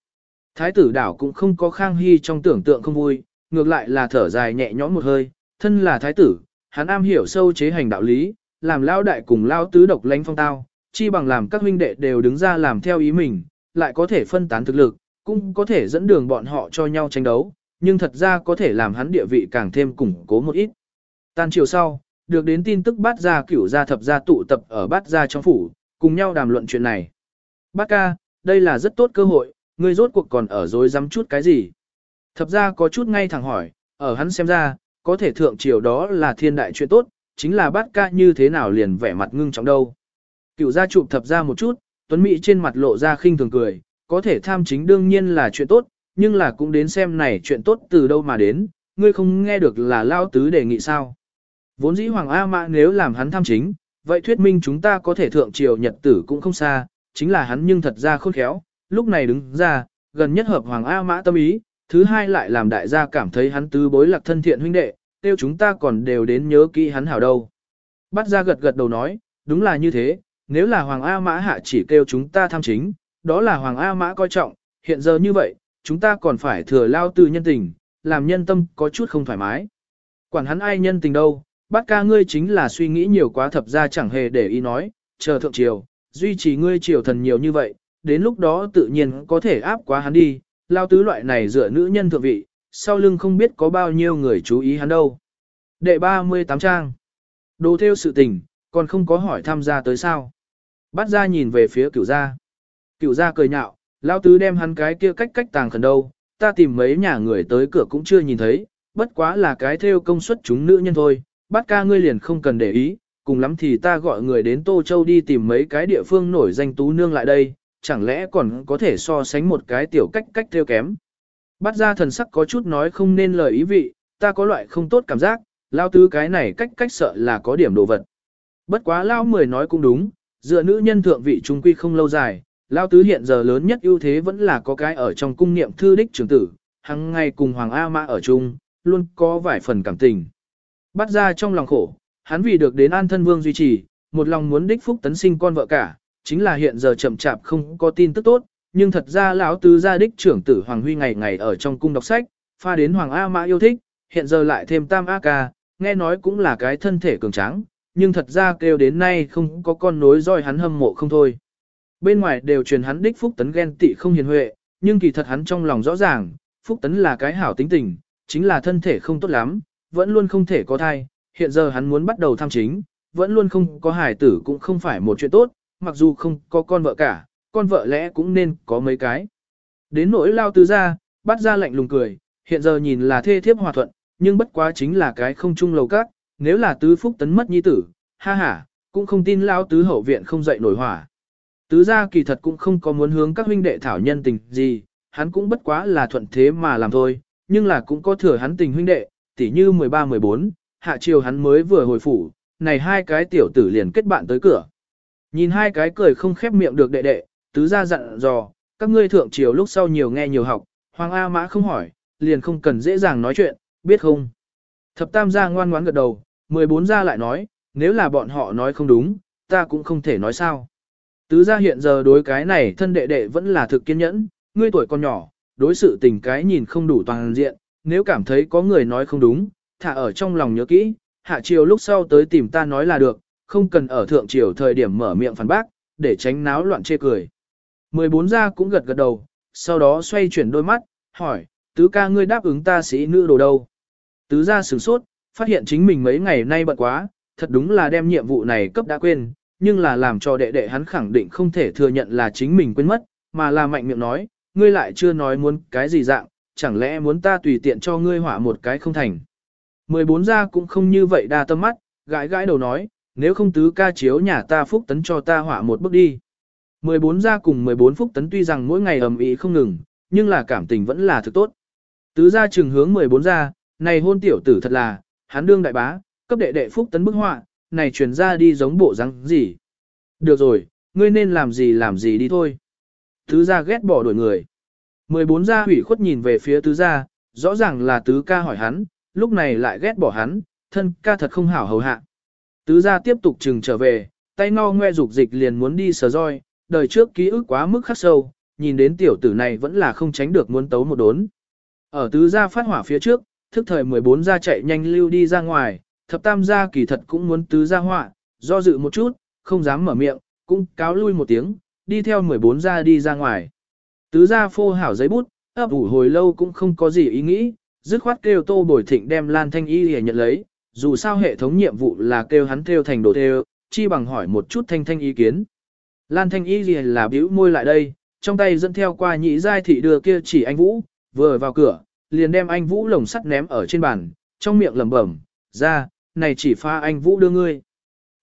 Thái tử đảo cũng không có Khang Hy trong tưởng tượng không vui, ngược lại là thở dài nhẹ nhõm một hơi, thân là thái tử, hắn am hiểu sâu chế hành đạo lý, làm lao đại cùng lao tứ độc lãnh phong tao, chi bằng làm các huynh đệ đều đứng ra làm theo ý mình, lại có thể phân tán thực lực, cũng có thể dẫn đường bọn họ cho nhau tranh đấu, nhưng thật ra có thể làm hắn địa vị càng thêm củng cố một ít. Tan chiều sau, được đến tin tức bát gia cửu gia thập gia tụ tập ở bát gia trong phủ, cùng nhau đàm luận chuyện này. Bát ca, đây là rất tốt cơ hội, ngươi rốt cuộc còn ở dối dám chút cái gì. Thập gia có chút ngay thẳng hỏi, ở hắn xem ra, có thể thượng triều đó là thiên đại chuyện tốt, chính là bát ca như thế nào liền vẻ mặt ngưng trọng đâu. Cựu gia chụp thập gia một chút, Tuấn Mỹ trên mặt lộ ra khinh thường cười, có thể tham chính đương nhiên là chuyện tốt, nhưng là cũng đến xem này chuyện tốt từ đâu mà đến, ngươi không nghe được là lao tứ đề nghị sao. Vốn dĩ Hoàng A Mã nếu làm hắn tham chính, vậy thuyết minh chúng ta có thể thượng triều nhật tử cũng không xa, chính là hắn nhưng thật ra khôn khéo, lúc này đứng ra, gần nhất hợp Hoàng A Mã tâm ý, thứ hai lại làm đại gia cảm thấy hắn tứ bối lạc thân thiện huynh đệ, tiêu chúng ta còn đều đến nhớ kỹ hắn hảo đâu. Bắt ra gật gật đầu nói, đúng là như thế, nếu là Hoàng A Mã hạ chỉ kêu chúng ta tham chính, đó là Hoàng A Mã coi trọng, hiện giờ như vậy, chúng ta còn phải thừa lao từ nhân tình, làm nhân tâm có chút không thoải mái. Quản hắn ai nhân tình đâu, bác ca ngươi chính là suy nghĩ nhiều quá thập ra chẳng hề để ý nói, chờ thượng triều, duy trì ngươi triều thần nhiều như vậy, đến lúc đó tự nhiên có thể áp quá hắn đi, lao tứ loại này dựa nữ nhân thượng vị, sau lưng không biết có bao nhiêu người chú ý hắn đâu. Đệ 38 trang. Đồ theo sự tình, còn không có hỏi tham gia tới sao. Bắt ra nhìn về phía cửu gia. Cửu gia cười nhạo, lao tứ đem hắn cái kia cách cách tàng khẩn đâu, ta tìm mấy nhà người tới cửa cũng chưa nhìn thấy, bất quá là cái theo công suất chúng nữ nhân thôi, bắt ca ngươi liền không cần để ý, cùng lắm thì ta gọi người đến Tô Châu đi tìm mấy cái địa phương nổi danh tú nương lại đây, chẳng lẽ còn có thể so sánh một cái tiểu cách cách theo kém. Bắt ra thần sắc có chút nói không nên lời ý vị, ta có loại không tốt cảm giác, lao tứ cái này cách cách sợ là có điểm đồ vật. Bất quá lao mười nói cũng đúng, dựa nữ nhân thượng vị trung quy không lâu dài, lao tứ hiện giờ lớn nhất ưu thế vẫn là có cái ở trong cung niệm thư đích trưởng tử, hằng ngày cùng Hoàng A Mã ở chung, luôn có vài phần cảm tình. Bắt ra trong lòng khổ, hắn vì được đến an thân vương duy trì, một lòng muốn đích phúc tấn sinh con vợ cả, chính là hiện giờ chậm chạp không có tin tức tốt, nhưng thật ra lão tứ gia đích trưởng tử Hoàng Huy ngày ngày ở trong cung đọc sách, pha đến Hoàng A Mã yêu thích, hiện giờ lại thêm Tam A Ca, nghe nói cũng là cái thân thể cường tráng, nhưng thật ra kêu đến nay không có con nối roi hắn hâm mộ không thôi. Bên ngoài đều truyền hắn đích Phúc Tấn ghen tị không hiền huệ, nhưng kỳ thật hắn trong lòng rõ ràng, Phúc Tấn là cái hảo tính tình, chính là thân thể không tốt lắm, vẫn luôn không thể có thai, hiện giờ hắn muốn bắt đầu tham chính, vẫn luôn không có hài tử cũng không phải một chuyện tốt, mặc dù không có con vợ cả, con vợ lẽ cũng nên có mấy cái. Đến nỗi lao tứ ra, bắt ra lạnh lùng cười, hiện giờ nhìn là thê thiếp hòa thuận, nhưng bất quá chính là cái không chung lầu các, nếu là tứ phúc tấn mất nhi tử, ha ha, cũng không tin lao tứ hậu viện không dậy nổi hỏa. Tứ gia kỳ thật cũng không có muốn hướng các huynh đệ thảo nhân tình gì, hắn cũng bất quá là thuận thế mà làm thôi, nhưng là cũng có thừa hắn tình huynh đệ, tỉ như 13-14, hạ chiều hắn mới vừa hồi phủ, này hai cái tiểu tử liền kết bạn tới cửa. Nhìn hai cái cười không khép miệng được đệ đệ, tứ gia dặn dò, các ngươi thượng triều lúc sau nhiều nghe nhiều học, Hoàng A Mã không hỏi, liền không cần dễ dàng nói chuyện, biết không? Thập tam gia ngoan ngoãn gật đầu, 14 gia lại nói, nếu là bọn họ nói không đúng, ta cũng không thể nói sao. Tứ gia hiện giờ đối cái này thân đệ đệ vẫn là thực kiên nhẫn, ngươi tuổi còn nhỏ, đối sự tình cái nhìn không đủ toàn diện, nếu cảm thấy có người nói không đúng, thả ở trong lòng nhớ kỹ, hạ triều lúc sau tới tìm ta nói là được, không cần ở thượng triều thời điểm mở miệng phản bác, để tránh náo loạn chê cười. 14 gia cũng gật gật đầu, sau đó xoay chuyển đôi mắt, hỏi, tứ ca ngươi đáp ứng ta sĩ nữ đồ đâu. Tứ gia sửng sốt, phát hiện chính mình mấy ngày nay bận quá, thật đúng là đem nhiệm vụ này cấp đã quên, nhưng là làm cho đệ đệ hắn khẳng định không thể thừa nhận là chính mình quên mất, mà là mạnh miệng nói, ngươi lại chưa nói muốn cái gì dạng, chẳng lẽ muốn ta tùy tiện cho ngươi hỏa một cái không thành. 14 gia cũng không như vậy đa tâm mắt, gãi gãi đầu nói, nếu không tứ ca chiếu nhà ta phúc tấn cho ta hỏa một bước đi. 14 gia cùng 14 phúc tấn tuy rằng mỗi ngày ầm ĩ không ngừng, nhưng là cảm tình vẫn là thực tốt. Tứ gia trừng hướng 14 gia, này hôn tiểu tử thật là, hắn đương đại bá, cấp đệ đệ phúc tấn bức họa, này truyền ra đi giống bộ răng gì. Được rồi, ngươi nên làm gì làm gì đi thôi. Tứ gia ghét bỏ đuổi người. 14 gia hủy khuất nhìn về phía tứ gia, rõ ràng là tứ ca hỏi hắn, lúc này lại ghét bỏ hắn, thân ca thật không hảo hầu hạ. Tứ gia tiếp tục trừng trở về, tay ngo ngoe dục dịch liền muốn đi sờ roi, đời trước ký ức quá mức khắc sâu, nhìn đến tiểu tử này vẫn là không tránh được muốn tấu một đốn. Ở tứ gia phát hỏa phía trước, thức thời 14 gia chạy nhanh lưu đi ra ngoài, thập tam gia kỳ thật cũng muốn tứ gia hỏa, do dự một chút, không dám mở miệng, cũng cáo lui một tiếng, đi theo 14 gia đi ra ngoài. Tứ gia phô hảo giấy bút, ấp ủ hồi lâu cũng không có gì ý nghĩ, dứt khoát kêu tô bồi thịnh đem Lan Thanh Y để nhận lấy, dù sao hệ thống nhiệm vụ là kêu hắn theo thành đồ theo, chi bằng hỏi một chút Thanh Thanh ý kiến. Lan Thanh Y gì là biểu môi lại đây, trong tay dẫn theo qua nhị giai thị đưa kia chỉ anh Vũ, vừa vào cửa, liền đem anh Vũ lồng sắt ném ở trên bàn, trong miệng lẩm bẩm, ra, này chỉ pha anh Vũ đưa ngươi.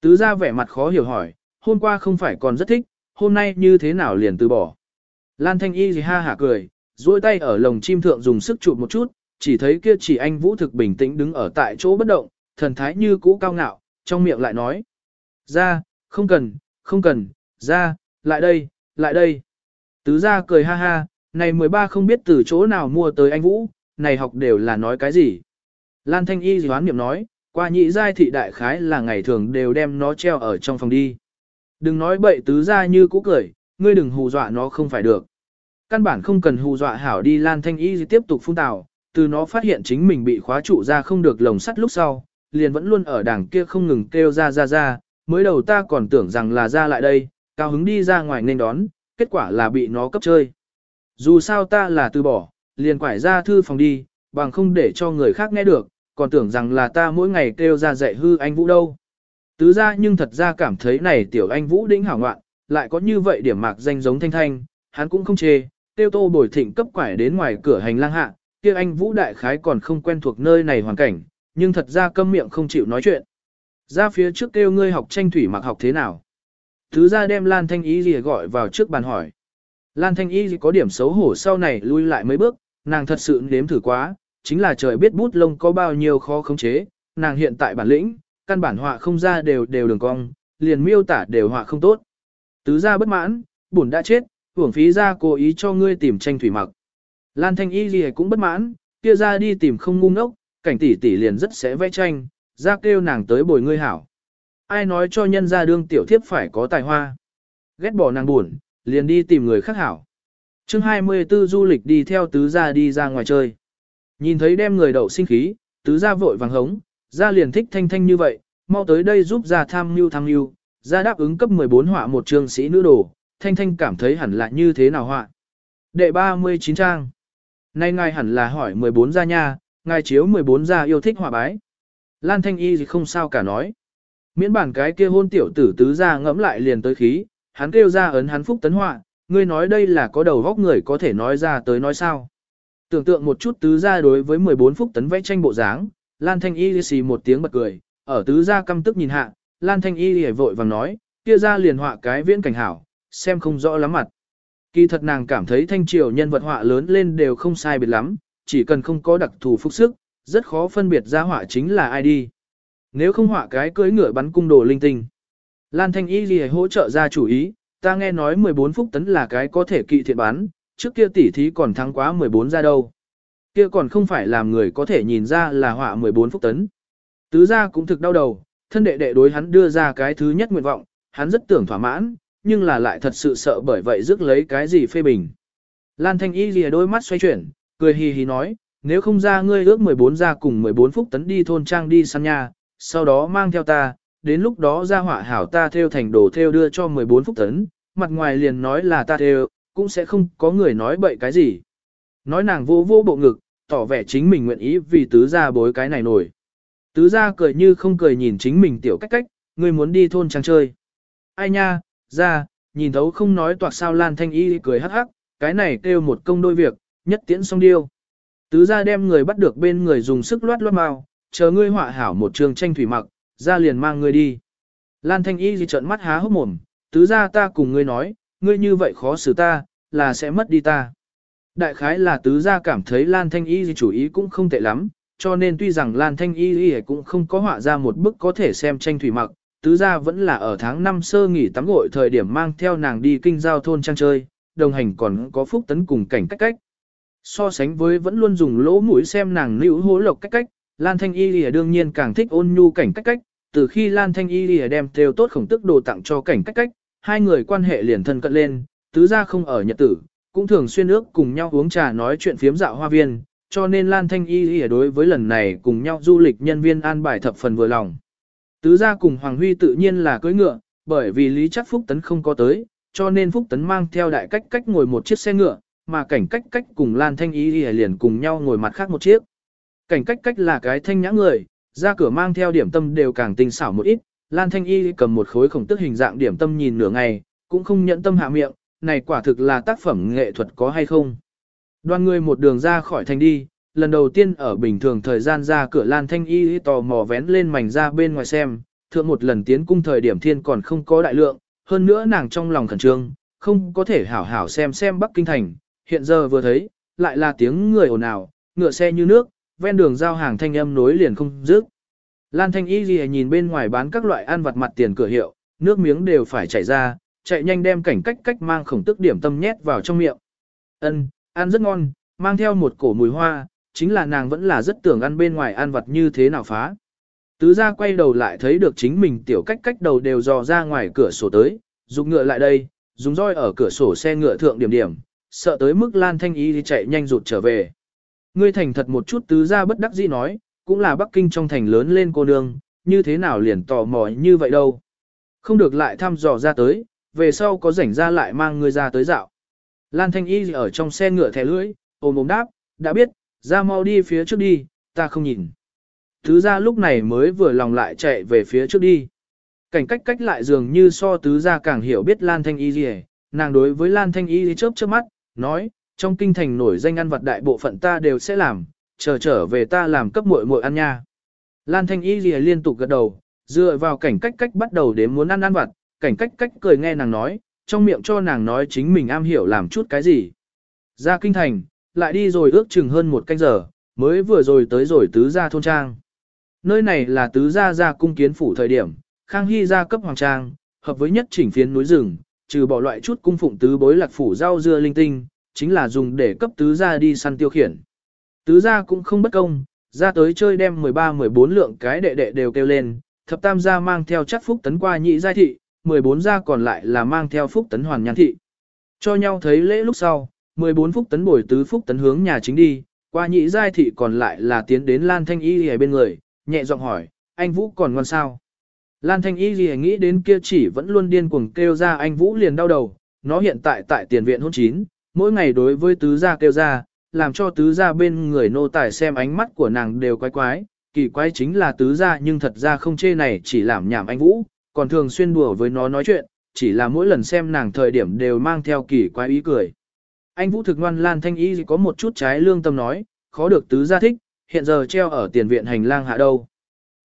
Tứ ra vẻ mặt khó hiểu hỏi, hôm qua không phải còn rất thích, hôm nay như thế nào liền từ bỏ. Lan Thanh Y gì ha hả cười, duỗi tay ở lồng chim thượng dùng sức chụp một chút, chỉ thấy kia chỉ anh Vũ thực bình tĩnh đứng ở tại chỗ bất động, thần thái như cũ cao ngạo, trong miệng lại nói. Ra, không cần, không cần, ra, lại đây, lại đây. Tứ ra cười ha ha, này 13 không biết từ chỗ nào mua tới anh Vũ, này học đều là nói cái gì. Lan Thanh Y hoán niệm nói, qua nhị giai thị đại khái là ngày thường đều đem nó treo ở trong phòng đi. Đừng nói bậy tứ ra như cũ cười, ngươi đừng hù dọa nó không phải được. Căn bản không cần hù dọa hảo đi Lan Thanh Y tiếp tục phun tào, từ nó phát hiện chính mình bị khóa trụ ra không được lồng sắt lúc sau, liền vẫn luôn ở đằng kia không ngừng kêu ra ra ra, mới đầu ta còn tưởng rằng là ra lại đây, cao hứng đi ra ngoài nên đón, kết quả là bị nó cấp chơi. Dù sao ta là từ bỏ, liền quải ra thư phòng đi, bằng không để cho người khác nghe được, còn tưởng rằng là ta mỗi ngày kêu ra dạy hư anh Vũ đâu. Tứ ra nhưng thật ra cảm thấy này tiểu anh Vũ đĩnh hảo ngoạn, lại có như vậy điểm mạc danh giống thanh thanh, hắn cũng không chê, tiêu tô bồi thịnh cấp quải đến ngoài cửa hành lang hạ, kia anh Vũ đại khái còn không quen thuộc nơi này hoàn cảnh, nhưng thật ra câm miệng không chịu nói chuyện. Ra phía trước kêu ngươi học tranh thủy mặc học thế nào. Thứ ra đem Lan Thanh Y gì gọi vào trước bàn hỏi. Lan Thanh Y gì có điểm xấu hổ sau này lui lại mấy bước, nàng thật sự nếm thử quá, chính là trời biết bút lông có bao nhiêu khó khống chế, nàng hiện tại bản lĩnh, căn bản họa không ra đều đều đường cong, liền miêu tả đều họa không tốt. Tứ gia bất mãn, bổn đã chết, hưởng phí ra cố ý cho ngươi tìm tranh thủy mặc. Lan Thanh Y gì cũng bất mãn, kia ra đi tìm không ngu ngốc, cảnh tỷ tỷ liền rất sẽ vẽ tranh, ra kêu nàng tới bồi ngươi hảo. Ai nói cho nhân gia đương tiểu thiếp phải có tài hoa. Ghét bỏ nàng buồn, liền đi tìm người khác hảo. chương 24 du lịch đi theo tứ gia đi ra ngoài chơi. Nhìn thấy đem người đậu sinh khí, tứ gia vội vàng hống, gia liền thích thanh thanh như vậy, mau tới đây giúp gia tham mưu tham mưu, gia đáp ứng cấp 14 họa một trường sĩ nữ đồ, thanh thanh cảm thấy hẳn là như thế nào họa. Đệ 39 trang. Nay ngài hẳn là hỏi 14 gia nha, ngài chiếu 14 gia yêu thích họa bái. Lan Thanh Y thì không sao cả nói. Miễn bản cái kia hôn tiểu tử tứ gia ngẫm lại liền tới khí, hắn kêu ra ấn hắn phúc tấn họa, ngươi nói đây là có đầu góc người có thể nói ra tới nói sao. Tưởng tượng một chút tứ gia đối với 14 phúc tấn vẽ tranh bộ dáng, Lan Thanh Y xì một tiếng bật cười, ở tứ gia căm tức nhìn hạ, Lan Thanh Y lìa vội vàng nói, kia ra liền họa cái viễn cảnh hảo, xem không rõ lắm mặt. Kỳ thật nàng cảm thấy thanh triều nhân vật họa lớn lên đều không sai biệt lắm, chỉ cần không có đặc thù phúc sức, rất khó phân biệt ra họa chính là ai đi. Nếu không họa cái cưới ngựa bắn cung đồ linh tinh. Lan Thanh Y lìa hỗ trợ ra chủ ý, ta nghe nói 14 phúc tấn là cái có thể kỵ thiện bán, trước kia tỷ thí còn thắng quá 14 ra đâu. Kia còn không phải làm người có thể nhìn ra là họa 14 phúc tấn. Tứ gia cũng thực đau đầu, thân đệ đệ đối hắn đưa ra cái thứ nhất nguyện vọng, hắn rất tưởng thỏa mãn, nhưng là lại thật sự sợ bởi vậy rước lấy cái gì phê bình. Lan Thanh Y lìa đôi mắt xoay chuyển, cười hì hì nói, nếu không ra ngươi ước 14 ra cùng 14 phúc tấn đi thôn trang đi săn nha, sau đó mang theo ta, đến lúc đó ra họa hảo ta theo thành đồ theo đưa cho 14 phúc tấn, mặt ngoài liền nói là ta theo, cũng sẽ không có người nói bậy cái gì. Nói nàng vô vô bộ ngực, tỏ vẻ chính mình nguyện ý vì tứ gia bối cái này nổi. Tứ gia cười như không cười nhìn chính mình tiểu cách cách, ngươi muốn đi thôn trang chơi. Ai nha, ra, nhìn thấu không nói toạc sao Lan Thanh Y cười hắc hắc, cái này kêu một công đôi việc, nhất tiễn xong điêu. Tứ gia đem người bắt được bên người dùng sức loát loát mau, chờ ngươi họa hảo một trường tranh thủy mặc, ra liền mang ngươi đi. Lan Thanh Y gì trợn mắt há hốc mồm, tứ gia ta cùng ngươi nói, ngươi như vậy khó xử ta, là sẽ mất đi ta. Đại khái là tứ gia cảm thấy Lan Thanh Y chủ ý cũng không tệ lắm, cho nên tuy rằng Lan Thanh Y cũng không có họa ra một bức có thể xem tranh thủy mặc, tứ gia vẫn là ở tháng năm sơ nghỉ tắm gội thời điểm mang theo nàng đi kinh giao thôn trang chơi, đồng hành còn có phúc tấn cùng cảnh cách cách. So sánh với vẫn luôn dùng lỗ mũi xem nàng nữ hố lộc cách cách, Lan Thanh Y Lìa đương nhiên càng thích ôn nhu cảnh cách cách, từ khi Lan Thanh Y Lìa đem theo tốt khổng tức đồ tặng cho cảnh cách cách, hai người quan hệ liền thân cận lên, tứ gia không ở nhật tử, cũng thường xuyên ước cùng nhau uống trà nói chuyện phiếm dạo hoa viên, cho nên Lan Thanh Y Lìa đối với lần này cùng nhau du lịch nhân viên an bài thập phần vừa lòng. Tứ gia cùng Hoàng Huy tự nhiên là cưỡi ngựa, bởi vì Lý Chắc Phúc Tấn không có tới, cho nên Phúc Tấn mang theo đại cách cách ngồi một chiếc xe ngựa, mà cảnh cách cách cùng Lan Thanh Y liền cùng nhau ngồi mặt khác một chiếc. Cảnh cách cách là cái thanh nhã người, ra cửa mang theo điểm tâm đều càng tinh xảo một ít, Lan Thanh Y cầm một khối khổng tức hình dạng điểm tâm nhìn nửa ngày, cũng không nhận tâm hạ miệng, này quả thực là tác phẩm nghệ thuật có hay không. Đoàn người một đường ra khỏi thành đi, lần đầu tiên ở bình thường thời gian ra cửa Lan Thanh Y tò mò vén lên mảnh ra bên ngoài xem, thượng một lần tiến cung thời điểm thiên còn không có đại lượng, hơn nữa nàng trong lòng khẩn trương, không có thể hảo hảo xem xem Bắc Kinh Thành, hiện giờ vừa thấy, lại là tiếng người ồn ào, ngựa xe như nước, ven đường giao hàng thanh âm nối liền không dứt. Lan Thanh Y gì nhìn bên ngoài bán các loại ăn vặt mặt tiền cửa hiệu, nước miếng đều phải chảy ra, chạy nhanh đem cảnh cách cách mang khổng tức điểm tâm nhét vào trong miệng. Ân, ăn rất ngon, mang theo một cổ mùi hoa, chính là nàng vẫn là rất tưởng ăn bên ngoài ăn vặt như thế nào phá. Tứ ra quay đầu lại thấy được chính mình tiểu cách cách đầu đều dò ra ngoài cửa sổ tới, dùng ngựa lại đây, dùng roi ở cửa sổ xe ngựa thượng điểm điểm, sợ tới mức Lan Thanh Y thì chạy nhanh rụt trở về. Ngươi thành thật một chút tứ ra bất đắc dĩ nói, cũng là Bắc Kinh trong thành lớn lên cô nương, như thế nào liền tò mò như vậy đâu. Không được lại thăm dò ra tới, về sau có rảnh ra lại mang ngươi ra tới dạo. Lan Thanh Y ở trong xe ngựa thẻ lưỡi, ôm ôm đáp, đã biết, ra mau đi phía trước đi, ta không nhìn. Tứ gia lúc này mới vừa lòng lại chạy về phía trước đi. Cảnh cách cách lại dường như so tứ gia càng hiểu biết Lan Thanh Y gì nàng đối với Lan Thanh Y chớp chớp mắt, nói, trong kinh thành nổi danh ăn vật đại bộ phận ta đều sẽ làm, chờ trở về ta làm cấp muội muội ăn nha. Lan Thanh Y gì liên tục gật đầu, dựa vào cảnh cách cách bắt đầu đến muốn ăn ăn vặt, cảnh cách cách cười nghe nàng nói, trong miệng cho nàng nói chính mình am hiểu làm chút cái gì. Ra kinh thành, lại đi rồi ước chừng hơn một canh giờ, mới vừa rồi tới rồi tứ gia thôn trang. Nơi này là tứ gia gia cung kiến phủ thời điểm, Khang Hy gia cấp hoàng trang, hợp với nhất chỉnh phiến núi rừng, trừ bỏ loại chút cung phụng tứ bối lạc phủ rau dưa linh tinh, chính là dùng để cấp tứ gia đi săn tiêu khiển. Tứ gia cũng không bất công, ra tới chơi đem 13-14 lượng cái đệ đệ đều kêu lên, thập tam gia mang theo chắc phúc tấn qua nhị giai thị, 14 gia còn lại là mang theo phúc tấn hoàn nhan thị. Cho nhau thấy lễ lúc sau, 14 phúc tấn bồi tứ phúc tấn hướng nhà chính đi, qua nhị giai thị còn lại là tiến đến Lan Thanh Y ở bên người, nhẹ giọng hỏi, anh Vũ còn ngon sao? Lan Thanh Y gì nghĩ đến kia chỉ vẫn luôn điên cuồng kêu ra anh Vũ liền đau đầu, nó hiện tại tại tiền viện hôn chín, mỗi ngày đối với tứ gia kêu ra, làm cho tứ gia bên người nô tài xem ánh mắt của nàng đều quái quái, kỳ quái chính là tứ gia nhưng thật ra không chê này chỉ làm nhảm anh Vũ, còn thường xuyên đùa với nó nói chuyện, chỉ là mỗi lần xem nàng thời điểm đều mang theo kỳ quái ý cười. Anh Vũ thực ngoan Lan Thanh Y có một chút trái lương tâm nói, khó được tứ gia thích, hiện giờ treo ở tiền viện hành lang hạ đâu.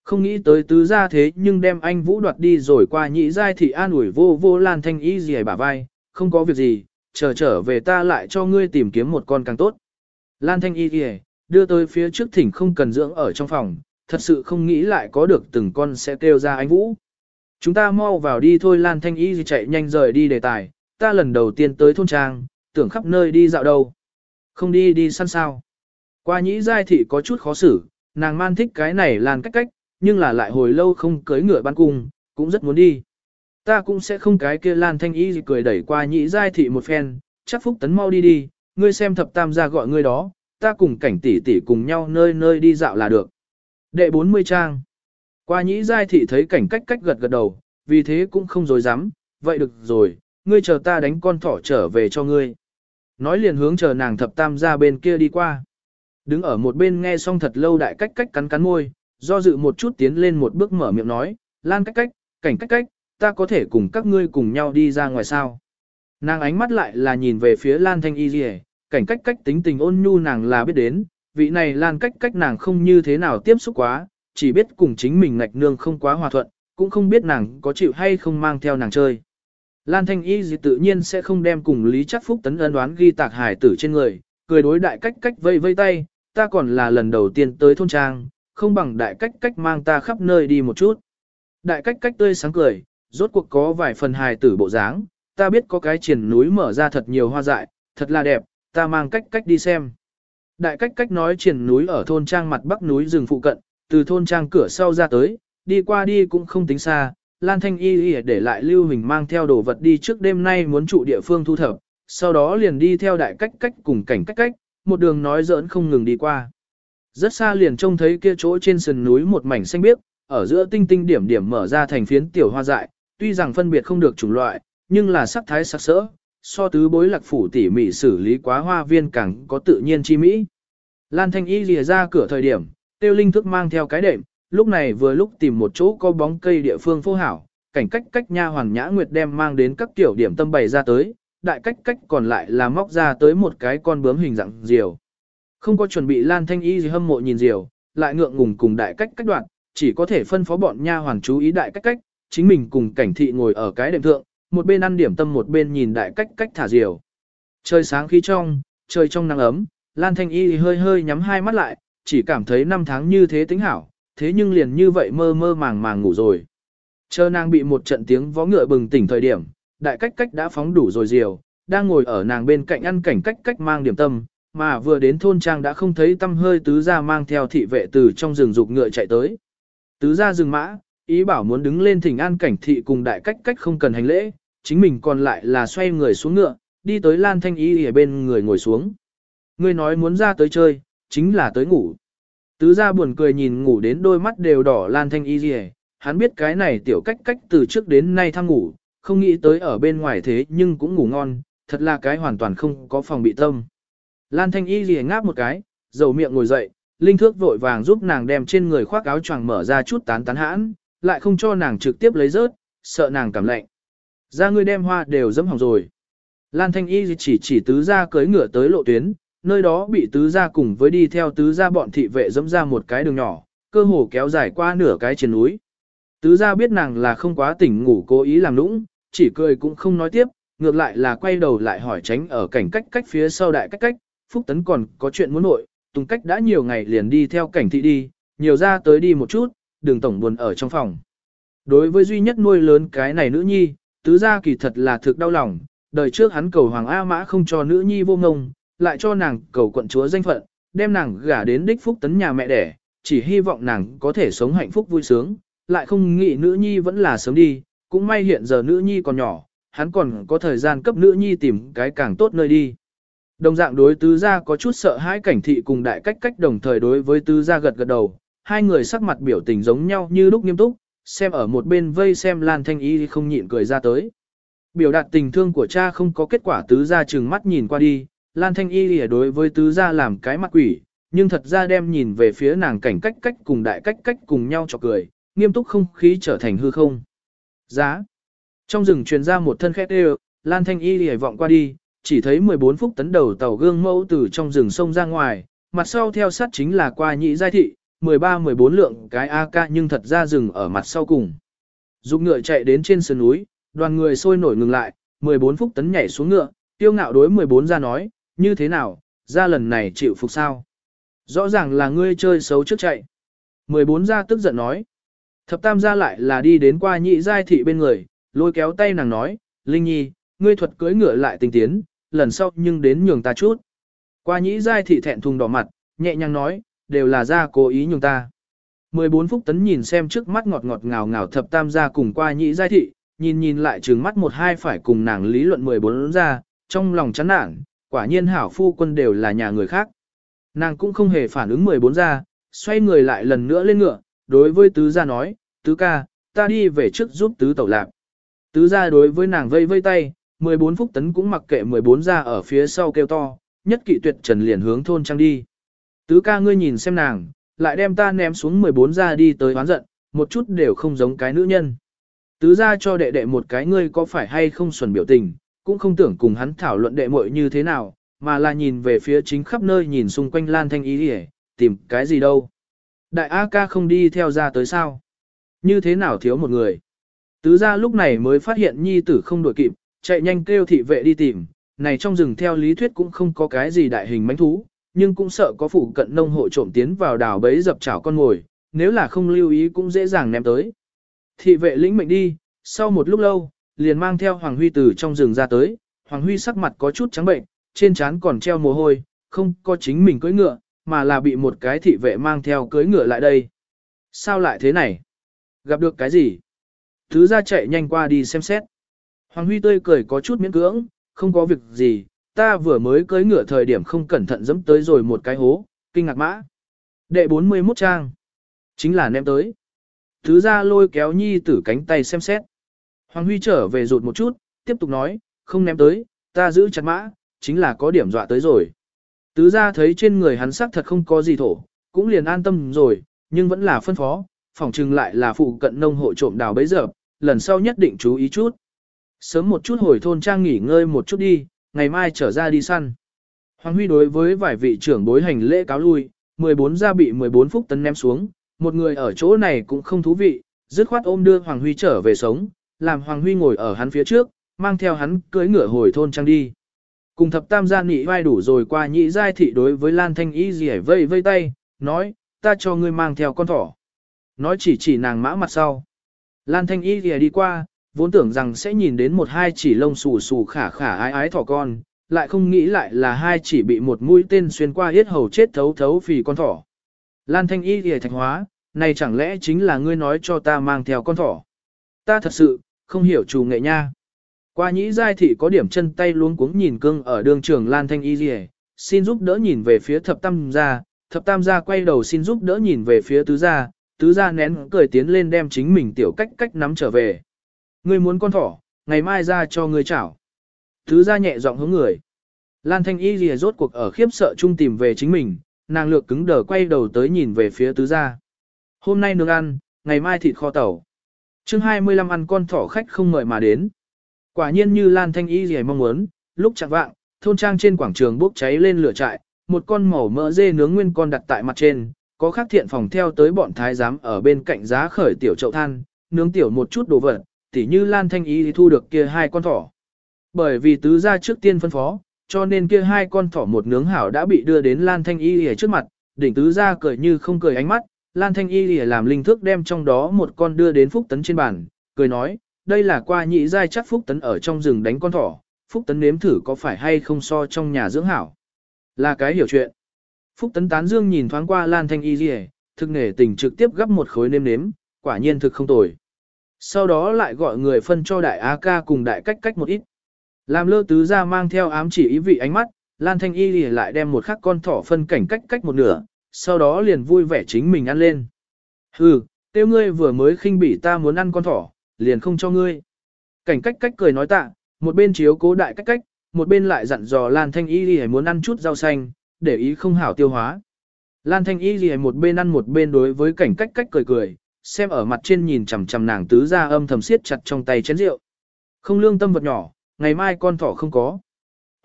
Không nghĩ tới tứ gia thế nhưng đem anh Vũ đoạt đi rồi qua nhị giai thì an ủi vô vô Lan Thanh Y gì bả vai, không có việc gì, chờ trở về ta lại cho ngươi tìm kiếm một con càng tốt. Lan Thanh Y gì đưa tới phía trước thỉnh không cần dưỡng ở trong phòng, thật sự không nghĩ lại có được từng con sẽ kêu ra anh Vũ. Chúng ta mau vào đi thôi Lan Thanh Y gì chạy nhanh rời đi đề tài, ta lần đầu tiên tới thôn trang, tưởng khắp nơi đi dạo đâu. Không đi đi săn sao. Qua nhĩ giai thị có chút khó xử, nàng man thích cái này lan cách cách, nhưng là lại hồi lâu không cưới ngựa ban cung, cũng rất muốn đi. Ta cũng sẽ không cái kia lan thanh Y gì cười đẩy qua nhĩ giai thị một phen, chắc phúc tấn mau đi đi, ngươi xem thập tam gia gọi ngươi đó, ta cùng cảnh tỷ tỷ cùng nhau nơi nơi đi dạo là được. Đệ 40 trang. Qua nhĩ giai thị thấy cảnh cách cách gật gật đầu, vì thế cũng không dối dám, vậy được rồi, ngươi chờ ta đánh con thỏ trở về cho ngươi. Nói liền hướng chờ nàng thập tam ra bên kia đi qua. Đứng ở một bên nghe xong thật lâu đại cách cách cắn cắn môi, do dự một chút tiến lên một bước mở miệng nói, lan cách cách, cảnh cách cách, ta có thể cùng các ngươi cùng nhau đi ra ngoài sao. Nàng ánh mắt lại là nhìn về phía lan thanh y gì cảnh cách cách tính tình ôn nhu nàng là biết đến, vị này lan cách cách nàng không như thế nào tiếp xúc quá, chỉ biết cùng chính mình ngạch nương không quá hòa thuận, cũng không biết nàng có chịu hay không mang theo nàng chơi. Lan Thanh Y gì tự nhiên sẽ không đem cùng Lý Chắc Phúc tấn ân đoán ghi tạc hải tử trên người, cười đối đại cách cách vây vây tay, ta còn là lần đầu tiên tới thôn trang, không bằng đại cách cách mang ta khắp nơi đi một chút. Đại cách cách tươi sáng cười, rốt cuộc có vài phần hài tử bộ dáng, ta biết có cái triển núi mở ra thật nhiều hoa dại, thật là đẹp, ta mang cách cách đi xem. Đại cách cách nói triển núi ở thôn trang mặt bắc núi rừng phụ cận, từ thôn trang cửa sau ra tới, đi qua đi cũng không tính xa, Lan Thanh Y Y để lại Lưu Hình mang theo đồ vật đi trước đêm nay muốn trụ địa phương thu thập, sau đó liền đi theo đại cách cách cùng cảnh cách cách, một đường nói giỡn không ngừng đi qua. Rất xa liền trông thấy kia chỗ trên sườn núi một mảnh xanh biếc, ở giữa tinh tinh điểm điểm mở ra thành phiến tiểu hoa dại, tuy rằng phân biệt không được chủng loại, nhưng là sắc thái sắc sỡ, so tứ bối lạc phủ tỉ mỉ xử lý quá hoa viên càng có tự nhiên chi mỹ. Lan Thanh Y lìa ra cửa thời điểm, tiêu linh thức mang theo cái đệm, lúc này vừa lúc tìm một chỗ có bóng cây địa phương phô hảo, cảnh cách cách nha Hoàng nhã nguyệt đem mang đến các tiểu điểm tâm bày ra tới, đại cách cách còn lại là móc ra tới một cái con bướm hình dạng diều. Không có chuẩn bị Lan Thanh Y gì hâm mộ nhìn diều, lại ngượng ngùng cùng đại cách cách đoạn, chỉ có thể phân phó bọn nha hoàng chú ý đại cách cách, chính mình cùng cảnh thị ngồi ở cái đệm thượng, một bên ăn điểm tâm một bên nhìn đại cách cách thả diều. Trời sáng khí trong, trời trong nắng ấm, Lan Thanh Y hơi hơi nhắm hai mắt lại, chỉ cảm thấy năm tháng như thế tính hảo, thế nhưng liền như vậy mơ mơ màng màng ngủ rồi. Chờ nàng bị một trận tiếng vó ngựa bừng tỉnh thời điểm, đại cách cách đã phóng đủ rồi diều, đang ngồi ở nàng bên cạnh ăn cảnh cách cách mang điểm tâm, mà vừa đến thôn trang đã không thấy tâm hơi tứ gia mang theo thị vệ từ trong rừng dục ngựa chạy tới. Tứ gia dừng mã, ý bảo muốn đứng lên thỉnh an cảnh thị cùng đại cách cách không cần hành lễ, chính mình còn lại là xoay người xuống ngựa, đi tới Lan Thanh Y ở bên người ngồi xuống. Ngươi nói muốn ra tới chơi, chính là tới ngủ. Tứ gia buồn cười nhìn ngủ đến đôi mắt đều đỏ Lan Thanh Y gì hắn biết cái này tiểu cách cách từ trước đến nay thăng ngủ, không nghĩ tới ở bên ngoài thế nhưng cũng ngủ ngon, thật là cái hoàn toàn không có phòng bị tâm. Lan Thanh Y gì ngáp một cái, dầu miệng ngồi dậy, Linh Thước vội vàng giúp nàng đem trên người khoác áo choàng mở ra chút tán tán hãn, lại không cho nàng trực tiếp lấy rớt, sợ nàng cảm lạnh. Ra ngươi đem hoa đều dẫm hỏng rồi. Lan Thanh Y chỉ chỉ tứ gia cưới ngựa tới lộ tuyến, nơi đó bị tứ gia cùng với đi theo tứ gia bọn thị vệ dẫm ra một cái đường nhỏ, cơ hồ kéo dài qua nửa cái trên núi. Tứ gia biết nàng là không quá tỉnh ngủ cố ý làm nũng, chỉ cười cũng không nói tiếp, ngược lại là quay đầu lại hỏi tránh ở cảnh cách cách phía sau đại cách cách, Phúc Tấn còn có chuyện muốn nội, Tùng cách đã nhiều ngày liền đi theo cảnh thị đi, nhiều ra tới đi một chút, đường tổng buồn ở trong phòng. Đối với duy nhất nuôi lớn cái này nữ nhi, tứ gia kỳ thật là thực đau lòng, đời trước hắn cầu Hoàng A Mã không cho nữ nhi vô ngông, lại cho nàng cầu quận chúa danh phận, đem nàng gả đến đích phúc tấn nhà mẹ đẻ, chỉ hy vọng nàng có thể sống hạnh phúc vui sướng, lại không nghĩ nữ nhi vẫn là sớm đi, cũng may hiện giờ nữ nhi còn nhỏ, hắn còn có thời gian cấp nữ nhi tìm cái càng tốt nơi đi. Đồng dạng đối tứ gia có chút sợ hãi cảnh thị cùng đại cách cách đồng thời đối với tứ gia gật gật đầu, hai người sắc mặt biểu tình giống nhau như lúc nghiêm túc, xem ở một bên vây xem Lan Thanh Y không nhịn cười ra tới. Biểu đạt tình thương của cha không có kết quả tứ gia chừng mắt nhìn qua đi, Lan Thanh Y lìa đối với tứ gia làm cái mặt quỷ, nhưng thật ra đem nhìn về phía nàng cảnh cách cách cùng đại cách cách cùng nhau cho cười, nghiêm túc không khí trở thành hư không. Giá. Trong rừng truyền ra một thân khét đều, Lan Thanh Y lìa vọng qua đi, chỉ thấy 14 phút tấn đầu tàu gương mẫu từ trong rừng sông ra ngoài, mặt sau theo sát chính là qua nhị giai thị, 13-14 lượng cái AK nhưng thật ra rừng ở mặt sau cùng. Dục ngựa chạy đến trên sườn núi, đoàn người sôi nổi ngừng lại, 14 phút tấn nhảy xuống ngựa, tiêu ngạo đối 14 ra nói, như thế nào, ra lần này chịu phục sao? Rõ ràng là ngươi chơi xấu trước chạy. 14 gia tức giận nói. Thập tam gia lại là đi đến qua nhị giai thị bên người, lôi kéo tay nàng nói, Linh Nhi, ngươi thuật cưỡi ngựa lại tình tiến, lần sau nhưng đến nhường ta chút. Qua nhị giai thị thẹn thùng đỏ mặt, nhẹ nhàng nói, đều là gia cố ý nhường ta. 14 phút tấn nhìn xem trước mắt ngọt ngọt ngào ngào thập tam gia cùng qua nhị giai thị, nhìn nhìn lại trừng mắt một hai phải cùng nàng lý luận 14 ra, trong lòng chán nản, quả nhiên hảo phu quân đều là nhà người khác. Nàng cũng không hề phản ứng 14 ra, xoay người lại lần nữa lên ngựa, đối với tứ gia nói, tứ ca, ta đi về trước giúp tứ tẩu lạc. Tứ gia đối với nàng vây vây tay, 14 phúc tấn cũng mặc kệ 14 gia ở phía sau kêu to, nhất kỵ tuyệt trần liền hướng thôn trang đi. Tứ ca ngươi nhìn xem nàng, lại đem ta ném xuống 14 gia đi tới oán giận, một chút đều không giống cái nữ nhân. Tứ gia cho đệ đệ một cái ngươi có phải hay không xuẩn biểu tình, cũng không tưởng cùng hắn thảo luận đệ muội như thế nào, mà là nhìn về phía chính khắp nơi nhìn xung quanh Lan Thanh ý đi tìm cái gì đâu. Đại A ca không đi theo ra tới sao? Như thế nào thiếu một người? Tứ gia lúc này mới phát hiện nhi tử không đuổi kịp, chạy nhanh kêu thị vệ đi tìm, này trong rừng theo lý thuyết cũng không có cái gì đại hình mánh thú, nhưng cũng sợ có phụ cận nông hộ trộm tiến vào đào bấy dập chảo con ngồi, nếu là không lưu ý cũng dễ dàng ném tới. Thị vệ lĩnh mệnh đi, sau một lúc lâu, liền mang theo Hoàng Huy từ trong rừng ra tới, Hoàng Huy sắc mặt có chút trắng bệnh, trên trán còn treo mồ hôi, không có chính mình cưỡi ngựa, mà là bị một cái thị vệ mang theo cưỡi ngựa lại đây. Sao lại thế này? Gặp được cái gì? Thứ ra chạy nhanh qua đi xem xét. Hoàng Huy tươi cười có chút miễn cưỡng, không có việc gì, ta vừa mới cưỡi ngựa thời điểm không cẩn thận dẫm tới rồi một cái hố, kinh ngạc mã. Đệ 41 trang. Chính là ném tới. Thứ ra lôi kéo nhi tử cánh tay xem xét. Hoàng Huy trở về rụt một chút, tiếp tục nói, không ném tới, ta giữ chặt mã, chính là có điểm dọa tới rồi. Tứ ra thấy trên người hắn sắc thật không có gì thổ, cũng liền an tâm rồi, nhưng vẫn là phân phó, phòng trừng lại là phụ cận nông hộ trộm đào bấy giờ, lần sau nhất định chú ý chút. sớm một chút hồi thôn trang nghỉ ngơi một chút đi, ngày mai trở ra đi săn. Hoàng Huy đối với vài vị trưởng bối hành lễ cáo lui, 14 gia bị 14 phúc tấn ném xuống, một người ở chỗ này cũng không thú vị, dứt khoát ôm đưa Hoàng Huy trở về sống, làm Hoàng Huy ngồi ở hắn phía trước, mang theo hắn cưỡi ngựa hồi thôn trang đi. Cùng thập tam gia nị vai đủ rồi qua nhị giai thị đối với Lan Thanh Y gì vây vây tay, nói, ta cho ngươi mang theo con thỏ. Nói chỉ chỉ nàng mã mặt sau. Lan Thanh Y gì đi qua, vốn tưởng rằng sẽ nhìn đến một hai chỉ lông xù xù khả khả ái ái thỏ con, lại không nghĩ lại là hai chỉ bị một mũi tên xuyên qua yết hầu chết thấu thấu vì con thỏ. Lan Thanh Y gì thạch hóa, này chẳng lẽ chính là ngươi nói cho ta mang theo con thỏ. Ta thật sự, không hiểu chủ nghệ nha. Qua nhĩ giai thị có điểm chân tay luống cuống nhìn cưng ở đường trường Lan Thanh Y Dì xin giúp đỡ nhìn về phía thập tam gia, thập tam gia quay đầu xin giúp đỡ nhìn về phía tứ gia, tứ gia nén cười tiến lên đem chính mình tiểu cách cách nắm trở về. Ngươi muốn con thỏ, ngày mai ra cho ngươi chảo. Tứ gia nhẹ giọng hướng người. Lan Thanh Y Dì rốt cuộc ở khiếp sợ chung tìm về chính mình, nàng lược cứng đờ quay đầu tới nhìn về phía tứ gia. Hôm nay nướng ăn, ngày mai thịt kho tàu chương 25 ăn con thỏ khách không mời mà đến. Quả nhiên như Lan Thanh Y gì mong muốn, lúc chạng vạng, thôn trang trên quảng trường bốc cháy lên lửa trại, một con màu mỡ dê nướng nguyên con đặt tại mặt trên, có khác thiện phòng theo tới bọn thái giám ở bên cạnh giá khởi tiểu chậu than, nướng tiểu một chút đồ vật, tỉ như Lan Thanh Y thì thu được kia hai con thỏ. Bởi vì tứ gia trước tiên phân phó, cho nên kia hai con thỏ một nướng hảo đã bị đưa đến Lan Thanh Y ở trước mặt, đỉnh tứ gia cười như không cười ánh mắt, Lan Thanh Y lìa làm linh thức đem trong đó một con đưa đến Phúc Tấn trên bàn, cười nói, đây là qua nhị giai chắc Phúc Tấn ở trong rừng đánh con thỏ, Phúc Tấn nếm thử có phải hay không so trong nhà dưỡng hảo. Là cái hiểu chuyện. Phúc Tấn tán dương nhìn thoáng qua Lan Thanh Y lìa, thực nghề tình trực tiếp gấp một khối nêm nếm, quả nhiên thực không tồi. Sau đó lại gọi người phân cho đại á ca cùng đại cách cách một ít. Làm lơ tứ ra mang theo ám chỉ ý vị ánh mắt, Lan Thanh Y lìa lại đem một khắc con thỏ phân cảnh cách cách một nửa, sau đó liền vui vẻ chính mình ăn lên. Hừ, tiêu ngươi vừa mới khinh bỉ ta muốn ăn con thỏ, liền không cho ngươi. Cảnh cách cách cười nói tạ, một bên chiếu cố đại cách cách, một bên lại dặn dò Lan Thanh Y Ghi muốn ăn chút rau xanh, để ý không hảo tiêu hóa. Lan Thanh Y Ghi một bên ăn một bên đối với cảnh cách cách cười cười, xem ở mặt trên nhìn chằm chằm nàng tứ ra âm thầm siết chặt trong tay chén rượu. Không lương tâm vật nhỏ, ngày mai con thỏ không có.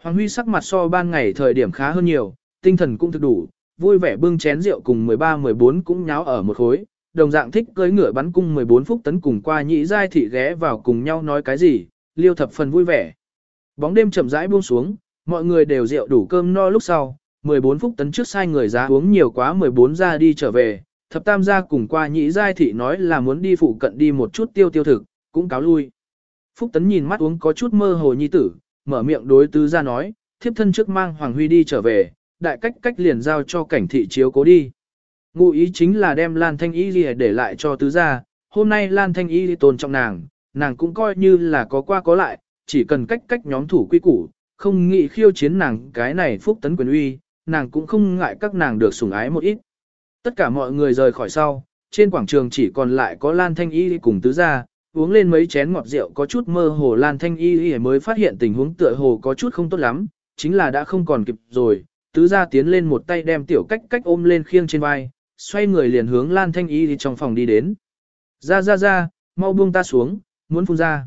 Hoàng Huy sắc mặt so ban ngày thời điểm khá hơn nhiều, tinh thần cũng thực đủ, vui vẻ bưng chén rượu cùng 13-14 cũng nháo ở một khối, đồng dạng thích cưỡi ngựa bắn cung 14 phút tấn cùng qua nhị giai thị ghé vào cùng nhau nói cái gì, liêu thập phần vui vẻ. Bóng đêm chậm rãi buông xuống, mọi người đều rượu đủ cơm no lúc sau, 14 phút tấn trước sai người giá uống nhiều quá 14 ra đi trở về, thập tam gia cùng qua nhị giai thị nói là muốn đi phụ cận đi một chút tiêu tiêu thực, cũng cáo lui. Phúc tấn nhìn mắt uống có chút mơ hồ nhi tử, mở miệng đối tứ gia nói, thiếp thân trước mang Hoàng Huy đi trở về, đại cách cách liền giao cho cảnh thị chiếu cố đi. Ngụ ý chính là đem Lan Thanh Y gì để lại cho tứ gia, hôm nay Lan Thanh Y tôn trọng nàng, nàng cũng coi như là có qua có lại, chỉ cần cách cách nhóm thủ quy củ, không nghĩ khiêu chiến nàng cái này phúc tấn quyền uy, nàng cũng không ngại các nàng được sủng ái một ít. Tất cả mọi người rời khỏi sau, trên quảng trường chỉ còn lại có Lan Thanh Y cùng tứ gia, uống lên mấy chén ngọt rượu có chút mơ hồ Lan Thanh Y mới phát hiện tình huống tựa hồ có chút không tốt lắm, chính là đã không còn kịp rồi, tứ gia tiến lên một tay đem tiểu cách cách ôm lên khiêng trên vai, xoay người liền hướng Lan Thanh Y trong phòng đi đến. Ra ra ra, mau buông ta xuống, muốn phun ra.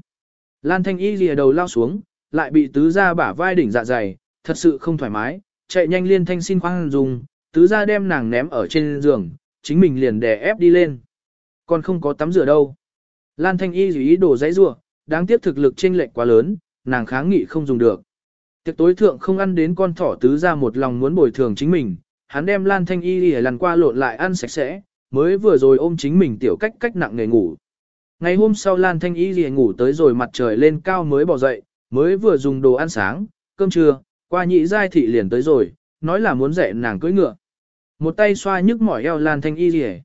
Lan Thanh Y lìa đầu lao xuống, lại bị tứ gia bả vai đỉnh dạ dày, thật sự không thoải mái, chạy nhanh liên thanh xin khoan dùng, tứ gia đem nàng ném ở trên giường, chính mình liền đè ép đi lên. Còn không có tắm rửa đâu. Lan Thanh Y ý đồ giấy rủa, đáng tiếc thực lực chênh lệch quá lớn, nàng kháng nghị không dùng được. Tiệc tối thượng không ăn đến con thỏ tứ ra một lòng muốn bồi thường chính mình, hắn đem Lan Thanh Y để lần qua lộn lại ăn sạch sẽ, mới vừa rồi ôm chính mình tiểu cách cách nặng nghề ngủ. Ngày hôm sau Lan Thanh Y lìa ngủ tới rồi mặt trời lên cao mới bỏ dậy, mới vừa dùng đồ ăn sáng, cơm trưa, qua nhị giai thị liền tới rồi, nói là muốn dạy nàng cưỡi ngựa. Một tay xoa nhức mỏi eo Lan Thanh Y lìa.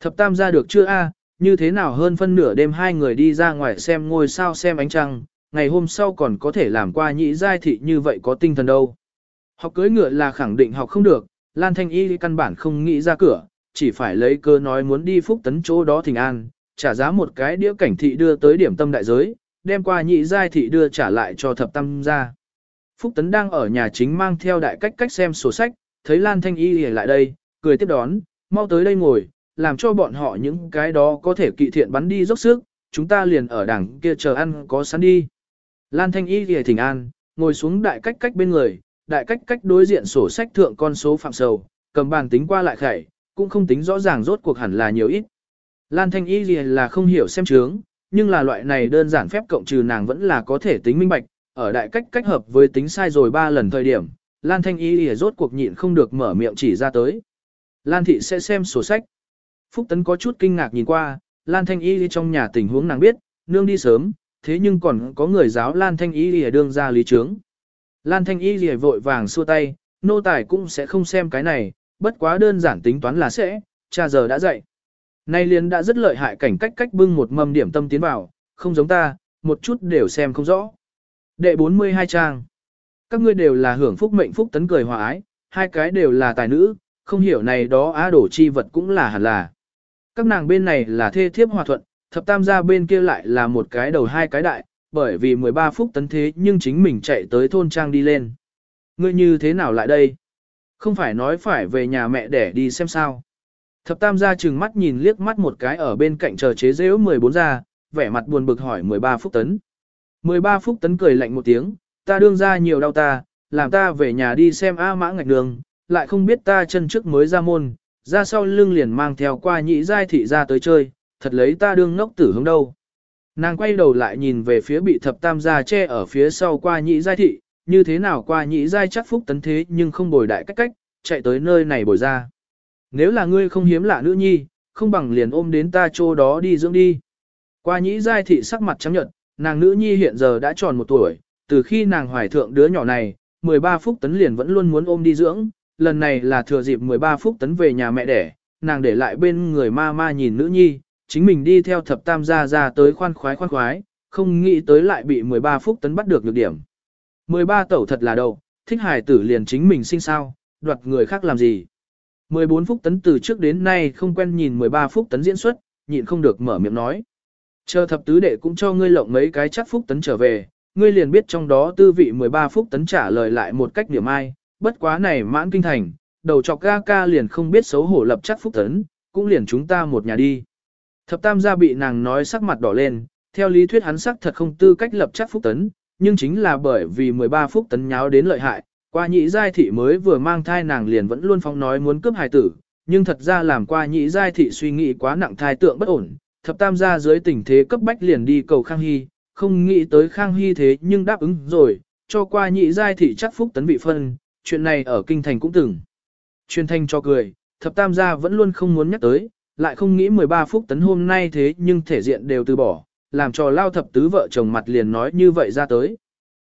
Thập tam ra được chưa a? như thế nào hơn phân nửa đêm hai người đi ra ngoài xem ngôi sao xem ánh trăng, ngày hôm sau còn có thể làm qua nhị giai thị như vậy có tinh thần đâu. Học cưỡi ngựa là khẳng định học không được, Lan Thanh Y căn bản không nghĩ ra cửa, chỉ phải lấy cơ nói muốn đi phúc tấn chỗ đó thỉnh an, trả giá một cái đĩa cảnh thị đưa tới điểm tâm đại giới, đem qua nhị giai thị đưa trả lại cho thập tâm ra. Phúc Tấn đang ở nhà chính mang theo đại cách cách xem sổ sách, thấy Lan Thanh Y lại đây, cười tiếp đón, mau tới đây ngồi, làm cho bọn họ những cái đó có thể kỵ thiện bắn đi dốc sức, chúng ta liền ở đằng kia chờ ăn có sẵn đi. Lan Thanh Y thì thỉnh an, ngồi xuống đại cách cách bên người, đại cách cách đối diện sổ sách thượng con số phạm sầu, cầm bàn tính qua lại khẩy, cũng không tính rõ ràng rốt cuộc hẳn là nhiều ít. Lan Thanh Y là không hiểu xem chướng, nhưng là loại này đơn giản phép cộng trừ nàng vẫn là có thể tính minh bạch, ở đại cách cách hợp với tính sai rồi ba lần thời điểm, Lan Thanh Y lìa rốt cuộc nhịn không được mở miệng chỉ ra tới. Lan Thị sẽ xem sổ sách. Phúc Tấn có chút kinh ngạc nhìn qua, Lan Thanh Y trong nhà tình huống nàng biết, nương đi sớm, thế nhưng còn có người giáo Lan Thanh Y lìa đương ra lý trướng. Lan Thanh Y lìa vội vàng xua tay, nô tài cũng sẽ không xem cái này, bất quá đơn giản tính toán là sẽ, cha giờ đã dậy. Nay liền đã rất lợi hại cảnh cách cách bưng một mâm điểm tâm tiến vào, không giống ta, một chút đều xem không rõ. Đệ 42 trang. Các ngươi đều là hưởng phúc mệnh phúc tấn cười hòa ái, hai cái đều là tài nữ, không hiểu này đó á đổ chi vật cũng là hẳn là. Các nàng bên này là thê thiếp hòa thuận, thập tam gia bên kia lại là một cái đầu hai cái đại, bởi vì 13 phút tấn thế nhưng chính mình chạy tới thôn trang đi lên. Ngươi như thế nào lại đây? Không phải nói phải về nhà mẹ để đi xem sao. Thập tam gia chừng mắt nhìn liếc mắt một cái ở bên cạnh chờ chế dễu 14 gia, vẻ mặt buồn bực hỏi 13 phút tấn. 13 phút tấn cười lạnh một tiếng, ta đương ra nhiều đau ta, làm ta về nhà đi xem A mã ngạch đường, lại không biết ta chân trước mới ra môn, ra sau lưng liền mang theo qua nhị giai thị ra tới chơi, thật lấy ta đương ngốc tử hướng đâu. Nàng quay đầu lại nhìn về phía bị thập tam gia che ở phía sau qua nhị giai thị, như thế nào qua nhị giai chắc phúc tấn thế nhưng không bồi đại cách cách, chạy tới nơi này bồi ra. Nếu là ngươi không hiếm lạ nữ nhi, không bằng liền ôm đến ta chỗ đó đi dưỡng đi. Qua nhị giai thị sắc mặt trắng nhợt, nàng nữ nhi hiện giờ đã tròn một tuổi, từ khi nàng hoài thượng đứa nhỏ này, 13 phúc tấn liền vẫn luôn muốn ôm đi dưỡng, lần này là thừa dịp 13 phúc tấn về nhà mẹ đẻ, nàng để lại bên người ma ma nhìn nữ nhi, chính mình đi theo thập tam gia ra tới khoan khoái khoan khoái, không nghĩ tới lại bị 13 phút tấn bắt được nhược điểm. 13 tẩu thật là đâu, thích hài tử liền chính mình sinh sao, đoạt người khác làm gì. 14 phút tấn từ trước đến nay không quen nhìn 13 phút tấn diễn xuất, nhịn không được mở miệng nói. Chờ thập tứ đệ cũng cho ngươi lộng mấy cái chắc phúc tấn trở về, ngươi liền biết trong đó tư vị 13 phúc tấn trả lời lại một cách điểm ai, bất quá này mãn kinh thành, đầu chọc ga ca liền không biết xấu hổ lập chắc phúc tấn, cũng liền chúng ta một nhà đi. Thập tam gia bị nàng nói sắc mặt đỏ lên, theo lý thuyết hắn sắc thật không tư cách lập chắc phúc tấn, nhưng chính là bởi vì 13 phúc tấn nháo đến lợi hại, qua nhị giai thị mới vừa mang thai nàng liền vẫn luôn phong nói muốn cướp hài tử, nhưng thật ra làm qua nhị giai thị suy nghĩ quá nặng thai tượng bất ổn, thập tam gia dưới tình thế cấp bách liền đi cầu Khang Hy, không nghĩ tới Khang Hy thế nhưng đáp ứng rồi, cho qua nhị giai thị chắc phúc tấn bị phân, chuyện này ở kinh thành cũng từng. Chuyên thanh cho cười, thập tam gia vẫn luôn không muốn nhắc tới, lại không nghĩ 13 phúc tấn hôm nay thế nhưng thể diện đều từ bỏ, làm cho lao thập tứ vợ chồng mặt liền nói như vậy ra tới.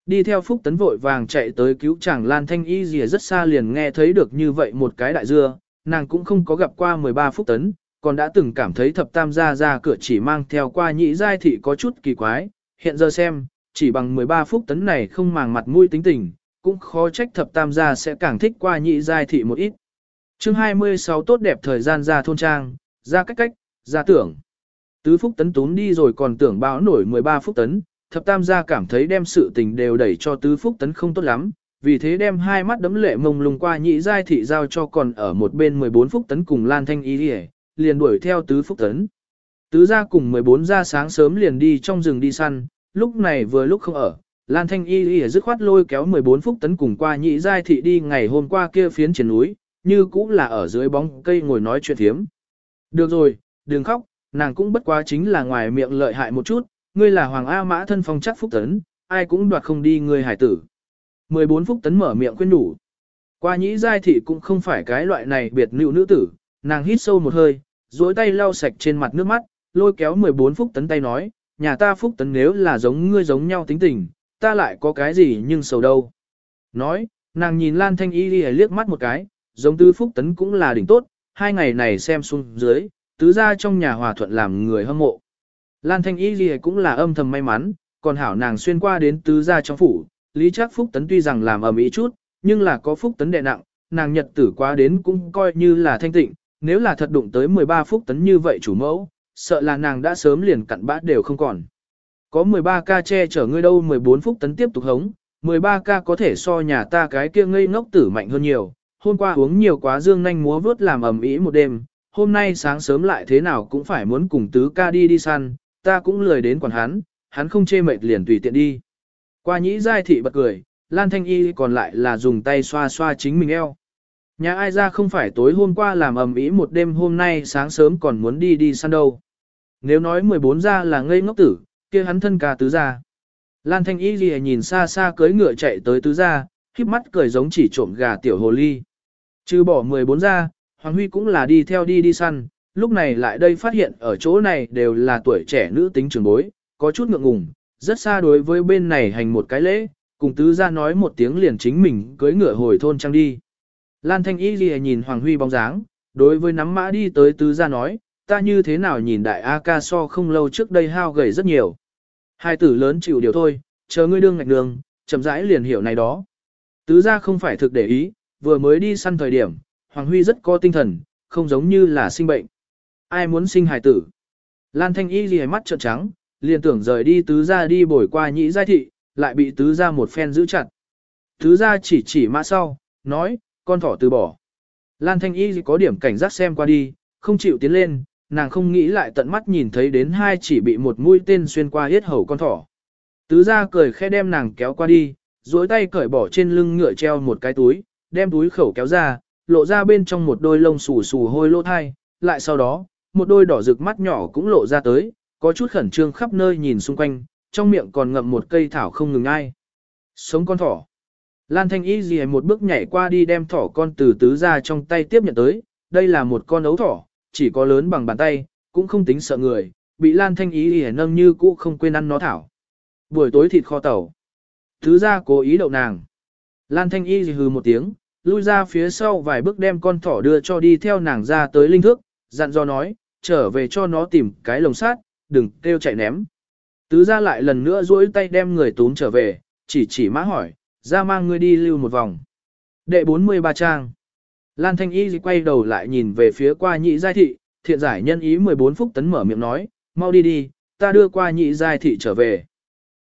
Đi theo Phúc Tấn vội vàng chạy tới cứu chàng Lan Thanh Y gì rất xa liền nghe thấy được như vậy một cái đại dưa, nàng cũng không có gặp qua 13 Phúc Tấn, còn đã từng cảm thấy thập tam gia ra cửa chỉ mang theo qua nhị giai thị có chút kỳ quái, hiện giờ xem, chỉ bằng 13 Phúc Tấn này không màng mặt mũi tính tình, cũng khó trách thập tam gia sẽ càng thích qua nhị giai thị một ít. chương 26 tốt đẹp thời gian ra thôn trang, ra cách cách, ra tưởng. Tứ Phúc Tấn tún đi rồi còn tưởng báo nổi 13 Phúc Tấn, thập tam gia cảm thấy đem sự tình đều đẩy cho tứ phúc tấn không tốt lắm, vì thế đem hai mắt đấm lệ mông lung qua nhị giai thị giao cho còn ở một bên 14 phúc tấn cùng Lan Thanh Y đi liền đuổi theo tứ phúc tấn. Tứ gia cùng 14 gia sáng sớm liền đi trong rừng đi săn, lúc này vừa lúc không ở, Lan Thanh Y Y dứt khoát lôi kéo 14 phúc tấn cùng qua nhị giai thị đi ngày hôm qua kia phiến trên núi, như cũng là ở dưới bóng cây ngồi nói chuyện thiếm. Được rồi, đừng khóc, nàng cũng bất quá chính là ngoài miệng lợi hại một chút, ngươi là Hoàng A Mã thân phong chắc phúc tấn, ai cũng đoạt không đi ngươi hải tử. 14 phúc tấn mở miệng khuyên đủ. Qua nhĩ giai thị cũng không phải cái loại này biệt nữ nữ tử, nàng hít sâu một hơi, duỗi tay lau sạch trên mặt nước mắt, lôi kéo 14 phúc tấn tay nói, nhà ta phúc tấn nếu là giống ngươi giống nhau tính tình, ta lại có cái gì nhưng sầu đâu. Nói, nàng nhìn Lan Thanh Y đi liếc mắt một cái, giống tư phúc tấn cũng là đỉnh tốt, hai ngày này xem xuống dưới, tứ ra trong nhà hòa thuận làm người hâm mộ. Lan Thanh Y Ghi cũng là âm thầm may mắn, còn hảo nàng xuyên qua đến tứ gia trong phủ, Lý Trác Phúc Tấn tuy rằng làm ầm ĩ chút, nhưng là có Phúc Tấn đè nặng, nàng nhật tử qua đến cũng coi như là thanh tịnh, nếu là thật đụng tới 13 Phúc Tấn như vậy chủ mẫu, sợ là nàng đã sớm liền cặn bã đều không còn. Có 13 ca che chở ngươi đâu 14 Phúc Tấn tiếp tục hống, 13 ca có thể so nhà ta cái kia ngây ngốc tử mạnh hơn nhiều, hôm qua uống nhiều quá dương nhanh múa vớt làm ầm ĩ một đêm, hôm nay sáng sớm lại thế nào cũng phải muốn cùng tứ ca đi đi săn, ta cũng lười đến quản hắn, hắn không chê mệt liền tùy tiện đi. Qua nhĩ giai thị bật cười, Lan Thanh Y còn lại là dùng tay xoa xoa chính mình eo. Nhà ai ra không phải tối hôm qua làm ầm ĩ một đêm hôm nay sáng sớm còn muốn đi đi săn đâu. Nếu nói 14 ra là ngây ngốc tử, kia hắn thân ca tứ ra. Lan Thanh Y lìa nhìn xa xa cưới ngựa chạy tới tứ ra, khiếp mắt cười giống chỉ trộm gà tiểu hồ ly. Trừ bỏ 14 ra, Hoàng Huy cũng là đi theo đi đi săn, lúc này lại đây phát hiện ở chỗ này đều là tuổi trẻ nữ tính trường bối, có chút ngượng ngùng, rất xa đối với bên này hành một cái lễ, cùng tứ ra nói một tiếng liền chính mình cưới ngựa hồi thôn trang đi. Lan Thanh Y lìa nhìn Hoàng Huy bóng dáng, đối với nắm mã đi tới tứ ra nói, ta như thế nào nhìn đại A ca so không lâu trước đây hao gầy rất nhiều. Hai tử lớn chịu điều thôi, chờ ngươi đương ngạch đường, chậm rãi liền hiểu này đó. Tứ ra không phải thực để ý, vừa mới đi săn thời điểm, Hoàng Huy rất có tinh thần, không giống như là sinh bệnh. Ai muốn sinh hài tử? Lan Thanh Y ghi mắt trợn trắng, liền tưởng rời đi tứ gia đi bồi qua nhị giai thị, lại bị tứ gia một phen giữ chặt. Tứ gia chỉ chỉ mã sau, nói, con thỏ từ bỏ. Lan Thanh Y có điểm cảnh giác xem qua đi, không chịu tiến lên, nàng không nghĩ lại tận mắt nhìn thấy đến hai chỉ bị một mũi tên xuyên qua hết hầu con thỏ. Tứ gia cười khẽ đem nàng kéo qua đi, duỗi tay cởi bỏ trên lưng ngựa treo một cái túi, đem túi khẩu kéo ra, lộ ra bên trong một đôi lông xù xù hôi lỗ thai, lại sau đó, một đôi đỏ rực mắt nhỏ cũng lộ ra tới, có chút khẩn trương khắp nơi nhìn xung quanh, trong miệng còn ngậm một cây thảo không ngừng ai. Sống con thỏ. Lan Thanh Y gì một bước nhảy qua đi đem thỏ con từ tứ ra trong tay tiếp nhận tới, đây là một con ấu thỏ, chỉ có lớn bằng bàn tay, cũng không tính sợ người, bị Lan Thanh Y gì nâng như cũ không quên ăn nó thảo. Buổi tối thịt kho tàu. Tứ ra cố ý đậu nàng. Lan Thanh Y gì hừ một tiếng, lui ra phía sau vài bước đem con thỏ đưa cho đi theo nàng ra tới linh thước, dặn dò nói, trở về cho nó tìm cái lồng sát, đừng kêu chạy ném. Tứ ra lại lần nữa duỗi tay đem người tún trở về, chỉ chỉ mã hỏi, ra mang ngươi đi lưu một vòng. Đệ 43 trang. Lan Thanh Y quay đầu lại nhìn về phía qua nhị giai thị, thiện giải nhân ý 14 phút tấn mở miệng nói, mau đi đi, ta đưa qua nhị giai thị trở về.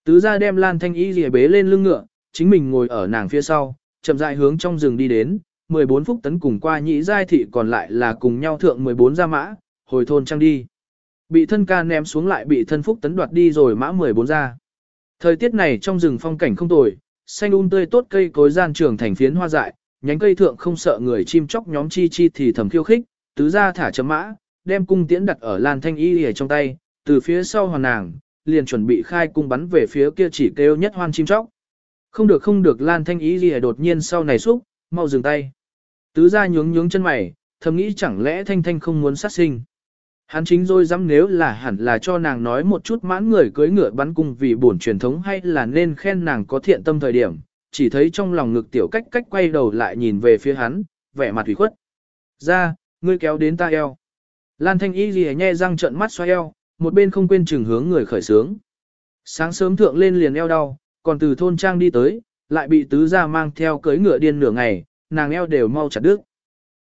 Tứ ra đem Lan Thanh Y bế lên lưng ngựa, chính mình ngồi ở nàng phía sau, chậm rãi hướng trong rừng đi đến, 14 phút tấn cùng qua nhị giai thị còn lại là cùng nhau thượng 14 gia mã, hồi thôn trang đi. Bị thân ca ném xuống lại bị thân phúc tấn đoạt đi rồi mã 14 ra. Thời tiết này trong rừng phong cảnh không tồi, xanh um tươi tốt cây cối gian trường thành phiến hoa dại, nhánh cây thượng không sợ người chim chóc nhóm chi chi thì thầm khiêu khích, tứ ra thả chấm mã, đem cung tiễn đặt ở lan thanh y ở trong tay, từ phía sau hoàn nàng, liền chuẩn bị khai cung bắn về phía kia chỉ kêu nhất hoan chim chóc. Không được không được lan thanh y gì đột nhiên sau này xúc, mau dừng tay. Tứ ra nhướng nhướng chân mày, thầm nghĩ chẳng lẽ thanh thanh không muốn sát sinh. Hắn chính rồi dám nếu là hẳn là cho nàng nói một chút mãn người cưới ngựa bắn cung vì bổn truyền thống hay là nên khen nàng có thiện tâm thời điểm, chỉ thấy trong lòng ngực tiểu cách cách quay đầu lại nhìn về phía hắn, vẻ mặt ủy khuất. Ra, ngươi kéo đến ta eo. Lan thanh y gì nhe răng trợn mắt xoay eo, một bên không quên chừng hướng người khởi sướng. Sáng sớm thượng lên liền eo đau, còn từ thôn trang đi tới, lại bị tứ gia mang theo cưới ngựa điên nửa ngày, nàng eo đều mau chặt đứt.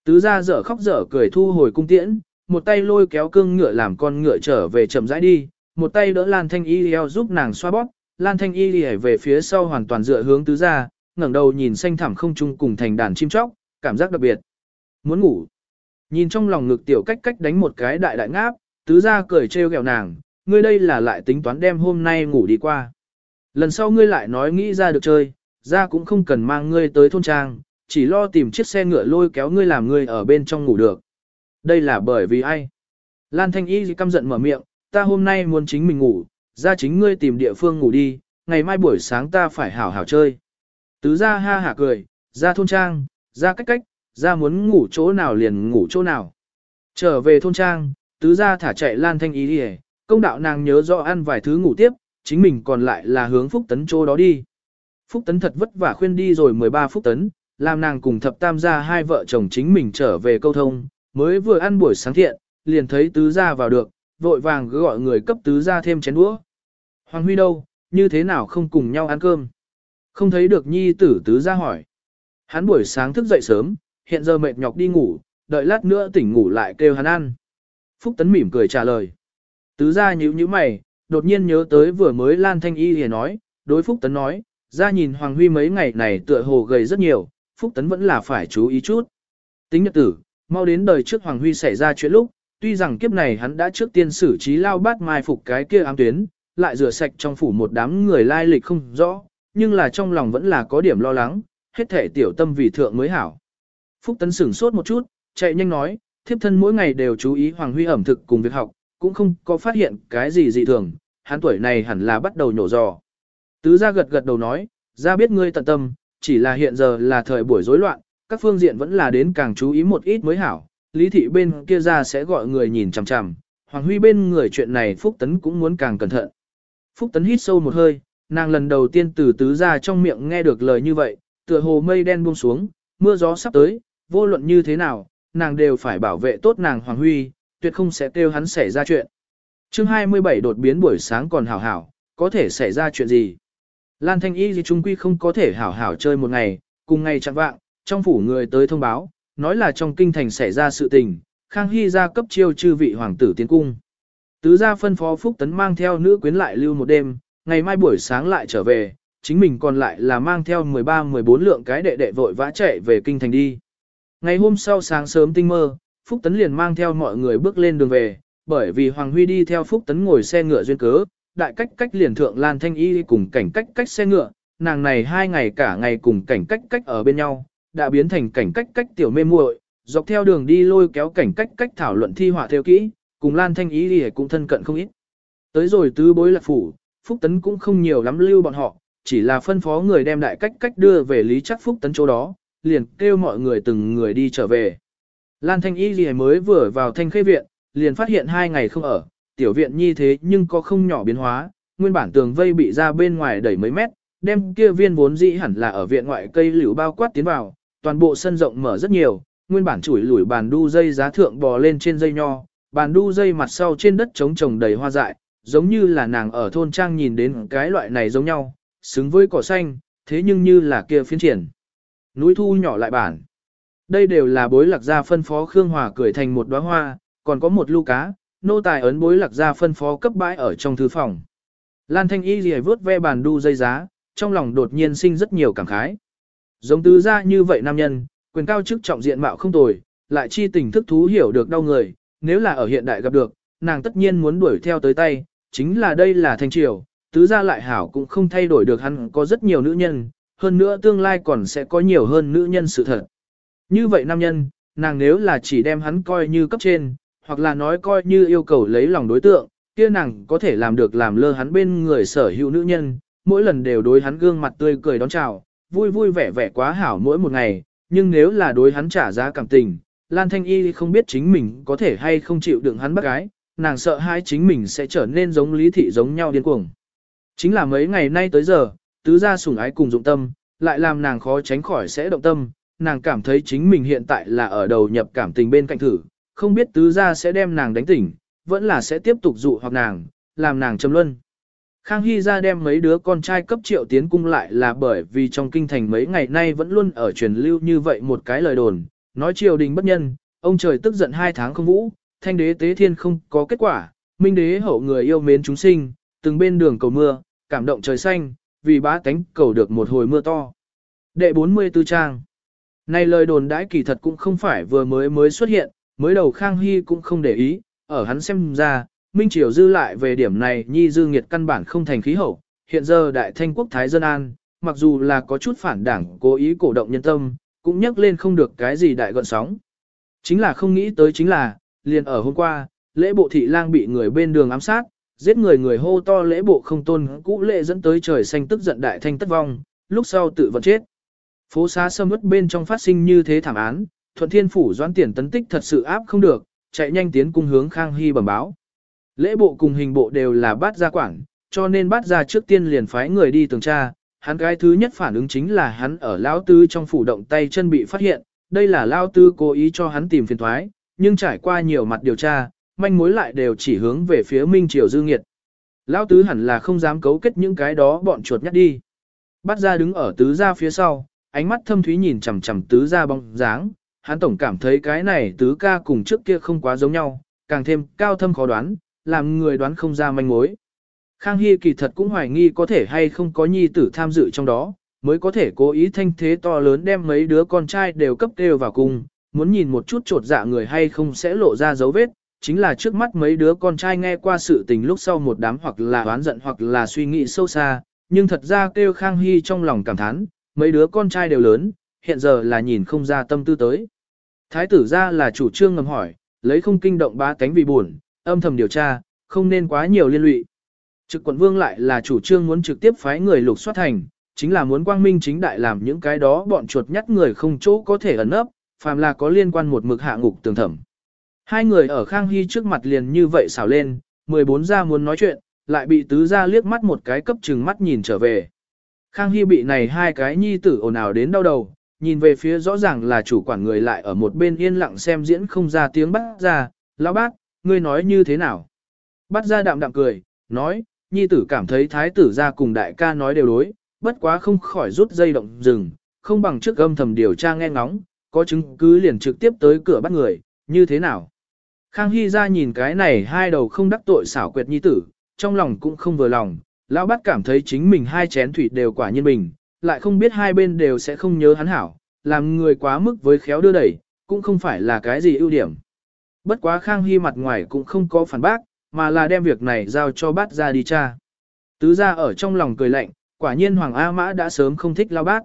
Tứ gia dở khóc dở cười thu hồi cung tiễn, một tay lôi kéo cương ngựa làm con ngựa trở về chậm rãi đi, một tay đỡ Lan Thanh Y eo giúp nàng xoa bóp, Lan Thanh Y lìa về phía sau hoàn toàn dựa hướng tứ gia, ngẩng đầu nhìn xanh thẳm không trung cùng thành đàn chim chóc, cảm giác đặc biệt. Muốn ngủ. Nhìn trong lòng ngực tiểu cách cách đánh một cái đại đại ngáp, tứ gia cười trêu ghẹo nàng, ngươi đây là lại tính toán đem hôm nay ngủ đi qua. Lần sau ngươi lại nói nghĩ ra được chơi, ra cũng không cần mang ngươi tới thôn trang, chỉ lo tìm chiếc xe ngựa lôi kéo ngươi làm ngươi ở bên trong ngủ được. Đây là bởi vì ai? Lan Thanh Y căm giận mở miệng, ta hôm nay muốn chính mình ngủ, ra chính ngươi tìm địa phương ngủ đi, ngày mai buổi sáng ta phải hảo hảo chơi. Tứ ra ha hả cười, ra thôn trang, ra cách cách, ra muốn ngủ chỗ nào liền ngủ chỗ nào. Trở về thôn trang, tứ ra thả chạy Lan Thanh Y đi công đạo nàng nhớ rõ ăn vài thứ ngủ tiếp, chính mình còn lại là hướng Phúc Tấn chỗ đó đi. Phúc Tấn thật vất vả khuyên đi rồi 13 Phúc Tấn, làm nàng cùng thập tam gia hai vợ chồng chính mình trở về câu thông, mới vừa ăn buổi sáng thiện, liền thấy tứ gia vào được, vội vàng gọi người cấp tứ gia thêm chén đũa. Hoàng Huy đâu, như thế nào không cùng nhau ăn cơm? Không thấy được nhi tử tứ gia hỏi. Hắn buổi sáng thức dậy sớm, hiện giờ mệt nhọc đi ngủ, đợi lát nữa tỉnh ngủ lại kêu hắn ăn. Phúc Tấn mỉm cười trả lời. Tứ gia nhíu nhíu mày, đột nhiên nhớ tới vừa mới Lan Thanh Y thì nói, đối Phúc Tấn nói, ra nhìn Hoàng Huy mấy ngày này tựa hồ gầy rất nhiều, Phúc Tấn vẫn là phải chú ý chút. Tính nhật tử, mau đến đời trước Hoàng Huy xảy ra chuyện lúc, tuy rằng kiếp này hắn đã trước tiên xử trí lao bát mai phục cái kia ám tuyến, lại rửa sạch trong phủ một đám người lai lịch không rõ, nhưng là trong lòng vẫn là có điểm lo lắng, hết thể tiểu tâm vì thượng mới hảo. Phúc Tấn sửng sốt một chút, chạy nhanh nói, thiếp thân mỗi ngày đều chú ý Hoàng Huy ẩm thực cùng việc học, cũng không có phát hiện cái gì dị thường, hắn tuổi này hẳn là bắt đầu nhổ giò. Tứ gia gật gật đầu nói, ra biết ngươi tận tâm, chỉ là hiện giờ là thời buổi rối loạn, các phương diện vẫn là đến càng chú ý một ít mới hảo. Lý thị bên kia ra sẽ gọi người nhìn chằm chằm, Hoàng Huy bên người chuyện này Phúc Tấn cũng muốn càng cẩn thận. Phúc Tấn hít sâu một hơi, nàng lần đầu tiên từ tứ gia trong miệng nghe được lời như vậy, tựa hồ mây đen buông xuống, mưa gió sắp tới, vô luận như thế nào, nàng đều phải bảo vệ tốt nàng Hoàng Huy, tuyệt không sẽ kêu hắn xảy ra chuyện. chương 27 đột biến buổi sáng còn hảo hảo, có thể xảy ra chuyện gì? Lan Thanh Y gì trung quy không có thể hảo hảo chơi một ngày, cùng ngày chẳng vạng, trong phủ người tới thông báo, nói là trong kinh thành xảy ra sự tình, Khang Hy ra cấp chiêu chư vị hoàng tử tiến cung. Tứ gia phân phó Phúc Tấn mang theo nữ quyến lại lưu một đêm, ngày mai buổi sáng lại trở về, chính mình còn lại là mang theo 13-14 lượng cái đệ đệ vội vã chạy về kinh thành đi. Ngày hôm sau sáng sớm tinh mơ, Phúc Tấn liền mang theo mọi người bước lên đường về, bởi vì Hoàng Huy đi theo Phúc Tấn ngồi xe ngựa duyên cớ, đại cách cách liền thượng Lan Thanh Y cùng cảnh cách cách xe ngựa, nàng này hai ngày cả ngày cùng cảnh cách cách ở bên nhau, đã biến thành cảnh cách cách tiểu mê muội, dọc theo đường đi lôi kéo cảnh cách cách thảo luận thi họa theo kỹ, cùng Lan Thanh Y đi cũng thân cận không ít. Tới rồi tứ bối lạc phủ, Phúc Tấn cũng không nhiều lắm lưu bọn họ, chỉ là phân phó người đem đại cách cách đưa về Lý Chắc Phúc Tấn chỗ đó, liền kêu mọi người từng người đi trở về. Lan Thanh Y gì mới vừa vào thanh khê viện, liền phát hiện hai ngày không ở, tiểu viện như thế nhưng có không nhỏ biến hóa, nguyên bản tường vây bị ra bên ngoài đẩy mấy mét, đem kia viên vốn dĩ hẳn là ở viện ngoại cây liễu bao quát tiến vào, toàn bộ sân rộng mở rất nhiều, nguyên bản chủi lủi bàn đu dây giá thượng bò lên trên dây nho, bàn đu dây mặt sau trên đất trống trồng đầy hoa dại, giống như là nàng ở thôn trang nhìn đến cái loại này giống nhau, xứng với cỏ xanh, thế nhưng như là kia phiến triển. Núi thu nhỏ lại bản. Đây đều là bối lạc gia phân phó Khương Hòa cười thành một đóa hoa, còn có một lưu cá, nô tài ấn bối lạc gia phân phó cấp bãi ở trong thư phòng. Lan Thanh Y lìa vớt ve bàn đu dây giá, trong lòng đột nhiên sinh rất nhiều cảm khái. Giống tứ gia như vậy nam nhân, quyền cao chức trọng diện mạo không tồi, lại chi tình thức thú hiểu được đau người, nếu là ở hiện đại gặp được, nàng tất nhiên muốn đuổi theo tới tay, chính là đây là thanh triều, tứ gia lại hảo cũng không thay đổi được hắn có rất nhiều nữ nhân, hơn nữa tương lai còn sẽ có nhiều hơn nữ nhân sự thật. Như vậy nam nhân, nàng nếu là chỉ đem hắn coi như cấp trên, hoặc là nói coi như yêu cầu lấy lòng đối tượng, kia nàng có thể làm được làm lơ hắn bên người sở hữu nữ nhân, mỗi lần đều đối hắn gương mặt tươi cười đón chào, vui vui vẻ vẻ quá hảo mỗi một ngày, nhưng nếu là đối hắn trả giá cảm tình, Lan Thanh Y không biết chính mình có thể hay không chịu đựng hắn bắt gái, nàng sợ hai chính mình sẽ trở nên giống lý thị giống nhau điên cuồng. Chính là mấy ngày nay tới giờ, tứ gia sủng ái cùng dụng tâm, lại làm nàng khó tránh khỏi sẽ động tâm, nàng cảm thấy chính mình hiện tại là ở đầu nhập cảm tình bên cạnh thử, không biết tứ gia sẽ đem nàng đánh tỉnh, vẫn là sẽ tiếp tục dụ hoặc nàng, làm nàng châm luân. Khang Hy ra đem mấy đứa con trai cấp triệu tiến cung lại là bởi vì trong kinh thành mấy ngày nay vẫn luôn ở truyền lưu như vậy một cái lời đồn, nói triều đình bất nhân, ông trời tức giận hai tháng không vũ, thanh đế tế thiên không có kết quả, minh đế hậu người yêu mến chúng sinh, từng bên đường cầu mưa, cảm động trời xanh, vì bá tánh cầu được một hồi mưa to. Đệ 44 trang này lời đồn đãi kỳ thật cũng không phải vừa mới mới xuất hiện, mới đầu Khang Hy cũng không để ý, ở hắn xem ra, Minh Triều dư lại về điểm này nhi dư nghiệt căn bản không thành khí hậu, hiện giờ đại thanh quốc Thái Dân An, mặc dù là có chút phản đảng cố ý cổ động nhân tâm, cũng nhắc lên không được cái gì đại gọn sóng. Chính là không nghĩ tới chính là, liền ở hôm qua, lễ bộ thị lang bị người bên đường ám sát, giết người người hô to lễ bộ không tôn cũ lệ dẫn tới trời xanh tức giận đại thanh tất vong, lúc sau tự vận chết. Phố xá sâm ướt bên trong phát sinh như thế thảm án, thuận thiên phủ doãn tiền tấn tích thật sự áp không được, chạy nhanh tiến cung hướng Khang Hy bẩm báo. Lễ bộ cùng hình bộ đều là bát gia quản, cho nên bát gia trước tiên liền phái người đi tường tra, hắn cái thứ nhất phản ứng chính là hắn ở lão tư trong phủ động tay chân bị phát hiện, đây là lão tư cố ý cho hắn tìm phiền thoái, nhưng trải qua nhiều mặt điều tra, manh mối lại đều chỉ hướng về phía Minh Triều Dư Nghiệt. Lão tứ hẳn là không dám cấu kết những cái đó bọn chuột nhắt đi. Bát gia đứng ở tứ gia phía sau, ánh mắt thâm thúy nhìn chằm chằm tứ ra bóng dáng, hắn tổng cảm thấy cái này tứ ca cùng trước kia không quá giống nhau, càng thêm cao thâm khó đoán, làm người đoán không ra manh mối. Khang Hy kỳ thật cũng hoài nghi có thể hay không có nhi tử tham dự trong đó, mới có thể cố ý thanh thế to lớn đem mấy đứa con trai đều cấp đều vào cùng, muốn nhìn một chút trột dạ người hay không sẽ lộ ra dấu vết, chính là trước mắt mấy đứa con trai nghe qua sự tình lúc sau một đám hoặc là oán giận hoặc là suy nghĩ sâu xa, nhưng thật ra kêu Khang Hy trong lòng cảm thán, mấy đứa con trai đều lớn, hiện giờ là nhìn không ra tâm tư tới. Thái tử ra là chủ trương ngầm hỏi, lấy không kinh động ba cánh vì buồn, âm thầm điều tra, không nên quá nhiều liên lụy. Trực quận vương lại là chủ trương muốn trực tiếp phái người lục soát thành, chính là muốn quang minh chính đại làm những cái đó bọn chuột nhắt người không chỗ có thể ẩn nấp, phàm là có liên quan một mực hạ ngục tường thẩm. Hai người ở Khang Hy trước mặt liền như vậy xảo lên, 14 gia muốn nói chuyện, lại bị tứ gia liếc mắt một cái cấp chừng mắt nhìn trở về. Khang Hy bị này hai cái nhi tử ồn ào đến đau đầu, nhìn về phía rõ ràng là chủ quản người lại ở một bên yên lặng xem diễn không ra tiếng bắt ra, lão bác, ngươi nói như thế nào? Bắt ra đạm đạm cười, nói, nhi tử cảm thấy thái tử ra cùng đại ca nói đều đối, bất quá không khỏi rút dây động rừng, không bằng trước âm thầm điều tra nghe ngóng, có chứng cứ liền trực tiếp tới cửa bắt người, như thế nào? Khang Hy ra nhìn cái này hai đầu không đắc tội xảo quyệt nhi tử, trong lòng cũng không vừa lòng, lão bát cảm thấy chính mình hai chén thủy đều quả nhiên bình, lại không biết hai bên đều sẽ không nhớ hắn hảo, làm người quá mức với khéo đưa đẩy, cũng không phải là cái gì ưu điểm. Bất quá Khang Hy mặt ngoài cũng không có phản bác, mà là đem việc này giao cho bát ra đi cha. Tứ ra ở trong lòng cười lạnh, quả nhiên Hoàng A Mã đã sớm không thích lao bát.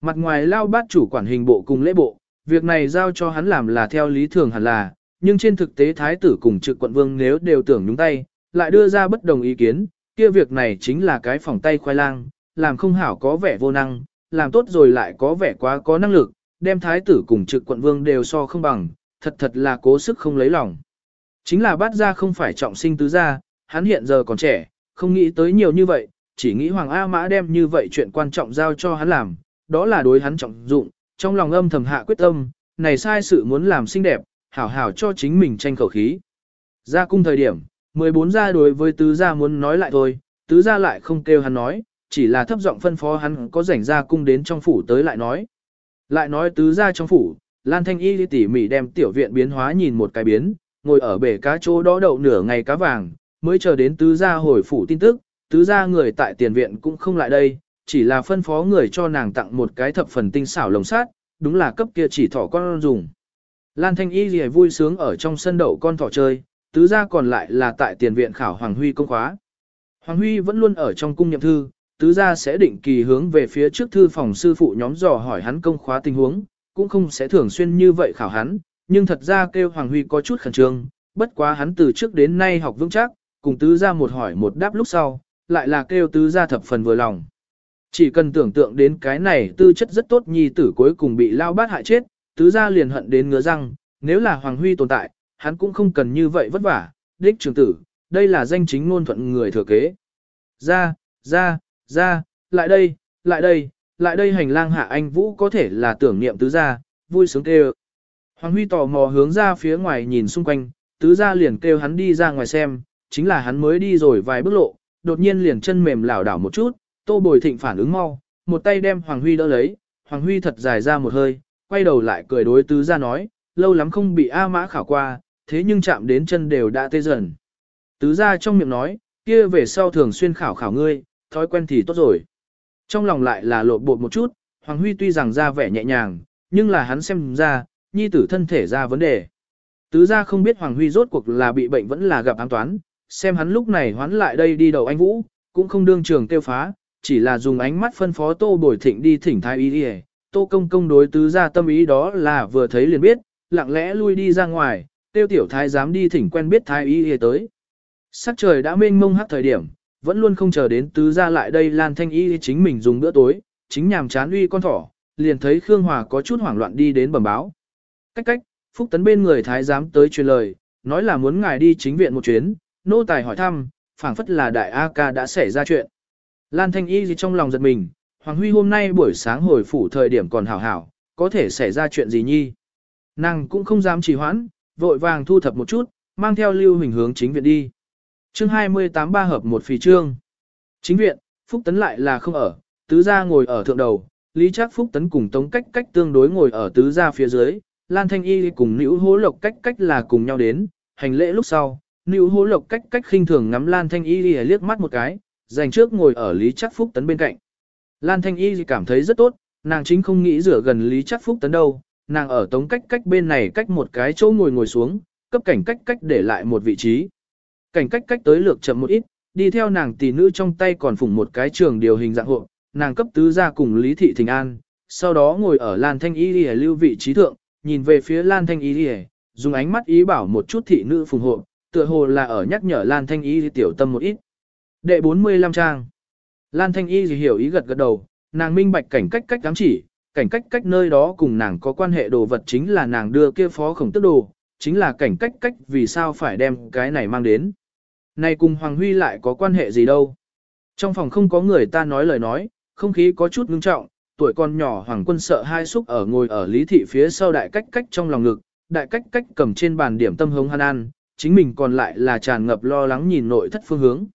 Mặt ngoài lao bát chủ quản hình bộ cùng lễ bộ, việc này giao cho hắn làm là theo lý thường hẳn là, nhưng trên thực tế thái tử cùng trực quận vương nếu đều tưởng nhúng tay, lại đưa ra bất đồng ý kiến, kia việc này chính là cái phòng tay khoai lang, làm không hảo có vẻ vô năng, làm tốt rồi lại có vẻ quá có năng lực, đem thái tử cùng trực quận vương đều so không bằng, thật thật là cố sức không lấy lòng. Chính là bát gia không phải trọng sinh tứ gia, hắn hiện giờ còn trẻ, không nghĩ tới nhiều như vậy, chỉ nghĩ Hoàng A Mã đem như vậy chuyện quan trọng giao cho hắn làm, đó là đối hắn trọng dụng, trong lòng âm thầm hạ quyết tâm, này sai sự muốn làm xinh đẹp, hảo hảo cho chính mình tranh khẩu khí. Ra cung thời điểm, 14 gia đối với tứ gia muốn nói lại thôi, tứ gia lại không kêu hắn nói, chỉ là thấp giọng phân phó hắn có rảnh ra cung đến trong phủ tới lại nói. Lại nói tứ gia trong phủ, Lan Thanh Y tỉ mỉ đem tiểu viện biến hóa nhìn một cái biến, ngồi ở bể cá chỗ đó đậu nửa ngày cá vàng, mới chờ đến tứ gia hồi phủ tin tức, tứ gia người tại tiền viện cũng không lại đây, chỉ là phân phó người cho nàng tặng một cái thập phần tinh xảo lồng sát, đúng là cấp kia chỉ thỏ con dùng. Lan Thanh Y lìa vui sướng ở trong sân đậu con thỏ chơi, tứ gia còn lại là tại tiền viện khảo Hoàng Huy công khóa. Hoàng Huy vẫn luôn ở trong cung nhậm thư, tứ gia sẽ định kỳ hướng về phía trước thư phòng sư phụ nhóm dò hỏi hắn công khóa tình huống, cũng không sẽ thường xuyên như vậy khảo hắn, nhưng thật ra kêu Hoàng Huy có chút khẩn trương, bất quá hắn từ trước đến nay học vững chắc, cùng tứ gia một hỏi một đáp lúc sau, lại là kêu tứ gia thập phần vừa lòng. Chỉ cần tưởng tượng đến cái này tư chất rất tốt nhi tử cuối cùng bị lao bát hại chết, tứ gia liền hận đến ngứa răng, nếu là Hoàng Huy tồn tại, hắn cũng không cần như vậy vất vả, đích trường tử, đây là danh chính ngôn thuận người thừa kế. Ra, ra, ra, lại đây, lại đây, lại đây hành lang hạ anh Vũ có thể là tưởng niệm tứ gia, vui sướng kêu. Hoàng Huy tò mò hướng ra phía ngoài nhìn xung quanh, tứ gia liền kêu hắn đi ra ngoài xem, chính là hắn mới đi rồi vài bước lộ, đột nhiên liền chân mềm lảo đảo một chút, tô bồi thịnh phản ứng mau, một tay đem Hoàng Huy đỡ lấy, Hoàng Huy thật dài ra một hơi, quay đầu lại cười đối tứ gia nói, lâu lắm không bị A mã khảo qua, thế nhưng chạm đến chân đều đã tê dần. Tứ gia trong miệng nói, kia về sau thường xuyên khảo khảo ngươi, thói quen thì tốt rồi. Trong lòng lại là lộ bột một chút, Hoàng Huy tuy rằng ra vẻ nhẹ nhàng, nhưng là hắn xem ra, nhi tử thân thể ra vấn đề. Tứ gia không biết Hoàng Huy rốt cuộc là bị bệnh vẫn là gặp ám toán, xem hắn lúc này hoán lại đây đi đầu anh Vũ, cũng không đương trường tiêu phá, chỉ là dùng ánh mắt phân phó Tô Bồi Thịnh đi thỉnh thái y đi Tô Công Công đối tứ gia tâm ý đó là vừa thấy liền biết, lặng lẽ lui đi ra ngoài, tiêu tiểu thái dám đi thỉnh quen biết thái y tới. Sắc trời đã mênh mông hắc thời điểm, vẫn luôn không chờ đến tứ gia lại đây Lan Thanh Y chính mình dùng bữa tối, chính nhàm chán uy con thỏ, liền thấy Khương Hòa có chút hoảng loạn đi đến bẩm báo. Cách cách, Phúc Tấn bên người thái giám tới truyền lời, nói là muốn ngài đi chính viện một chuyến, nô tài hỏi thăm, phảng phất là đại A ca đã xảy ra chuyện. Lan Thanh Y gì trong lòng giật mình, Hoàng Huy hôm nay buổi sáng hồi phủ thời điểm còn hảo hảo, có thể xảy ra chuyện gì nhi. Nàng cũng không dám trì hoãn, vội vàng thu thập một chút, mang theo lưu hình hướng chính viện đi. Chương 28 ba hợp một phì trương. Chính viện, Phúc Tấn lại là không ở, tứ gia ngồi ở thượng đầu, Lý Trác Phúc Tấn cùng Tống Cách Cách tương đối ngồi ở tứ gia phía dưới, Lan Thanh Y cùng Nữu Hố Lộc Cách Cách là cùng nhau đến, hành lễ lúc sau, Nữu Hố Lộc Cách Cách khinh thường ngắm Lan Thanh Y liếc mắt một cái, dành trước ngồi ở Lý Trác Phúc Tấn bên cạnh. Lan Thanh Y cảm thấy rất tốt, nàng chính không nghĩ rửa gần Lý Trác Phúc Tấn đâu, nàng ở Tống Cách Cách bên này cách một cái chỗ ngồi ngồi xuống, cấp cảnh cách cách để lại một vị trí. Cảnh cách cách tới lược chậm một ít, đi theo nàng tỷ nữ trong tay còn phủng một cái trường điều hình dạng hộ, nàng cấp tứ ra cùng Lý Thị Thình An, sau đó ngồi ở Lan Thanh Y Lìa lưu vị trí thượng, nhìn về phía Lan Thanh Y Lìa, dùng ánh mắt ý bảo một chút thị nữ phùng hộ, tựa hồ là ở nhắc nhở Lan Thanh Y tiểu tâm một ít. Đệ 45 trang Lan Thanh Y hiểu ý gật gật đầu, nàng minh bạch cảnh cách cách ám chỉ, cảnh cách cách nơi đó cùng nàng có quan hệ đồ vật chính là nàng đưa kia phó khổng tức đồ, chính là cảnh cách cách vì sao phải đem cái này mang đến. Này cùng Hoàng Huy lại có quan hệ gì đâu. Trong phòng không có người ta nói lời nói, không khí có chút ngưng trọng, tuổi con nhỏ Hoàng quân sợ hai xúc ở ngồi ở lý thị phía sau đại cách cách trong lòng ngực, đại cách cách cầm trên bàn điểm tâm hống hắn ăn, chính mình còn lại là tràn ngập lo lắng nhìn nội thất phương hướng.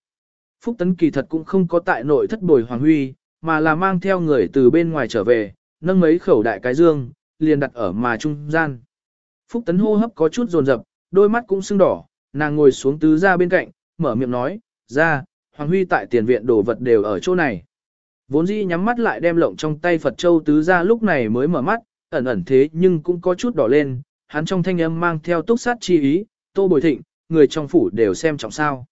Phúc Tấn kỳ thật cũng không có tại nội thất bồi Hoàng Huy, mà là mang theo người từ bên ngoài trở về, nâng mấy khẩu đại cái dương, liền đặt ở mà trung gian. Phúc Tấn hô hấp có chút dồn dập, đôi mắt cũng sưng đỏ, nàng ngồi xuống tứ ra bên cạnh, mở miệng nói, ra, Hoàng Huy tại tiền viện đồ vật đều ở chỗ này. Vốn dĩ nhắm mắt lại đem lộng trong tay Phật Châu tứ ra lúc này mới mở mắt, ẩn ẩn thế nhưng cũng có chút đỏ lên, hắn trong thanh âm mang theo túc sát chi ý, tô bồi thịnh, người trong phủ đều xem trọng sao.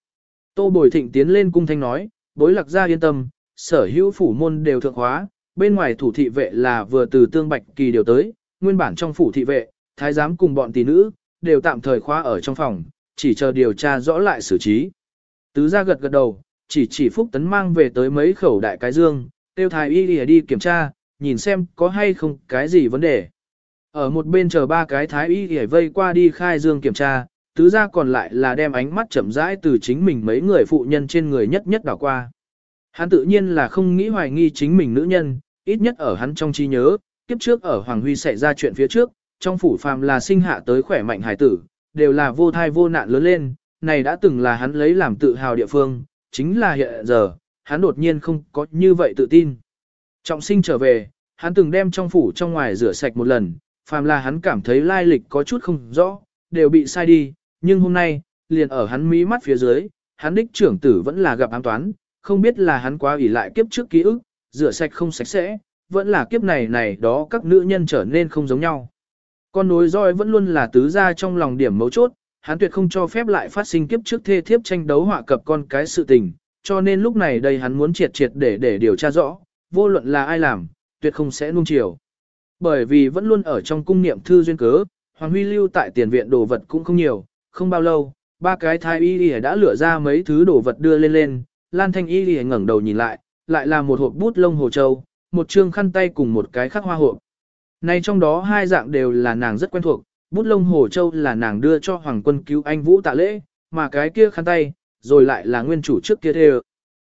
Tô bồi thịnh tiến lên cung thanh nói, bối lạc ra yên tâm, sở hữu phủ môn đều thượng hóa, bên ngoài thủ thị vệ là vừa từ tương bạch kỳ điều tới, nguyên bản trong phủ thị vệ, thái giám cùng bọn tỷ nữ, đều tạm thời khóa ở trong phòng, chỉ chờ điều tra rõ lại xử trí. Tứ ra gật gật đầu, chỉ chỉ phúc tấn mang về tới mấy khẩu đại cái dương, tiêu thái y đi kiểm tra, nhìn xem có hay không cái gì vấn đề. Ở một bên chờ ba cái thái y y vây qua đi khai dương kiểm tra, tứ ra còn lại là đem ánh mắt chậm rãi từ chính mình mấy người phụ nhân trên người nhất nhất đảo qua. Hắn tự nhiên là không nghĩ hoài nghi chính mình nữ nhân, ít nhất ở hắn trong trí nhớ, kiếp trước ở Hoàng Huy xảy ra chuyện phía trước, trong phủ phàm là sinh hạ tới khỏe mạnh hải tử, đều là vô thai vô nạn lớn lên, này đã từng là hắn lấy làm tự hào địa phương, chính là hiện giờ, hắn đột nhiên không có như vậy tự tin. Trọng sinh trở về, hắn từng đem trong phủ trong ngoài rửa sạch một lần, phàm là hắn cảm thấy lai lịch có chút không rõ, đều bị sai đi, nhưng hôm nay, liền ở hắn mí mắt phía dưới, hắn đích trưởng tử vẫn là gặp ám toán, không biết là hắn quá ủy lại kiếp trước ký ức, rửa sạch không sạch sẽ, vẫn là kiếp này này đó các nữ nhân trở nên không giống nhau. Con nối roi vẫn luôn là tứ gia trong lòng điểm mấu chốt, hắn tuyệt không cho phép lại phát sinh kiếp trước thê thiếp tranh đấu họa cập con cái sự tình, cho nên lúc này đây hắn muốn triệt triệt để để điều tra rõ, vô luận là ai làm, tuyệt không sẽ nuông chiều. Bởi vì vẫn luôn ở trong cung niệm thư duyên cớ, Hoàng Huy lưu tại tiền viện đồ vật cũng không nhiều, không bao lâu, ba cái thái y y đã lựa ra mấy thứ đồ vật đưa lên lên, Lan Thanh y y ngẩng đầu nhìn lại, lại là một hộp bút lông hồ châu, một trương khăn tay cùng một cái khắc hoa hộp. Này trong đó hai dạng đều là nàng rất quen thuộc, bút lông hồ châu là nàng đưa cho hoàng quân cứu anh Vũ tạ lễ, mà cái kia khăn tay, rồi lại là nguyên chủ trước kia thê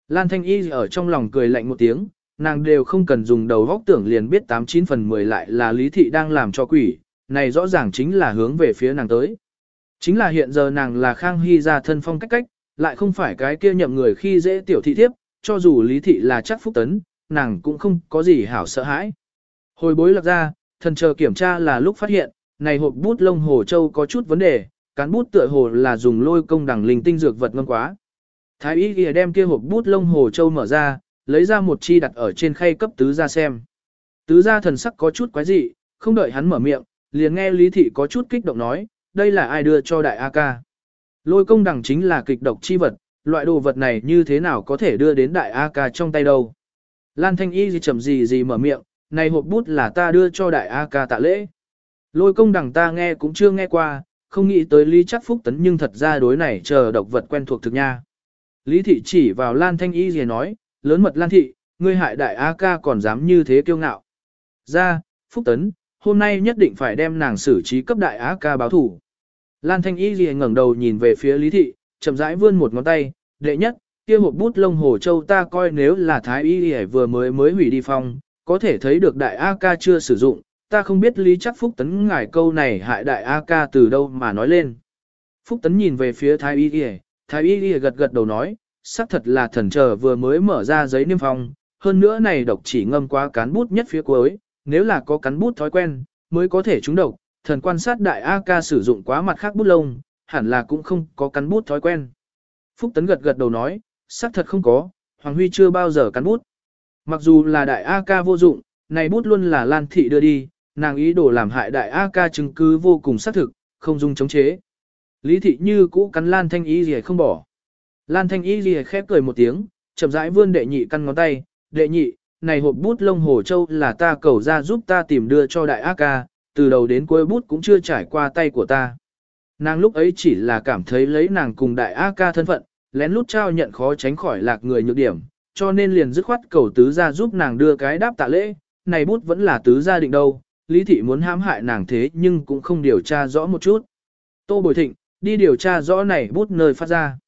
Lan Thanh Y ở trong lòng cười lạnh một tiếng, nàng đều không cần dùng đầu góc tưởng liền biết 89 phần 10 lại là lý thị đang làm cho quỷ, này rõ ràng chính là hướng về phía nàng tới. Chính là hiện giờ nàng là Khang Hy ra thân phong cách cách, lại không phải cái kia nhậm người khi dễ tiểu thị thiếp, cho dù lý thị là chắc phúc tấn, nàng cũng không có gì hảo sợ hãi. Hồi bối lạc ra, thần chờ kiểm tra là lúc phát hiện, này hộp bút lông hồ châu có chút vấn đề, cán bút tựa hồ là dùng lôi công đằng linh tinh dược vật ngâm quá. Thái y kia đem kia hộp bút lông hồ châu mở ra, lấy ra một chi đặt ở trên khay cấp tứ ra xem. Tứ ra thần sắc có chút quái dị, không đợi hắn mở miệng, liền nghe lý thị có chút kích động nói, đây là ai đưa cho đại A ca. Lôi công đằng chính là kịch độc chi vật, loại đồ vật này như thế nào có thể đưa đến đại A ca trong tay đâu. Lan Thanh Y gì chậm gì gì mở miệng, này hộp bút là ta đưa cho đại A ca tạ lễ. Lôi công đằng ta nghe cũng chưa nghe qua, không nghĩ tới Lý chắc phúc tấn nhưng thật ra đối này chờ độc vật quen thuộc thực nha. Lý thị chỉ vào Lan Thanh Y gì nói, lớn mật Lan thị, ngươi hại đại A ca còn dám như thế kiêu ngạo. Ra, phúc tấn, hôm nay nhất định phải đem nàng xử trí cấp đại A ca báo thủ. Lan Thanh Y gì ngẩng đầu nhìn về phía Lý thị, chậm rãi vươn một ngón tay, đệ nhất, kia hộp bút lông hồ châu ta coi nếu là thái y y vừa mới mới hủy đi phong, có thể thấy được đại A ca chưa sử dụng, ta không biết lý chắc Phúc Tấn ngải câu này hại đại A ca từ đâu mà nói lên. Phúc Tấn nhìn về phía thái y y, thái y y gật gật đầu nói, xác thật là thần chờ vừa mới mở ra giấy niêm phong, hơn nữa này độc chỉ ngâm qua cán bút nhất phía cuối, nếu là có cán bút thói quen, mới có thể trúng độc, thần quan sát đại A ca sử dụng quá mặt khác bút lông, hẳn là cũng không có cán bút thói quen. Phúc Tấn gật gật đầu nói, xác thật không có, Hoàng Huy chưa bao giờ cắn bút. Mặc dù là đại A ca vô dụng, này bút luôn là Lan Thị đưa đi, nàng ý đồ làm hại đại A ca chứng cứ vô cùng xác thực, không dung chống chế. Lý Thị như cũ cắn Lan Thanh y gì không bỏ. Lan Thanh Y gì khép cười một tiếng, chậm rãi vươn đệ nhị căn ngón tay, đệ nhị, này hộp bút lông hồ châu là ta cầu ra giúp ta tìm đưa cho đại a ca, từ đầu đến cuối bút cũng chưa trải qua tay của ta. Nàng lúc ấy chỉ là cảm thấy lấy nàng cùng đại a ca thân phận, lén lút trao nhận khó tránh khỏi lạc người nhược điểm, cho nên liền dứt khoát cầu tứ gia giúp nàng đưa cái đáp tạ lễ, này bút vẫn là tứ gia định đâu, lý thị muốn hãm hại nàng thế nhưng cũng không điều tra rõ một chút. Tô Bồi Thịnh, đi điều tra rõ này bút nơi phát ra.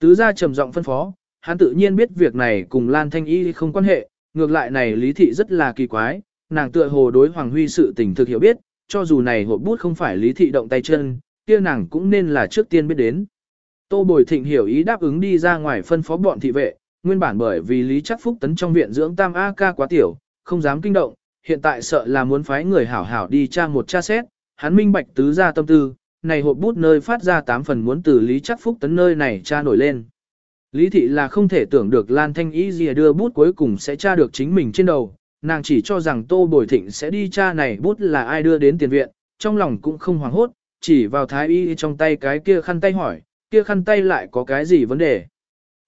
Tứ gia trầm giọng phân phó, hắn tự nhiên biết việc này cùng Lan Thanh Y không quan hệ, ngược lại này lý thị rất là kỳ quái, nàng tựa hồ đối Hoàng Huy sự tình thực hiểu biết, cho dù này hộp bút không phải lý thị động tay chân, kia nàng cũng nên là trước tiên biết đến. Tô Bồi Thịnh hiểu ý đáp ứng đi ra ngoài phân phó bọn thị vệ, nguyên bản bởi vì Lý Chắc Phúc tấn trong viện dưỡng tam A ca quá tiểu, không dám kinh động, hiện tại sợ là muốn phái người hảo hảo đi tra một tra xét, hắn minh bạch tứ ra tâm tư, này hộp bút nơi phát ra tám phần muốn từ Lý Chắc Phúc tấn nơi này tra nổi lên. Lý thị là không thể tưởng được Lan Thanh Ý gì đưa bút cuối cùng sẽ tra được chính mình trên đầu, nàng chỉ cho rằng Tô Bồi Thịnh sẽ đi tra này bút là ai đưa đến tiền viện, trong lòng cũng không hoảng hốt, chỉ vào thái y trong tay cái kia khăn tay hỏi, kia khăn tay lại có cái gì vấn đề.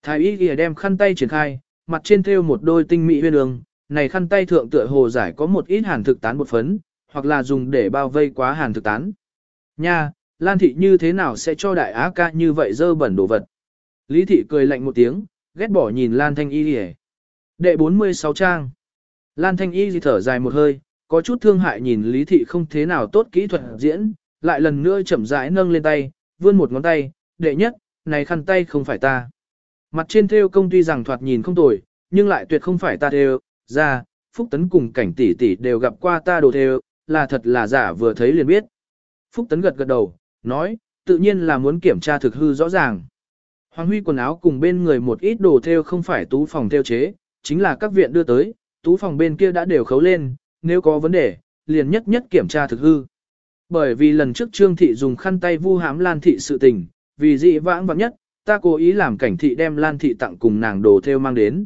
Thái y kia đem khăn tay triển khai, mặt trên thêu một đôi tinh mỹ huyên đường, này khăn tay thượng tựa hồ giải có một ít hàn thực tán bột phấn, hoặc là dùng để bao vây quá hàn thực tán. Nha, Lan thị như thế nào sẽ cho đại á ca như vậy dơ bẩn đồ vật. Lý thị cười lạnh một tiếng, ghét bỏ nhìn Lan Thanh Y đi Đệ 46 trang. Lan Thanh Y thở dài một hơi, có chút thương hại nhìn Lý thị không thế nào tốt kỹ thuật diễn, lại lần nữa chậm rãi nâng lên tay, vươn một ngón tay, đệ nhất, này khăn tay không phải ta. Mặt trên theo công tuy rằng thoạt nhìn không tồi, nhưng lại tuyệt không phải ta theo, ra, Phúc Tấn cùng cảnh tỷ tỷ đều gặp qua ta đồ theo, là thật là giả vừa thấy liền biết. Phúc Tấn gật gật đầu, nói, tự nhiên là muốn kiểm tra thực hư rõ ràng. Hoàng Huy quần áo cùng bên người một ít đồ theo không phải tú phòng theo chế, chính là các viện đưa tới, tú phòng bên kia đã đều khấu lên, nếu có vấn đề, liền nhất nhất kiểm tra thực hư. Bởi vì lần trước Trương Thị dùng khăn tay vu hám Lan Thị sự tình, vì dị vãng vắng nhất, ta cố ý làm cảnh thị đem Lan Thị tặng cùng nàng đồ theo mang đến.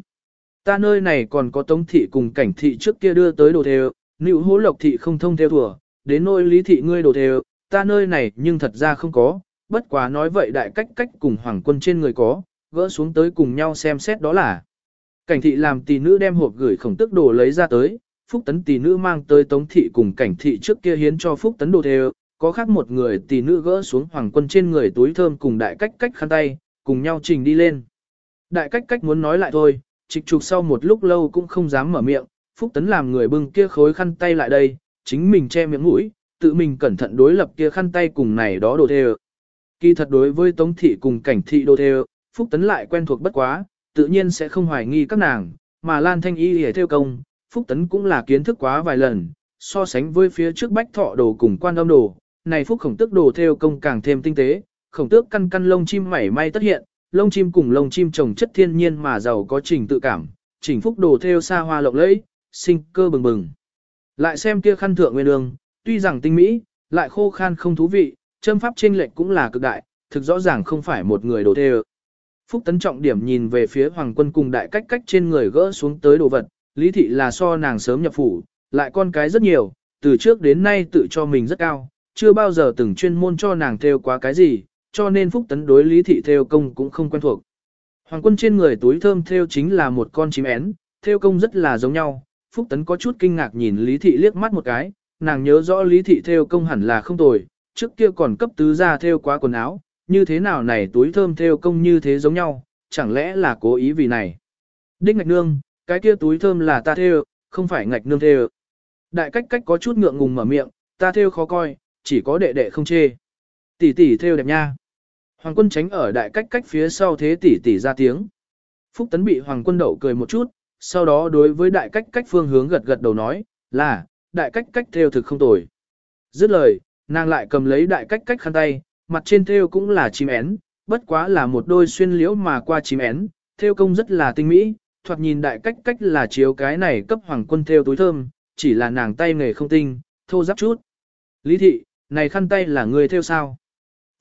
Ta nơi này còn có Tống Thị cùng cảnh thị trước kia đưa tới đồ theo, nữ hố lộc thị không thông theo thùa, đến nôi lý thị ngươi đồ theo, ta nơi này nhưng thật ra không có, bất quá nói vậy đại cách cách cùng hoàng quân trên người có, gỡ xuống tới cùng nhau xem xét đó là. Cảnh thị làm tỷ nữ đem hộp gửi khổng tức đồ lấy ra tới, phúc tấn tỷ nữ mang tới tống thị cùng cảnh thị trước kia hiến cho phúc tấn đồ theo, có khác một người tỷ nữ gỡ xuống hoàng quân trên người túi thơm cùng đại cách cách khăn tay, cùng nhau trình đi lên. Đại cách cách muốn nói lại thôi, trịch trục sau một lúc lâu cũng không dám mở miệng, phúc tấn làm người bưng kia khối khăn tay lại đây, chính mình che miệng mũi, tự mình cẩn thận đối lập kia khăn tay cùng này đó đồ theo. Kỳ thật đối với tống thị cùng cảnh thị đồ theo, phúc tấn lại quen thuộc bất quá, tự nhiên sẽ không hoài nghi các nàng, mà Lan Thanh Y hề theo công, Phúc Tấn cũng là kiến thức quá vài lần, so sánh với phía trước bách thọ đồ cùng quan âm đồ, này Phúc khổng tước đồ theo công càng thêm tinh tế, khổng tước căn căn lông chim mảy may tất hiện, lông chim cùng lông chim trồng chất thiên nhiên mà giàu có trình tự cảm, chỉnh Phúc đồ theo xa hoa lộng lẫy, sinh cơ bừng bừng. Lại xem kia khăn thượng nguyên đường, tuy rằng tinh mỹ, lại khô khan không thú vị, châm pháp chênh lệch cũng là cực đại, thực rõ ràng không phải một người đồ theo. Phúc Tấn trọng điểm nhìn về phía Hoàng quân cùng đại cách cách trên người gỡ xuống tới đồ vật, Lý Thị là so nàng sớm nhập phủ, lại con cái rất nhiều, từ trước đến nay tự cho mình rất cao, chưa bao giờ từng chuyên môn cho nàng theo quá cái gì, cho nên Phúc Tấn đối Lý Thị theo công cũng không quen thuộc. Hoàng quân trên người túi thơm theo chính là một con chim én, theo công rất là giống nhau, Phúc Tấn có chút kinh ngạc nhìn Lý Thị liếc mắt một cái, nàng nhớ rõ Lý Thị theo công hẳn là không tồi, trước kia còn cấp tứ ra theo quá quần áo, như thế nào này túi thơm theo công như thế giống nhau, chẳng lẽ là cố ý vì này. Đinh ngạch nương, cái kia túi thơm là ta thêu, không phải ngạch nương thêu. Đại cách cách có chút ngượng ngùng mở miệng, ta thêu khó coi, chỉ có đệ đệ không chê. Tỷ tỷ thêu đẹp nha. Hoàng quân tránh ở đại cách cách phía sau thế tỷ tỷ ra tiếng. Phúc tấn bị hoàng quân đậu cười một chút, sau đó đối với đại cách cách phương hướng gật gật đầu nói, là, đại cách cách thêu thực không tồi. Dứt lời, nàng lại cầm lấy đại cách cách khăn tay, mặt trên thêu cũng là chim én, bất quá là một đôi xuyên liễu mà qua chim én, thêu công rất là tinh mỹ, thoạt nhìn đại cách cách là chiếu cái này cấp hoàng quân theo túi thơm, chỉ là nàng tay nghề không tinh, thô giáp chút. Lý thị, này khăn tay là người theo sao?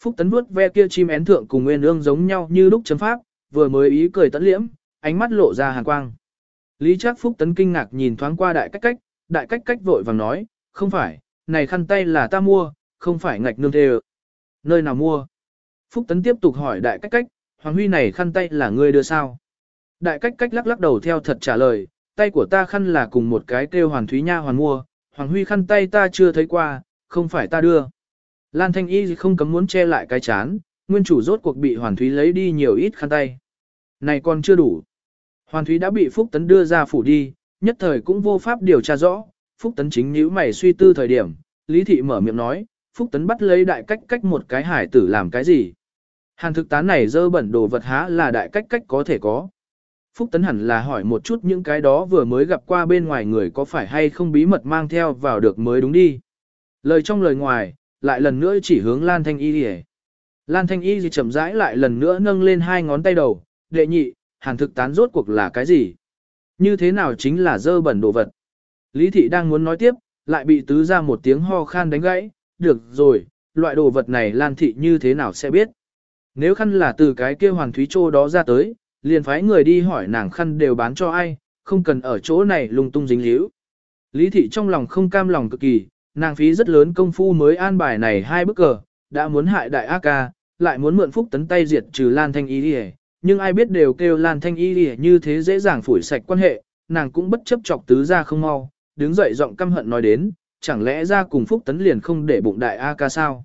Phúc tấn vuốt ve kia chim én thượng cùng nguyên ương giống nhau như lúc chấm pháp, vừa mới ý cười tấn liễm, ánh mắt lộ ra hàn quang. Lý Trác Phúc tấn kinh ngạc nhìn thoáng qua đại cách cách, đại cách cách vội vàng nói, không phải, này khăn tay là ta mua, không phải ngạch nương theo. nơi nào mua? Phúc Tấn tiếp tục hỏi đại cách cách, Hoàng Huy này khăn tay là ngươi đưa sao? Đại cách cách lắc lắc đầu theo thật trả lời, tay của ta khăn là cùng một cái kêu Hoàn Thúy Nha hoàn mua, Hoàng Huy khăn tay ta chưa thấy qua, không phải ta đưa. Lan Thanh Y không cấm muốn che lại cái chán, nguyên chủ rốt cuộc bị Hoàn Thúy lấy đi nhiều ít khăn tay. Này còn chưa đủ. Hoàn Thúy đã bị Phúc Tấn đưa ra phủ đi, nhất thời cũng vô pháp điều tra rõ, Phúc Tấn chính nhíu mày suy tư thời điểm, Lý Thị mở miệng nói, Phúc Tấn bắt lấy đại cách cách một cái hải tử làm cái gì. Hàn thực tán này dơ bẩn đồ vật há là đại cách cách có thể có. Phúc Tấn hẳn là hỏi một chút những cái đó vừa mới gặp qua bên ngoài người có phải hay không bí mật mang theo vào được mới đúng đi. Lời trong lời ngoài, lại lần nữa chỉ hướng Lan Thanh Y đi Lan Thanh Y gì chậm rãi lại lần nữa nâng lên hai ngón tay đầu, đệ nhị, hàn thực tán rốt cuộc là cái gì? Như thế nào chính là dơ bẩn đồ vật? Lý thị đang muốn nói tiếp, lại bị tứ ra một tiếng ho khan đánh gãy, được rồi, loại đồ vật này Lan thị như thế nào sẽ biết? Nếu khăn là từ cái kia hoàng thúy trô đó ra tới, liền phái người đi hỏi nàng khăn đều bán cho ai, không cần ở chỗ này lung tung dính líu. Lý thị trong lòng không cam lòng cực kỳ, nàng phí rất lớn công phu mới an bài này hai bức cờ, đã muốn hại đại A ca, lại muốn mượn phúc tấn tay diệt trừ Lan Thanh Y lìa, nhưng ai biết đều kêu Lan Thanh Y lìa như thế dễ dàng phủi sạch quan hệ, nàng cũng bất chấp chọc tứ ra không mau, đứng dậy giọng căm hận nói đến, chẳng lẽ ra cùng phúc tấn liền không để bụng đại A ca sao?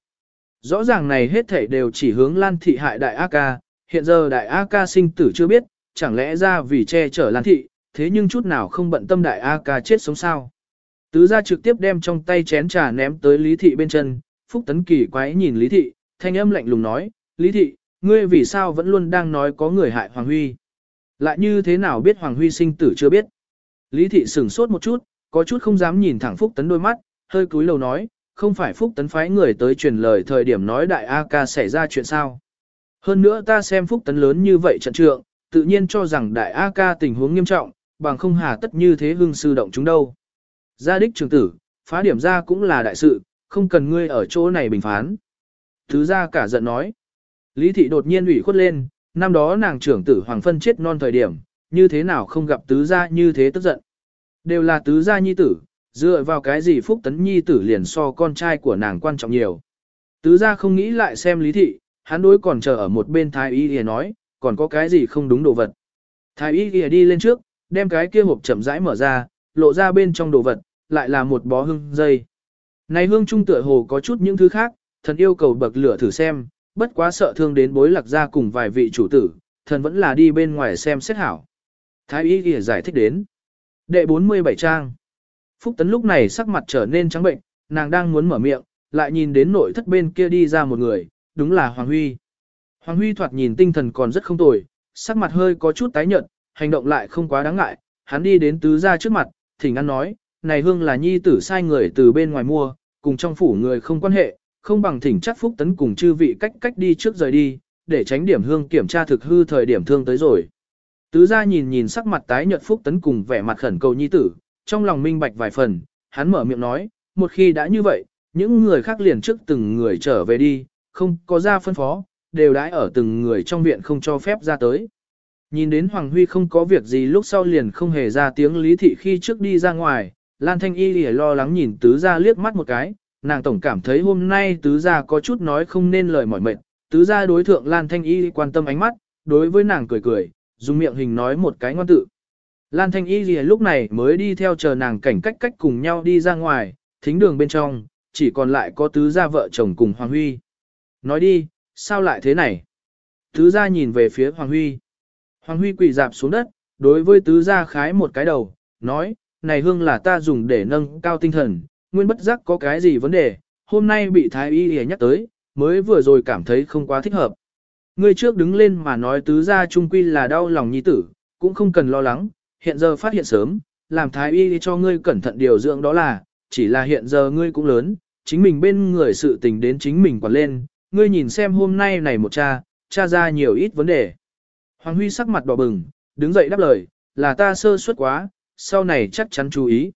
Rõ ràng này hết thảy đều chỉ hướng Lan thị hại đại A ca, hiện giờ đại A ca sinh tử chưa biết, chẳng lẽ ra vì che chở Lan thị, thế nhưng chút nào không bận tâm đại A ca chết sống sao. Tứ gia trực tiếp đem trong tay chén trà ném tới Lý thị bên chân, Phúc Tấn kỳ quái nhìn Lý thị, thanh âm lạnh lùng nói, Lý thị, ngươi vì sao vẫn luôn đang nói có người hại Hoàng Huy? Lại như thế nào biết Hoàng Huy sinh tử chưa biết? Lý thị sửng sốt một chút, có chút không dám nhìn thẳng Phúc Tấn đôi mắt, hơi cúi đầu nói, không phải Phúc Tấn phái người tới truyền lời thời điểm nói đại A ca xảy ra chuyện sao. Hơn nữa ta xem Phúc Tấn lớn như vậy trận trượng, tự nhiên cho rằng đại A ca tình huống nghiêm trọng, bằng không hà tất như thế hưng sư động chúng đâu. Gia đích trường tử, phá điểm ra cũng là đại sự, không cần ngươi ở chỗ này bình phán. Thứ ra cả giận nói. Lý thị đột nhiên ủy khuất lên, năm đó nàng trưởng tử Hoàng Phân chết non thời điểm, như thế nào không gặp tứ gia như thế tức giận. Đều là tứ gia nhi tử, dựa vào cái gì phúc tấn nhi tử liền so con trai của nàng quan trọng nhiều. Tứ gia không nghĩ lại xem lý thị, hắn đối còn chờ ở một bên thái y ghi nói, còn có cái gì không đúng đồ vật. Thái y ghi đi lên trước, đem cái kia hộp chậm rãi mở ra, lộ ra bên trong đồ vật, lại là một bó hương dây. Này hương trung tựa hồ có chút những thứ khác, thần yêu cầu bậc lửa thử xem, bất quá sợ thương đến bối lạc ra cùng vài vị chủ tử, thần vẫn là đi bên ngoài xem xét hảo. Thái y ghi giải thích đến. Đệ 47 trang. Phúc Tấn lúc này sắc mặt trở nên trắng bệnh, nàng đang muốn mở miệng, lại nhìn đến nội thất bên kia đi ra một người, đúng là Hoàng Huy. Hoàng Huy thoạt nhìn tinh thần còn rất không tồi, sắc mặt hơi có chút tái nhợt, hành động lại không quá đáng ngại, hắn đi đến tứ gia trước mặt, thỉnh ăn nói, này hương là nhi tử sai người từ bên ngoài mua, cùng trong phủ người không quan hệ, không bằng thỉnh chắc Phúc Tấn cùng chư vị cách cách đi trước rời đi, để tránh điểm hương kiểm tra thực hư thời điểm thương tới rồi. Tứ gia nhìn nhìn sắc mặt tái nhợt Phúc Tấn cùng vẻ mặt khẩn cầu nhi tử, trong lòng minh bạch vài phần, hắn mở miệng nói, một khi đã như vậy, những người khác liền trước từng người trở về đi, không có ra phân phó, đều đãi ở từng người trong viện không cho phép ra tới. Nhìn đến Hoàng Huy không có việc gì lúc sau liền không hề ra tiếng lý thị khi trước đi ra ngoài, Lan Thanh Y lìa lo lắng nhìn tứ gia liếc mắt một cái, nàng tổng cảm thấy hôm nay tứ gia có chút nói không nên lời mỏi mệt, tứ gia đối thượng Lan Thanh Y quan tâm ánh mắt, đối với nàng cười cười, dùng miệng hình nói một cái ngoan tự. Lan Thanh Y lìa lúc này mới đi theo chờ nàng cảnh cách cách cùng nhau đi ra ngoài, thính đường bên trong, chỉ còn lại có tứ gia vợ chồng cùng Hoàng Huy. Nói đi, sao lại thế này? Tứ gia nhìn về phía Hoàng Huy. Hoàng Huy quỳ dạp xuống đất, đối với tứ gia khái một cái đầu, nói, này hương là ta dùng để nâng cao tinh thần, nguyên bất giác có cái gì vấn đề, hôm nay bị thái y hề nhắc tới, mới vừa rồi cảm thấy không quá thích hợp. Ngươi trước đứng lên mà nói tứ gia trung quy là đau lòng nhi tử, cũng không cần lo lắng, hiện giờ phát hiện sớm, làm thái y cho ngươi cẩn thận điều dưỡng đó là, chỉ là hiện giờ ngươi cũng lớn, chính mình bên người sự tình đến chính mình quản lên, ngươi nhìn xem hôm nay này một cha, cha ra nhiều ít vấn đề. Hoàng Huy sắc mặt đỏ bừng, đứng dậy đáp lời, là ta sơ suất quá, sau này chắc chắn chú ý.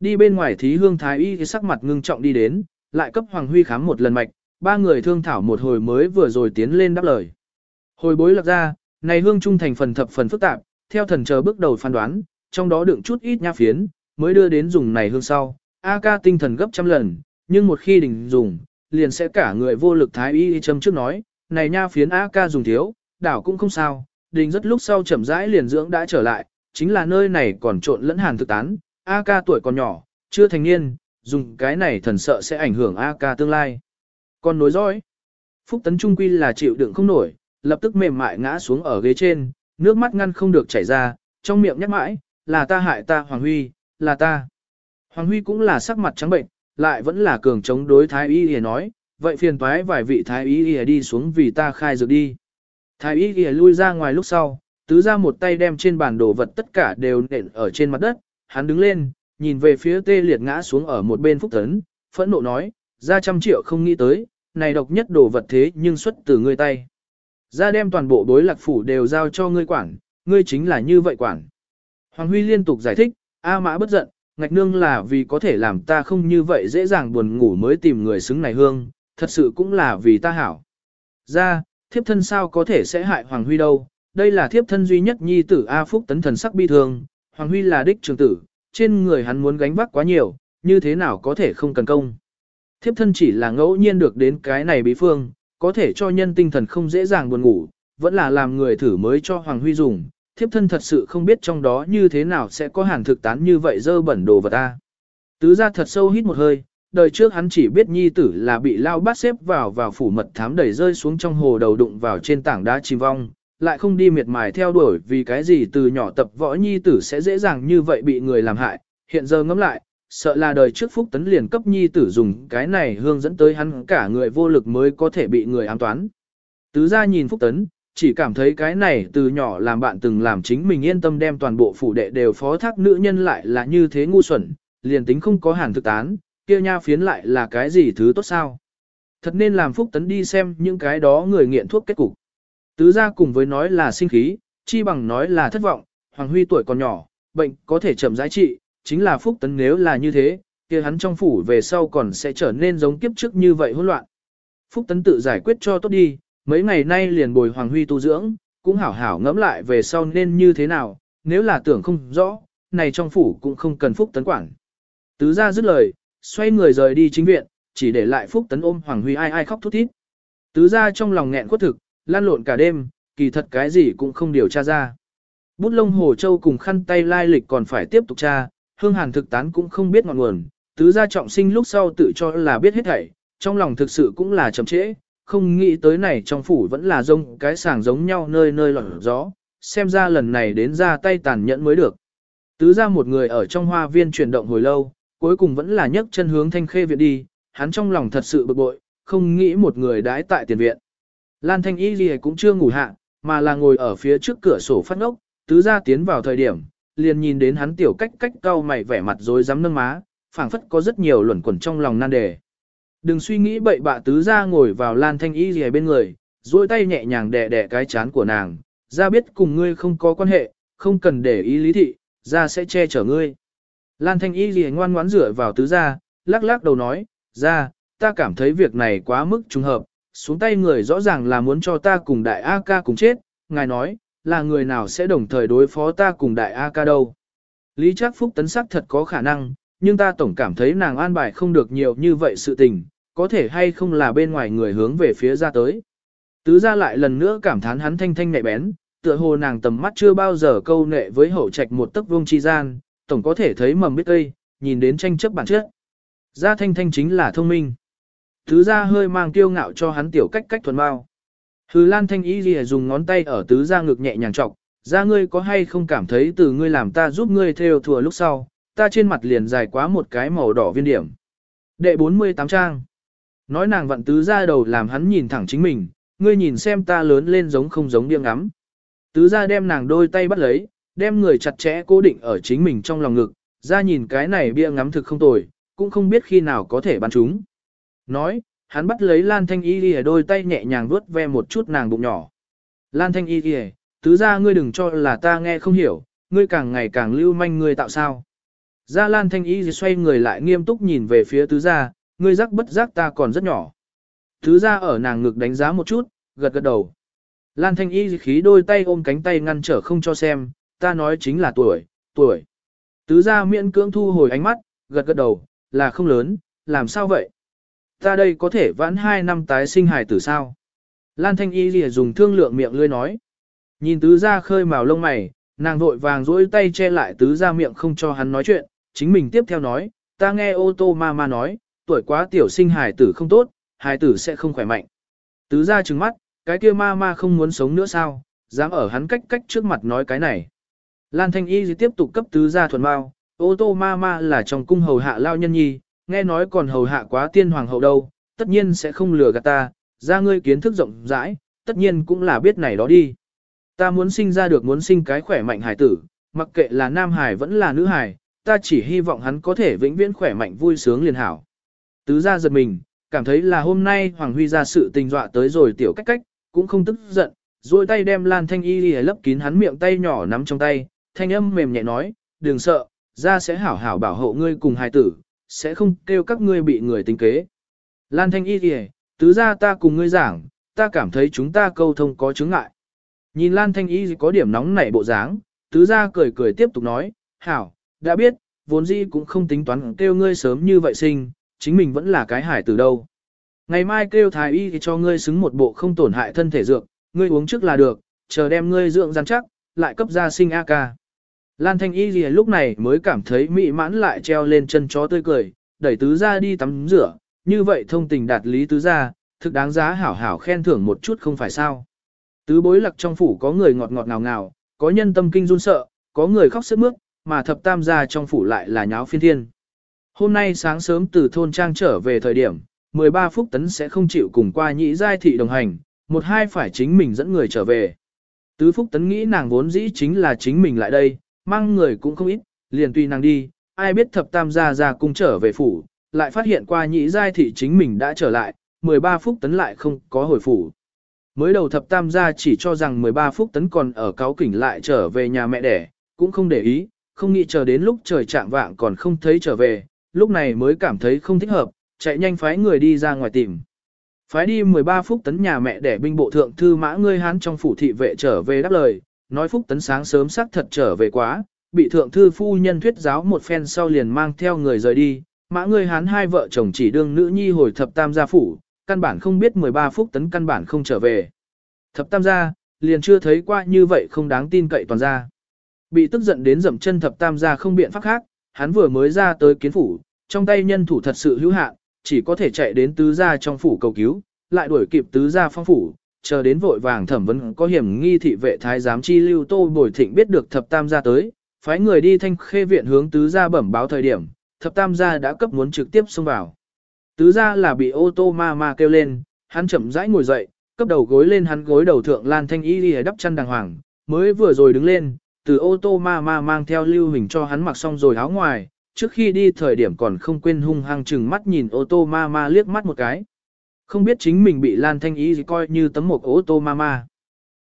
Đi bên ngoài thí hương thái y thì sắc mặt ngưng trọng đi đến, lại cấp Hoàng Huy khám một lần mạch, ba người thương thảo một hồi mới vừa rồi tiến lên đáp lời. Hồi bối lạc ra, này hương trung thành phần thập phần phức tạp, theo thần chờ bước đầu phán đoán, trong đó đựng chút ít nha phiến, mới đưa đến dùng này hương sau. A ca tinh thần gấp trăm lần, nhưng một khi đỉnh dùng, liền sẽ cả người vô lực thái y châm trước nói, này nha phiến A ca dùng thiếu, đảo cũng không sao, đình rất lúc sau chậm rãi liền dưỡng đã trở lại, chính là nơi này còn trộn lẫn hàn thực tán, A ca tuổi còn nhỏ, chưa thành niên, dùng cái này thần sợ sẽ ảnh hưởng A ca tương lai. Còn nối dõi, Phúc Tấn Trung Quy là chịu đựng không nổi, lập tức mềm mại ngã xuống ở ghế trên, nước mắt ngăn không được chảy ra, trong miệng nhắc mãi, là ta hại ta Hoàng Huy, là ta. Hoàng Huy cũng là sắc mặt trắng bệnh, lại vẫn là cường chống đối Thái Y Y nói, vậy phiền toái vài vị Thái Y Y đi xuống vì ta khai dược đi. Thái Y Y lui ra ngoài lúc sau, tứ ra một tay đem trên bản đồ vật tất cả đều nện ở trên mặt đất, hắn đứng lên, nhìn về phía tê liệt ngã xuống ở một bên phúc tấn, phẫn nộ nói, ra trăm triệu không nghĩ tới, này độc nhất đồ vật thế nhưng xuất từ ngươi tay. Ra đem toàn bộ bối lạc phủ đều giao cho ngươi quản, ngươi chính là như vậy quản. Hoàng Huy liên tục giải thích, A mã bất giận, ngạch nương là vì có thể làm ta không như vậy dễ dàng buồn ngủ mới tìm người xứng này hương, thật sự cũng là vì ta hảo. Ra, thiếp thân sao có thể sẽ hại Hoàng Huy đâu, đây là thiếp thân duy nhất nhi tử A Phúc tấn thần sắc bi thương, Hoàng Huy là đích trường tử, trên người hắn muốn gánh vác quá nhiều, như thế nào có thể không cần công. Thiếp thân chỉ là ngẫu nhiên được đến cái này bí phương, có thể cho nhân tinh thần không dễ dàng buồn ngủ, vẫn là làm người thử mới cho Hoàng Huy dùng, thiếp thân thật sự không biết trong đó như thế nào sẽ có hàn thực tán như vậy dơ bẩn đồ vật ta. Tứ ra thật sâu hít một hơi, đời trước hắn chỉ biết nhi tử là bị lao bát xếp vào vào phủ mật thám đẩy rơi xuống trong hồ đầu đụng vào trên tảng đá chìm vong, lại không đi miệt mài theo đuổi vì cái gì từ nhỏ tập võ nhi tử sẽ dễ dàng như vậy bị người làm hại, hiện giờ ngẫm lại, sợ là đời trước phúc tấn liền cấp nhi tử dùng cái này hương dẫn tới hắn cả người vô lực mới có thể bị người ám toán. Tứ ra nhìn phúc tấn, chỉ cảm thấy cái này từ nhỏ làm bạn từng làm chính mình yên tâm đem toàn bộ phủ đệ đều phó thác nữ nhân lại là như thế ngu xuẩn, liền tính không có hàn thực tán, kia nha phiến lại là cái gì thứ tốt sao. Thật nên làm phúc tấn đi xem những cái đó người nghiện thuốc kết cục. Tứ ra cùng với nói là sinh khí, chi bằng nói là thất vọng, Hoàng Huy tuổi còn nhỏ, bệnh có thể chậm giá trị, chính là phúc tấn nếu là như thế, kia hắn trong phủ về sau còn sẽ trở nên giống kiếp trước như vậy hỗn loạn. Phúc tấn tự giải quyết cho tốt đi, mấy ngày nay liền bồi Hoàng Huy tu dưỡng, cũng hảo hảo ngẫm lại về sau nên như thế nào, nếu là tưởng không rõ, này trong phủ cũng không cần Phúc tấn quản. Tứ ra dứt lời, xoay người rời đi chính viện, chỉ để lại Phúc tấn ôm Hoàng Huy ai ai khóc thút thít. Tứ ra trong lòng nghẹn khuất thực, lan lộn cả đêm, kỳ thật cái gì cũng không điều tra ra. Bút lông hồ châu cùng khăn tay lai lịch còn phải tiếp tục tra, hương hàn thực tán cũng không biết ngọn nguồn, tứ gia trọng sinh lúc sau tự cho là biết hết thảy, trong lòng thực sự cũng là chậm trễ, không nghĩ tới này trong phủ vẫn là rông cái sàng giống nhau nơi nơi lọt gió, xem ra lần này đến ra tay tàn nhẫn mới được. Tứ gia một người ở trong hoa viên chuyển động hồi lâu, cuối cùng vẫn là nhấc chân hướng thanh khê viện đi, hắn trong lòng thật sự bực bội, không nghĩ một người đãi tại tiền viện. Lan thanh y gì cũng chưa ngủ hạ, mà là ngồi ở phía trước cửa sổ phát ngốc, tứ gia tiến vào thời điểm, liền nhìn đến hắn tiểu cách cách cau mày vẻ mặt rồi dám nâng má, phảng phất có rất nhiều luẩn quẩn trong lòng nan đề. Đừng suy nghĩ bậy bạ tứ ra ngồi vào lan thanh y gì bên người, duỗi tay nhẹ nhàng đè đè cái chán của nàng, ra biết cùng ngươi không có quan hệ, không cần để ý lý thị, ra sẽ che chở ngươi. Lan thanh y gì ngoan ngoãn rửa vào tứ ra, lắc lắc đầu nói, ra, ta cảm thấy việc này quá mức trùng hợp, xuống tay người rõ ràng là muốn cho ta cùng đại A ca cùng chết, ngài nói, là người nào sẽ đồng thời đối phó ta cùng đại A ca đâu. Lý Trác Phúc tấn sắc thật có khả năng, nhưng ta tổng cảm thấy nàng an bài không được nhiều như vậy sự tình, có thể hay không là bên ngoài người hướng về phía ra tới. Tứ ra lại lần nữa cảm thán hắn thanh thanh nhạy bén, tựa hồ nàng tầm mắt chưa bao giờ câu nệ với hậu trạch một tấc vuông chi gian, tổng có thể thấy mầm biết cây, nhìn đến tranh chấp bản chất. Gia thanh thanh chính là thông minh. Tứ ra hơi mang tiêu ngạo cho hắn tiểu cách cách thuần bao. Hứ Lan Thanh ý gì dùng ngón tay ở tứ ra ngực nhẹ nhàng trọc, ra ngươi có hay không cảm thấy từ ngươi làm ta giúp ngươi theo thừa lúc sau, ta trên mặt liền dài quá một cái màu đỏ viên điểm. Đệ 48 trang. Nói nàng vặn tứ ra đầu làm hắn nhìn thẳng chính mình, ngươi nhìn xem ta lớn lên giống không giống điên ngắm. Tứ ra đem nàng đôi tay bắt lấy, đem người chặt chẽ cố định ở chính mình trong lòng ngực, ra nhìn cái này bia ngắm thực không tồi, cũng không biết khi nào có thể bắn chúng. Nói, hắn bắt lấy Lan Thanh Y Ghi đôi tay nhẹ nhàng vuốt ve một chút nàng bụng nhỏ. Lan Thanh Y Ghi, tứ ra ngươi đừng cho là ta nghe không hiểu, ngươi càng ngày càng lưu manh ngươi tạo sao. Gia Lan Thanh Y xoay người lại nghiêm túc nhìn về phía tứ gia, ngươi rắc bất giác ta còn rất nhỏ. Thứ ra ở nàng ngực đánh giá một chút, gật gật đầu. Lan Thanh Y khí đôi tay ôm cánh tay ngăn trở không cho xem, ta nói chính là tuổi, tuổi. Tứ gia miễn cưỡng thu hồi ánh mắt, gật gật đầu, là không lớn, làm sao vậy? Ta đây có thể vãn hai năm tái sinh hài tử sao? Lan Thanh Y lìa dùng thương lượng miệng lươi nói. Nhìn tứ gia khơi màu lông mày, nàng vội vàng duỗi tay che lại tứ gia miệng không cho hắn nói chuyện, chính mình tiếp theo nói, ta nghe ô tô ma ma nói, tuổi quá tiểu sinh hài tử không tốt, hài tử sẽ không khỏe mạnh. Tứ gia trừng mắt, cái kia ma ma không muốn sống nữa sao, dám ở hắn cách cách trước mặt nói cái này. Lan Thanh Y tiếp tục cấp tứ gia thuần bao, ô tô ma ma là trong cung hầu hạ lao nhân nhi, nghe nói còn hầu hạ quá tiên hoàng hậu đâu, tất nhiên sẽ không lừa gạt ta, ra ngươi kiến thức rộng rãi, tất nhiên cũng là biết này đó đi. Ta muốn sinh ra được muốn sinh cái khỏe mạnh hải tử, mặc kệ là nam hải vẫn là nữ hải, ta chỉ hy vọng hắn có thể vĩnh viễn khỏe mạnh vui sướng liền hảo. Tứ gia giật mình, cảm thấy là hôm nay Hoàng Huy ra sự tình dọa tới rồi tiểu cách cách, cũng không tức giận, rồi tay đem Lan Thanh Y lìa lấp kín hắn miệng tay nhỏ nắm trong tay, thanh âm mềm nhẹ nói, đừng sợ, ra sẽ hảo hảo bảo hộ ngươi cùng hài tử, sẽ không kêu các ngươi bị người tính kế. Lan Thanh Y lìa, tứ gia ta cùng ngươi giảng, ta cảm thấy chúng ta câu thông có chứng ngại. Nhìn Lan Thanh Y có điểm nóng nảy bộ dáng, tứ gia cười cười tiếp tục nói, hảo, đã biết, vốn dĩ cũng không tính toán kêu ngươi sớm như vậy sinh, chính mình vẫn là cái hải từ đâu. Ngày mai kêu thái y thì cho ngươi xứng một bộ không tổn hại thân thể dược, ngươi uống trước là được, chờ đem ngươi dưỡng rắn chắc, lại cấp ra sinh A ca. Lan Thanh Y gì lúc này mới cảm thấy mị mãn lại treo lên chân chó tươi cười, đẩy tứ ra đi tắm rửa, như vậy thông tình đạt lý tứ ra, thực đáng giá hảo hảo khen thưởng một chút không phải sao. Tứ bối lặc trong phủ có người ngọt ngọt ngào ngào, có nhân tâm kinh run sợ, có người khóc sức mướt, mà thập tam gia trong phủ lại là nháo phiên thiên. Hôm nay sáng sớm từ thôn trang trở về thời điểm, 13 phút tấn sẽ không chịu cùng qua nhị giai thị đồng hành, một hai phải chính mình dẫn người trở về. Tứ phúc tấn nghĩ nàng vốn dĩ chính là chính mình lại đây, mang người cũng không ít, liền tùy nàng đi, ai biết thập tam gia ra cung trở về phủ, lại phát hiện qua nhị giai thị chính mình đã trở lại, 13 phút tấn lại không có hồi phủ. Mới đầu thập tam gia chỉ cho rằng 13 phút tấn còn ở cáo kỉnh lại trở về nhà mẹ đẻ, cũng không để ý, không nghĩ chờ đến lúc trời trạng vạng còn không thấy trở về, lúc này mới cảm thấy không thích hợp, chạy nhanh phái người đi ra ngoài tìm. Phái đi 13 phút tấn nhà mẹ để binh bộ thượng thư mã ngươi hán trong phủ thị vệ trở về đáp lời, nói phúc tấn sáng sớm xác thật trở về quá, bị thượng thư phu nhân thuyết giáo một phen sau liền mang theo người rời đi, mã ngươi hán hai vợ chồng chỉ đương nữ nhi hồi thập tam gia phủ, căn bản không biết 13 phút tấn căn bản không trở về. Thập tam gia, liền chưa thấy qua như vậy không đáng tin cậy toàn gia. Bị tức giận đến dậm chân thập tam gia không biện pháp khác, hắn vừa mới ra tới kiến phủ, trong tay nhân thủ thật sự hữu hạn, chỉ có thể chạy đến tứ gia trong phủ cầu cứu, lại đuổi kịp tứ gia phong phủ, chờ đến vội vàng thẩm vấn có hiểm nghi thị vệ thái giám chi lưu tô bồi thịnh biết được thập tam gia tới, phái người đi thanh khê viện hướng tứ gia bẩm báo thời điểm, thập tam gia đã cấp muốn trực tiếp xông vào. Tứ gia là bị ô tô ma ma kêu lên, hắn chậm rãi ngồi dậy, cấp đầu gối lên hắn gối đầu thượng lan thanh y đi đắp chăn đàng hoàng, mới vừa rồi đứng lên, từ ô tô ma ma mang theo lưu hình cho hắn mặc xong rồi áo ngoài, trước khi đi thời điểm còn không quên hung hăng chừng mắt nhìn ô tô ma ma liếc mắt một cái. Không biết chính mình bị Lan Thanh Ý gì coi như tấm một ô tô ma ma.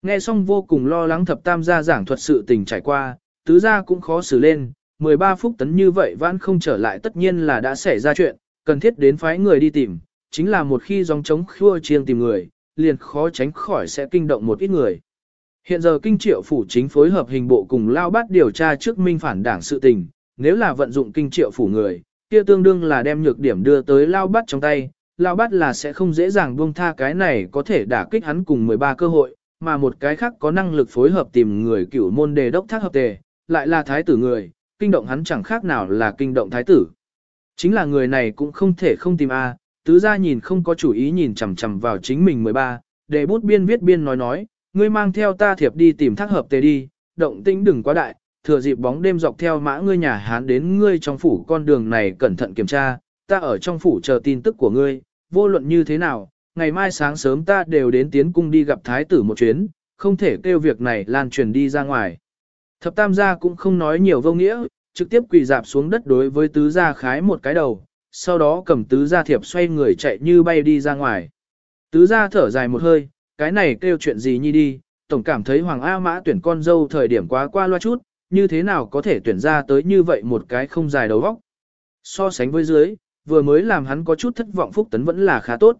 Nghe xong vô cùng lo lắng thập tam gia giảng thuật sự tình trải qua, tứ gia cũng khó xử lên, 13 phút tấn như vậy vẫn không trở lại tất nhiên là đã xảy ra chuyện, cần thiết đến phái người đi tìm, chính là một khi dòng chống khua chiêng tìm người, liền khó tránh khỏi sẽ kinh động một ít người. Hiện giờ kinh triệu phủ chính phối hợp hình bộ cùng lao bắt điều tra trước minh phản đảng sự tình, nếu là vận dụng kinh triệu phủ người, kia tương đương là đem nhược điểm đưa tới lao bắt trong tay, lao bắt là sẽ không dễ dàng buông tha cái này có thể đả kích hắn cùng 13 cơ hội, mà một cái khác có năng lực phối hợp tìm người cửu môn đề đốc thác hợp tề, lại là thái tử người, kinh động hắn chẳng khác nào là kinh động thái tử. Chính là người này cũng không thể không tìm A, tứ gia nhìn không có chủ ý nhìn chằm chằm vào chính mình 13, để bút biên viết biên nói nói, ngươi mang theo ta thiệp đi tìm thác hợp tề đi, động tĩnh đừng quá đại, thừa dịp bóng đêm dọc theo mã ngươi nhà hán đến ngươi trong phủ con đường này cẩn thận kiểm tra, ta ở trong phủ chờ tin tức của ngươi, vô luận như thế nào, ngày mai sáng sớm ta đều đến tiến cung đi gặp thái tử một chuyến, không thể kêu việc này lan truyền đi ra ngoài. Thập tam gia cũng không nói nhiều vô nghĩa, trực tiếp quỳ dạp xuống đất đối với tứ gia khái một cái đầu, sau đó cầm tứ gia thiệp xoay người chạy như bay đi ra ngoài. Tứ gia thở dài một hơi, cái này kêu chuyện gì nhi đi, tổng cảm thấy Hoàng A Mã tuyển con dâu thời điểm quá qua loa chút, như thế nào có thể tuyển ra tới như vậy một cái không dài đầu vóc. So sánh với dưới, vừa mới làm hắn có chút thất vọng Phúc Tấn vẫn là khá tốt.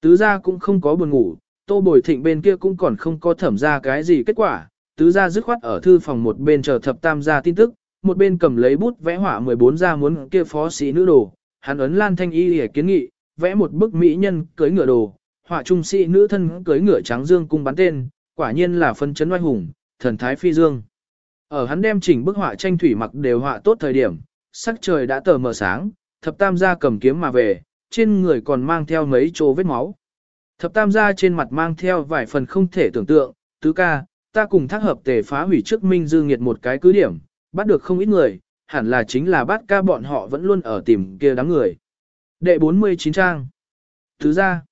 Tứ gia cũng không có buồn ngủ, tô bồi thịnh bên kia cũng còn không có thẩm ra cái gì kết quả. Tứ gia dứt khoát ở thư phòng một bên chờ thập tam gia tin tức, một bên cầm lấy bút vẽ họa 14 gia muốn kia phó sĩ nữ đồ. Hắn ấn lan thanh y để kiến nghị, vẽ một bức mỹ nhân cưới ngựa đồ, họa trung sĩ nữ thân cưới ngựa trắng dương cung bắn tên, quả nhiên là phân chấn oai hùng, thần thái phi dương. Ở hắn đem chỉnh bức họa tranh thủy mặc đều họa tốt thời điểm, sắc trời đã tờ mờ sáng, thập tam gia cầm kiếm mà về, trên người còn mang theo mấy chỗ vết máu. Thập tam gia trên mặt mang theo vài phần không thể tưởng tượng, tứ ca, ta cùng thác hợp tề phá hủy trước minh dư nghiệt một cái cứ điểm, bắt được không ít người, hẳn là chính là bát ca bọn họ vẫn luôn ở tìm kia đám người. Đệ 49 trang. Thứ ra,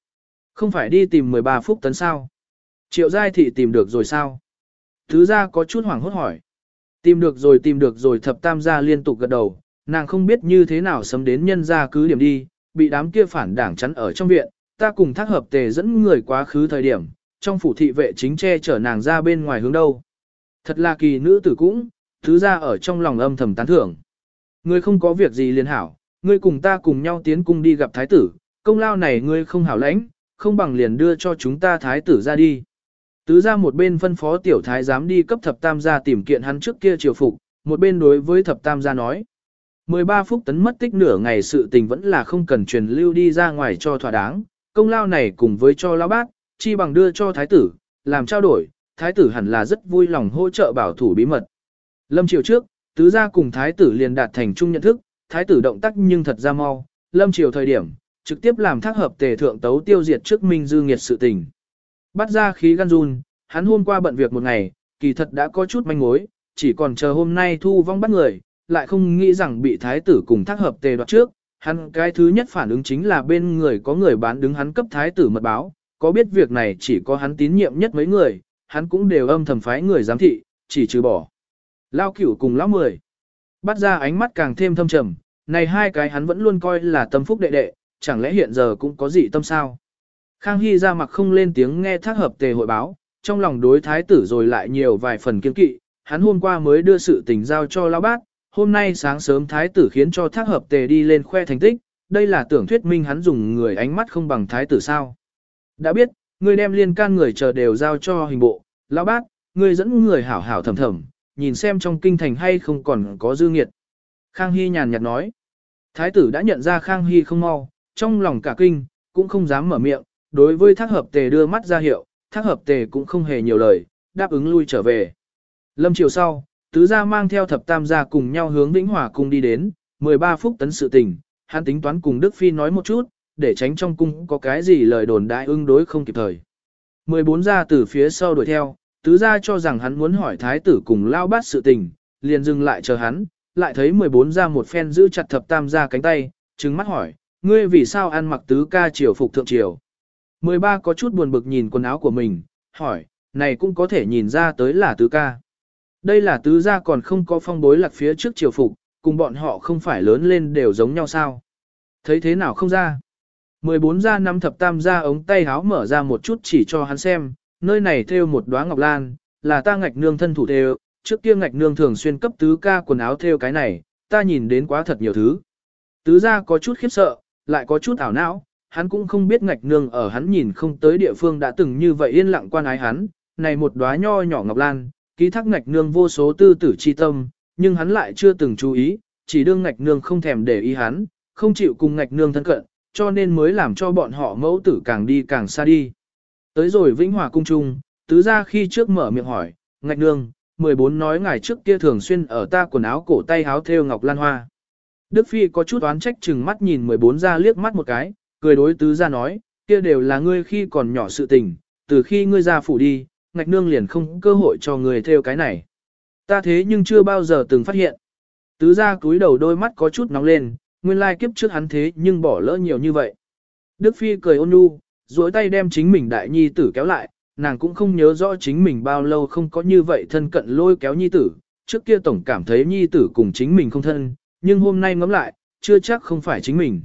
không phải đi tìm 13 phút tấn sao. Triệu giai thị tìm được rồi sao? Thứ ra có chút hoảng hốt hỏi. Tìm được rồi tìm được rồi thập tam gia liên tục gật đầu, nàng không biết như thế nào sấm đến nhân ra cứ điểm đi, bị đám kia phản đảng chắn ở trong viện, ta cùng thác hợp tề dẫn người quá khứ thời điểm, trong phủ thị vệ chính che chở nàng ra bên ngoài hướng đâu. Thật là kỳ nữ tử cũng, thứ ra ở trong lòng âm thầm tán thưởng. Ngươi không có việc gì liền hảo, ngươi cùng ta cùng nhau tiến cung đi gặp thái tử, công lao này ngươi không hảo lãnh, không bằng liền đưa cho chúng ta thái tử ra đi. Tứ ra một bên phân phó tiểu thái giám đi cấp thập tam gia tìm kiện hắn trước kia triều phục, một bên đối với thập tam gia nói. 13 phút tấn mất tích nửa ngày sự tình vẫn là không cần truyền lưu đi ra ngoài cho thỏa đáng, công lao này cùng với cho lão bác, chi bằng đưa cho thái tử, làm trao đổi, thái tử hẳn là rất vui lòng hỗ trợ bảo thủ bí mật. Lâm triều trước, tứ gia cùng thái tử liền đạt thành chung nhận thức, thái tử động tác nhưng thật ra mau, lâm triều thời điểm, trực tiếp làm thác hợp tề thượng tấu tiêu diệt trước minh dư nghiệt sự tình. Bắt ra khí gan run, hắn hôm qua bận việc một ngày, kỳ thật đã có chút manh mối, chỉ còn chờ hôm nay thu vong bắt người, lại không nghĩ rằng bị thái tử cùng thác hợp tề đoạt trước. Hắn cái thứ nhất phản ứng chính là bên người có người bán đứng hắn cấp thái tử mật báo, có biết việc này chỉ có hắn tín nhiệm nhất mấy người, hắn cũng đều âm thầm phái người giám thị, chỉ trừ bỏ. Lao cửu cùng lão mười. Bắt ra ánh mắt càng thêm thâm trầm, này hai cái hắn vẫn luôn coi là tâm phúc đệ đệ, chẳng lẽ hiện giờ cũng có gì tâm sao? Khang Hy ra mặt không lên tiếng nghe thác hợp tề hội báo, trong lòng đối thái tử rồi lại nhiều vài phần kiên kỵ, hắn hôm qua mới đưa sự tình giao cho lão bát, hôm nay sáng sớm thái tử khiến cho thác hợp tề đi lên khoe thành tích, đây là tưởng thuyết minh hắn dùng người ánh mắt không bằng thái tử sao. Đã biết, người đem liên can người chờ đều giao cho hình bộ, lão bát, người dẫn người hảo hảo thầm thầm, nhìn xem trong kinh thành hay không còn có dư nghiệt. Khang Hy nhàn nhạt nói. Thái tử đã nhận ra Khang Hy không mau, trong lòng cả kinh, cũng không dám mở miệng, đối với thác hợp tề đưa mắt ra hiệu, thác hợp tề cũng không hề nhiều lời, đáp ứng lui trở về. Lâm chiều sau, tứ gia mang theo thập tam gia cùng nhau hướng Vĩnh Hòa cung đi đến, 13 phút tấn sự tình, hắn tính toán cùng Đức Phi nói một chút, để tránh trong cung có cái gì lời đồn đại ưng đối không kịp thời. 14 gia từ phía sau đuổi theo, tứ gia cho rằng hắn muốn hỏi thái tử cùng lao bát sự tình, liền dừng lại chờ hắn, lại thấy 14 gia một phen giữ chặt thập tam gia cánh tay, trừng mắt hỏi, ngươi vì sao ăn mặc tứ ca triều phục thượng triều. 13 có chút buồn bực nhìn quần áo của mình, hỏi, này cũng có thể nhìn ra tới là tứ ca. Đây là tứ gia còn không có phong bối lạc phía trước triều phục, cùng bọn họ không phải lớn lên đều giống nhau sao. Thấy thế nào không ra. 14 gia năm thập tam gia ống tay háo mở ra một chút chỉ cho hắn xem, nơi này thêu một đóa ngọc lan, là ta ngạch nương thân thủ thêu, trước kia ngạch nương thường xuyên cấp tứ ca quần áo thêu cái này, ta nhìn đến quá thật nhiều thứ. Tứ gia có chút khiếp sợ, lại có chút ảo não, hắn cũng không biết ngạch nương ở hắn nhìn không tới địa phương đã từng như vậy yên lặng quan ái hắn, này một đóa nho nhỏ ngọc lan, ký thác ngạch nương vô số tư tử chi tâm, nhưng hắn lại chưa từng chú ý, chỉ đương ngạch nương không thèm để ý hắn, không chịu cùng ngạch nương thân cận, cho nên mới làm cho bọn họ mẫu tử càng đi càng xa đi. Tới rồi Vĩnh Hòa cung trung, tứ ra khi trước mở miệng hỏi, ngạch nương, 14 nói ngày trước kia thường xuyên ở ta quần áo cổ tay háo theo ngọc lan hoa. Đức Phi có chút oán trách chừng mắt nhìn 14 ra liếc mắt một cái, cười đối tứ ra nói, kia đều là ngươi khi còn nhỏ sự tình, từ khi ngươi ra phủ đi, ngạch nương liền không cơ hội cho người theo cái này. Ta thế nhưng chưa bao giờ từng phát hiện. Tứ ra cúi đầu đôi mắt có chút nóng lên, nguyên lai kiếp trước hắn thế nhưng bỏ lỡ nhiều như vậy. Đức Phi cười ôn nhu, duỗi tay đem chính mình đại nhi tử kéo lại, nàng cũng không nhớ rõ chính mình bao lâu không có như vậy thân cận lôi kéo nhi tử, trước kia tổng cảm thấy nhi tử cùng chính mình không thân, nhưng hôm nay ngẫm lại, chưa chắc không phải chính mình.